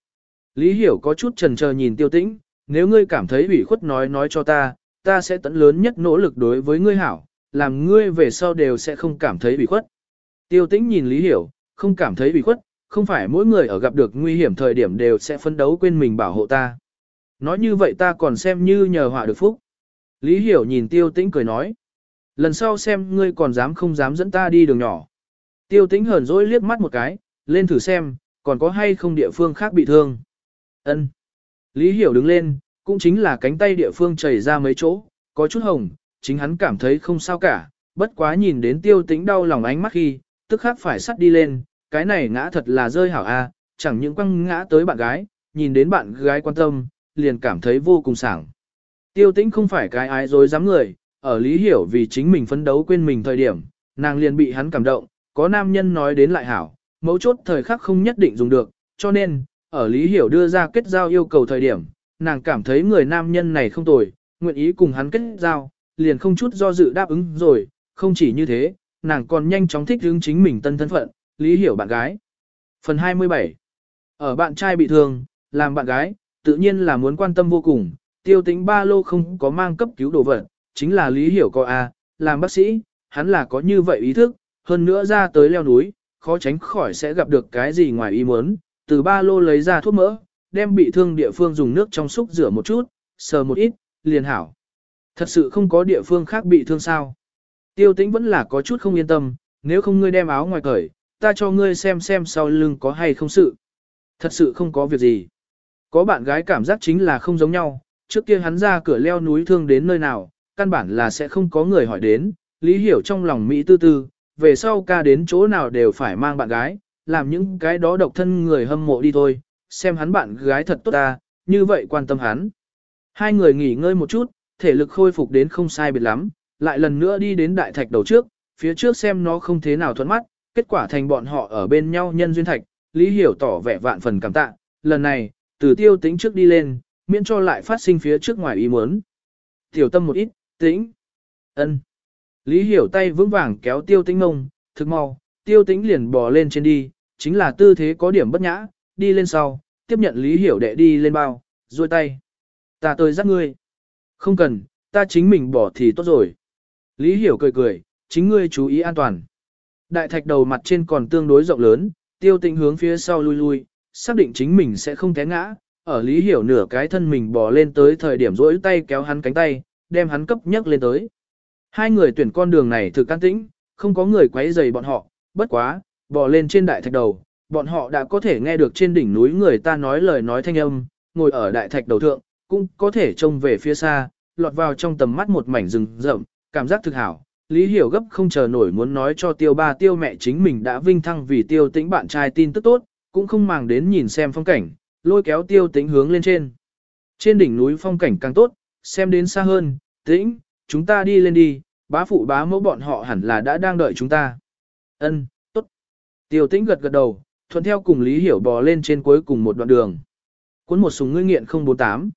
Lý Hiểu có chút trần chờ nhìn tiêu tĩnh, nếu ngươi cảm thấy ủy khuất nói nói cho ta, ta sẽ tận lớn nhất nỗ lực đối với ngươi hảo, làm ngươi về sau đều sẽ không cảm thấy ủy khuất. Tiêu tĩnh nhìn Lý Hiểu, không cảm thấy ủy khuất, không phải mỗi người ở gặp được nguy hiểm thời điểm đều sẽ phấn đấu quên mình bảo hộ ta. Nói như vậy ta còn xem như nhờ họa được phúc. Lý Hiểu nhìn tiêu tĩnh cười nói. Lần sau xem ngươi còn dám không dám dẫn ta đi đường nhỏ. Tiêu tĩnh hờn dỗi liếc mắt một cái, lên thử xem, còn có hay không địa phương khác bị thương. Ân. Lý Hiểu đứng lên, cũng chính là cánh tay địa phương chảy ra mấy chỗ, có chút hồng, chính hắn cảm thấy không sao cả, bất quá nhìn đến tiêu tĩnh đau lòng ánh mắt khi, tức khắc phải sắt đi lên, cái này ngã thật là rơi hảo a, chẳng những quăng ngã tới bạn gái, nhìn đến bạn gái quan tâm, liền cảm thấy vô cùng sảng. Tiêu tĩnh không phải cái ái dối dám người, ở lý hiểu vì chính mình phấn đấu quên mình thời điểm, nàng liền bị hắn cảm động, có nam nhân nói đến lại hảo, mấu chốt thời khắc không nhất định dùng được, cho nên, ở lý hiểu đưa ra kết giao yêu cầu thời điểm, nàng cảm thấy người nam nhân này không tồi, nguyện ý cùng hắn kết giao, liền không chút do dự đáp ứng rồi, không chỉ như thế, nàng còn nhanh chóng thích ứng chính mình tân thân phận, lý hiểu bạn gái. Phần 27 Ở bạn trai bị thương, làm bạn gái, tự nhiên là muốn quan tâm vô cùng, tiêu tính ba lô không có mang cấp cứu đồ vật, chính là lý hiểu có A, làm bác sĩ, hắn là có như vậy ý thức, hơn nữa ra tới leo núi, khó tránh khỏi sẽ gặp được cái gì ngoài ý muốn, từ ba lô lấy ra thuốc mỡ, đem bị thương địa phương dùng nước trong súc rửa một chút, sờ một ít, liền hảo. Thật sự không có địa phương khác bị thương sao. Tiêu tĩnh vẫn là có chút không yên tâm, nếu không ngươi đem áo ngoài cởi, ta cho ngươi xem xem sau lưng có hay không sự. Thật sự không có việc gì. Có bạn gái cảm giác chính là không giống nhau, trước kia hắn ra cửa leo núi thương đến nơi nào, căn bản là sẽ không có người hỏi đến, lý hiểu trong lòng Mỹ tư tư, về sau ca đến chỗ nào đều phải mang bạn gái, làm những cái đó độc thân người hâm mộ đi thôi, xem hắn bạn gái thật tốt ta, như vậy quan tâm hắn. Hai người nghỉ ngơi một chút, thể lực khôi phục đến không sai biệt lắm, lại lần nữa đi đến đại thạch đầu trước, phía trước xem nó không thế nào thuận mắt, kết quả thành bọn họ ở bên nhau nhân duyên thạch, Lý Hiểu tỏ vẻ vạn phần cảm tạ, lần này, từ tiêu tính trước đi lên, miễn cho lại phát sinh phía trước ngoài ý muốn. Tiểu tâm một ít, tĩnh. ân. Lý Hiểu tay vững vàng kéo tiêu tính ngông, thực mau, tiêu tính liền bò lên trên đi, chính là tư thế có điểm bất nhã, đi lên sau, tiếp nhận Lý Hiểu đệ đi lên bao, duỗi tay. Ta tôi dắt ngươi. Không cần, ta chính mình bỏ thì tốt rồi. Lý Hiểu cười cười, chính ngươi chú ý an toàn. Đại thạch đầu mặt trên còn tương đối rộng lớn, tiêu tĩnh hướng phía sau lui lui, xác định chính mình sẽ không té ngã. Ở Lý Hiểu nửa cái thân mình bò lên tới thời điểm rỗi tay kéo hắn cánh tay, đem hắn cấp nhấc lên tới. Hai người tuyển con đường này thực can tĩnh, không có người quấy rầy bọn họ, bất quá, bò lên trên đại thạch đầu, bọn họ đã có thể nghe được trên đỉnh núi người ta nói lời nói thanh âm, ngồi ở đại thạch đầu thượng, cũng có thể trông về phía xa, lọt vào trong tầm mắt một mảnh rừng rậm, cảm giác thực hảo. Lý Hiểu gấp không chờ nổi muốn nói cho tiêu ba tiêu mẹ chính mình đã vinh thăng vì tiêu tĩnh bạn trai tin tức tốt, cũng không màng đến nhìn xem phong cảnh, lôi kéo tiêu tĩnh hướng lên trên. Trên đỉnh núi phong cảnh càng tốt, xem đến xa hơn, tĩnh, chúng ta đi lên đi, bá phụ bá mẫu bọn họ hẳn là đã đang đợi chúng ta. Ân, tốt. Tiêu tĩnh gật gật đầu, thuận theo cùng Lý Hiểu bò lên trên cuối cùng một đoạn đường. Cuốn một súng ngươi nghiện 048.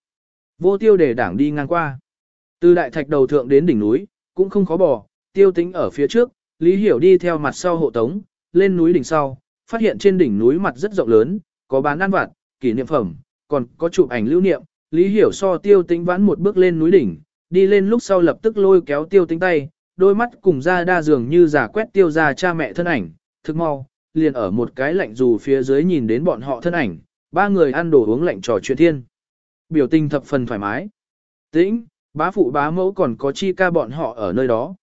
Vô tiêu để đảng đi ngang qua. Từ đại thạch đầu thượng đến đỉnh núi, cũng không khó bò, tiêu tính ở phía trước, Lý Hiểu đi theo mặt sau hộ tống, lên núi đỉnh sau, phát hiện trên đỉnh núi mặt rất rộng lớn, có bán ăn vặt, kỷ niệm phẩm, còn có chụp ảnh lưu niệm. Lý Hiểu so tiêu tính vãn một bước lên núi đỉnh, đi lên lúc sau lập tức lôi kéo tiêu tính tay, đôi mắt cùng ra đa dường như giả quét tiêu ra cha mẹ thân ảnh, thực mau, liền ở một cái lạnh dù phía dưới nhìn đến bọn họ thân ảnh, ba người ăn đồ uống lạnh trò chuyện thiên. Biểu tình thập phần thoải mái. Tĩnh, bá phụ bá mẫu còn có chi ca bọn họ ở nơi đó.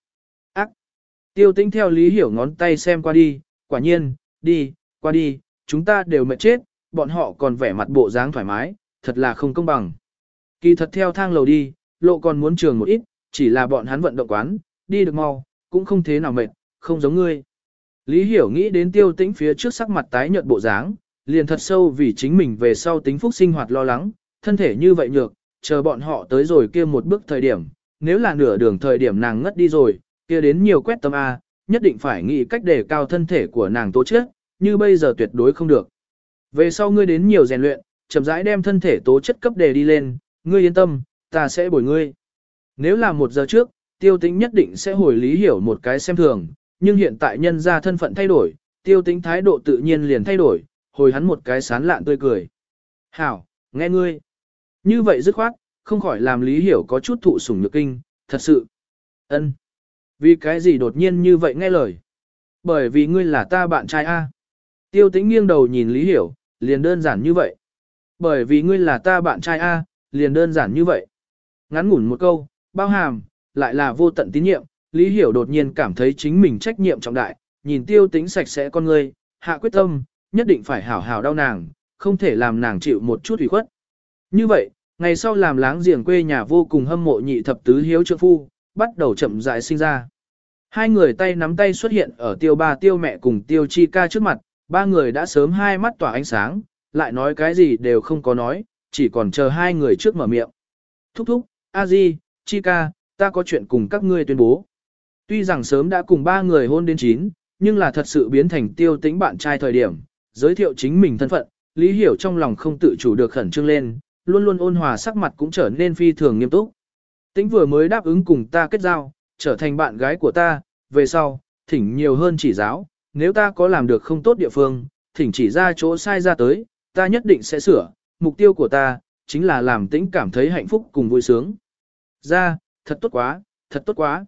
Tiêu tĩnh theo lý hiểu ngón tay xem qua đi, quả nhiên, đi, qua đi, chúng ta đều mệt chết, bọn họ còn vẻ mặt bộ dáng thoải mái, thật là không công bằng. Kỳ thật theo thang lầu đi, lộ còn muốn trường một ít, chỉ là bọn hắn vận động quán, đi được mau, cũng không thế nào mệt, không giống ngươi. Lý Hiểu nghĩ đến tiêu tĩnh phía trước sắc mặt tái nhợt bộ dáng, liền thật sâu vì chính mình về sau tính phúc sinh hoạt lo lắng, thân thể như vậy nhược, chờ bọn họ tới rồi kia một bước thời điểm, nếu là nửa đường thời điểm nàng ngất đi rồi, kia đến nhiều quét tâm A, nhất định phải nghĩ cách để cao thân thể của nàng tố chất, như bây giờ tuyệt đối không được. Về sau ngươi đến nhiều rèn luyện, chậm rãi đem thân thể tố chất cấp đề đi lên, ngươi yên tâm, ta sẽ bồi ngươi. Nếu là một giờ trước, tiêu tính nhất định sẽ hồi lý hiểu một cái xem thường, nhưng hiện tại nhân ra thân phận thay đổi, tiêu tính thái độ tự nhiên liền thay đổi, hồi hắn một cái sán lạn tươi cười. Hảo, nghe ngươi. Như vậy dứt khoát, không khỏi làm lý hiểu có chút thụ sủng nhược kinh, thật sự. ân vì cái gì đột nhiên như vậy nghe lời? Bởi vì ngươi là ta bạn trai A. Tiêu tĩnh nghiêng đầu nhìn lý hiểu, liền đơn giản như vậy. Bởi vì ngươi là ta bạn trai A, liền đơn giản như vậy. Ngắn ngủn một câu, bao hàm, lại là vô tận tín nhiệm, Lý Hiểu đột nhiên cảm thấy chính mình trách nhiệm trọng đại, nhìn tiêu tính sạch sẽ con ngươi, hạ quyết tâm, nhất định phải hảo hảo đau nàng, không thể làm nàng chịu một chút ủy khuất. Như vậy, ngày sau làm láng giềng quê nhà vô cùng hâm mộ nhị thập tứ hiếu trượng phu, bắt đầu chậm rãi sinh ra. Hai người tay nắm tay xuất hiện ở tiêu ba tiêu mẹ cùng tiêu chi ca trước mặt, ba người đã sớm hai mắt tỏa ánh sáng, lại nói cái gì đều không có nói, chỉ còn chờ hai người trước mở miệng. Thúc thúc, a di, chi ca, ta có chuyện cùng các ngươi tuyên bố. Tuy rằng sớm đã cùng ba người hôn đến chín, nhưng là thật sự biến thành tiêu tính bạn trai thời điểm, giới thiệu chính mình thân phận, Lý Hiểu trong lòng không tự chủ được khẩn trương lên, luôn luôn ôn hòa sắc mặt cũng trở nên phi thường nghiêm túc. Tĩnh vừa mới đáp ứng cùng ta kết giao, trở thành bạn gái của ta, về sau, thỉnh nhiều hơn chỉ giáo, nếu ta có làm được không tốt địa phương, thỉnh chỉ ra chỗ sai ra tới, ta nhất định sẽ sửa, mục tiêu của ta, chính là làm tĩnh cảm thấy hạnh phúc cùng vui sướng. Ra, thật tốt quá, thật tốt quá.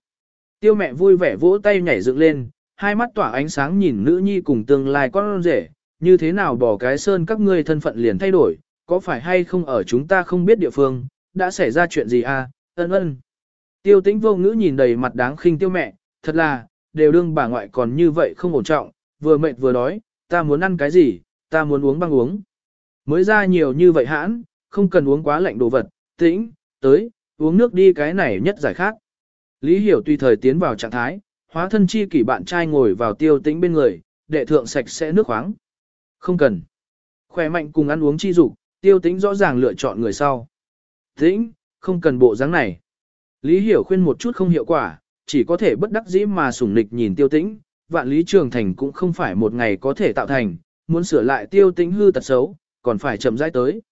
Tiêu mẹ vui vẻ vỗ tay nhảy dựng lên, hai mắt tỏa ánh sáng nhìn nữ nhi cùng tương lai con rể, như thế nào bỏ cái sơn các ngươi thân phận liền thay đổi, có phải hay không ở chúng ta không biết địa phương, đã xảy ra chuyện gì à, ân ân. Tiêu tĩnh vô ngữ nhìn đầy mặt đáng khinh tiêu mẹ, thật là, đều đương bà ngoại còn như vậy không ổn trọng, vừa mệt vừa đói, ta muốn ăn cái gì, ta muốn uống băng uống. Mới ra nhiều như vậy hãn, không cần uống quá lạnh đồ vật, tĩnh, tới, uống nước đi cái này nhất giải khác. Lý Hiểu tùy thời tiến vào trạng thái, hóa thân chi kỷ bạn trai ngồi vào tiêu tĩnh bên người, đệ thượng sạch sẽ nước khoáng. Không cần. Khỏe mạnh cùng ăn uống chi dục, tiêu tĩnh rõ ràng lựa chọn người sau. Tĩnh, không cần bộ dáng này. Lý Hiểu khuyên một chút không hiệu quả, chỉ có thể bất đắc dĩ mà sủng nịch nhìn tiêu tĩnh, vạn lý trường thành cũng không phải một ngày có thể tạo thành, muốn sửa lại tiêu tĩnh hư tật xấu, còn phải chậm rãi tới.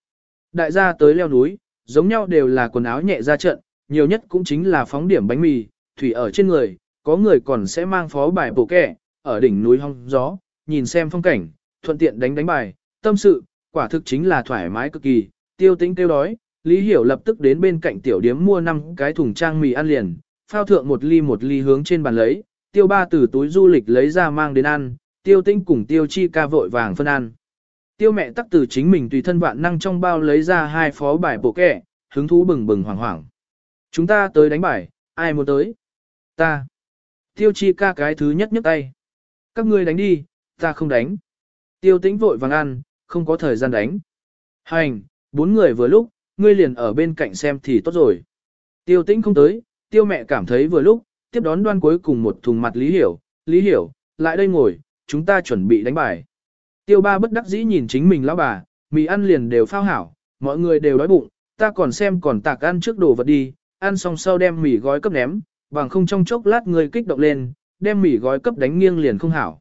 Đại gia tới leo núi, giống nhau đều là quần áo nhẹ ra trận, nhiều nhất cũng chính là phóng điểm bánh mì, thủy ở trên người, có người còn sẽ mang phó bài bổ kẻ, ở đỉnh núi hong gió, nhìn xem phong cảnh, thuận tiện đánh đánh bài, tâm sự, quả thực chính là thoải mái cực kỳ, tiêu tĩnh tiêu đói, Lý Hiểu lập tức đến bên cạnh tiểu điếm mua 5 cái thùng trang mì ăn liền, phao thượng một ly một ly hướng trên bàn lấy, tiêu ba từ túi du lịch lấy ra mang đến ăn, tiêu tinh cùng tiêu chi ca vội vàng phân ăn. Tiêu mẹ tắc từ chính mình tùy thân vạn năng trong bao lấy ra hai phó bài bộ kẻ, hứng thú bừng bừng hoảng hoảng. Chúng ta tới đánh bài, ai muốn tới? Ta. Tiêu chi ca cái thứ nhất nhấc tay. Các ngươi đánh đi, ta không đánh. Tiêu tĩnh vội vàng ăn, không có thời gian đánh. Hành, bốn người vừa lúc, ngươi liền ở bên cạnh xem thì tốt rồi. Tiêu tĩnh không tới, tiêu mẹ cảm thấy vừa lúc, tiếp đón đoan cuối cùng một thùng mặt Lý Hiểu, Lý Hiểu, lại đây ngồi, chúng ta chuẩn bị đánh bài. Tiêu ba bất đắc dĩ nhìn chính mình lão bà, mì ăn liền đều phao hảo, mọi người đều đói bụng, ta còn xem còn tạc ăn trước đồ vật đi, ăn xong sau đem mì gói cấp ném, bằng không trong chốc lát người kích động lên, đem mì gói cấp đánh nghiêng liền không hảo.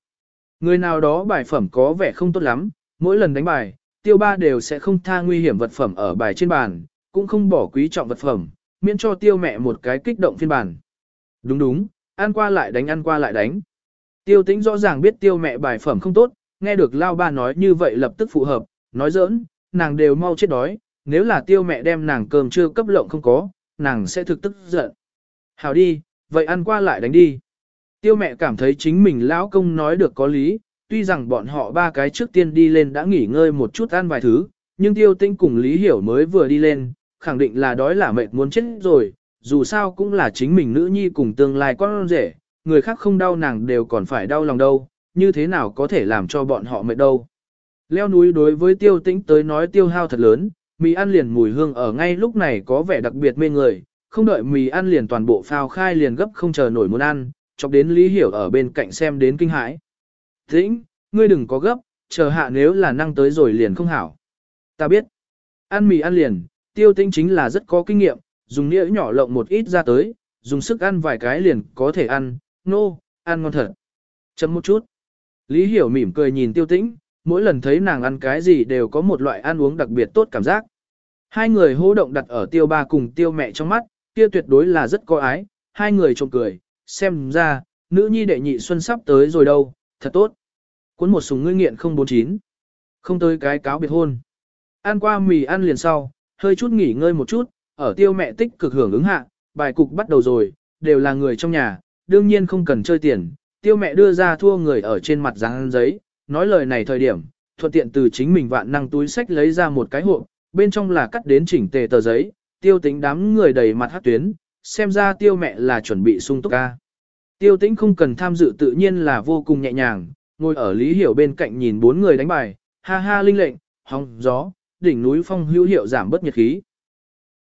Người nào đó bài phẩm có vẻ không tốt lắm, mỗi lần đánh bài, tiêu ba đều sẽ không tha nguy hiểm vật phẩm ở bài trên bàn, cũng không bỏ quý trọng vật phẩm, miễn cho tiêu mẹ một cái kích động phiên bản. Đúng đúng, ăn qua lại đánh ăn qua lại đánh. Tiêu tĩnh rõ ràng biết tiêu mẹ bài phẩm không tốt, nghe được lao ba nói như vậy lập tức phù hợp, nói giỡn, nàng đều mau chết đói, nếu là tiêu mẹ đem nàng cơm chưa cấp lộng không có, nàng sẽ thực tức giận. Hảo đi, vậy ăn qua lại đánh đi. Tiêu mẹ cảm thấy chính mình lão công nói được có lý, tuy rằng bọn họ ba cái trước tiên đi lên đã nghỉ ngơi một chút ăn vài thứ, nhưng tiêu tinh cùng Lý Hiểu mới vừa đi lên, khẳng định là đói là mệt muốn chết rồi, dù sao cũng là chính mình nữ nhi cùng tương lai con rể, người khác không đau nàng đều còn phải đau lòng đâu, như thế nào có thể làm cho bọn họ mệt đâu. Leo núi đối với tiêu tĩnh tới nói tiêu hao thật lớn, mì ăn liền mùi hương ở ngay lúc này có vẻ đặc biệt mê người, không đợi mì ăn liền toàn bộ phao khai liền gấp không chờ nổi muốn ăn, chọc đến Lý Hiểu ở bên cạnh xem đến kinh hãi. Tĩnh, ngươi đừng có gấp, chờ hạ nếu là năng tới rồi liền không hảo. Ta biết, ăn mì ăn liền, tiêu tĩnh chính là rất có kinh nghiệm, dùng nĩa nhỏ lộng một ít ra tới, dùng sức ăn vài cái liền có thể ăn, nô, no, ăn ngon thật. Chấm một chút. Lý Hiểu mỉm cười nhìn tiêu tĩnh, mỗi lần thấy nàng ăn cái gì đều có một loại ăn uống đặc biệt tốt cảm giác. Hai người hô động đặt ở tiêu ba cùng tiêu mẹ trong mắt, kia tuyệt đối là rất có ái, hai người trông cười, xem ra, nữ nhi đệ nhị xuân sắp tới rồi đâu, thật tốt. Cuốn một súng ngươi nghiện 049. Không tới cái cáo biệt hôn. Ăn qua mì ăn liền sau, hơi chút nghỉ ngơi một chút, ở tiêu mẹ tích cực hưởng ứng hạ, bài cục bắt đầu rồi, đều là người trong nhà, đương nhiên không cần chơi tiền. Tiêu mẹ đưa ra thua người ở trên mặt dáng giấy, nói lời này thời điểm, thuận tiện từ chính mình vạn năng túi sách lấy ra một cái hộp, bên trong là cắt đến chỉnh tề tờ giấy, tiêu tính đám người đầy mặt hát tuyến, xem ra tiêu mẹ là chuẩn bị sung túc ca. Tiêu tĩnh không cần tham dự tự nhiên là vô cùng nhẹ nhàng, ngồi ở Lý Hiểu bên cạnh nhìn bốn người đánh bài, ha ha linh lệnh, hong gió, đỉnh núi phong hữu hiệu giảm bớt nhiệt khí.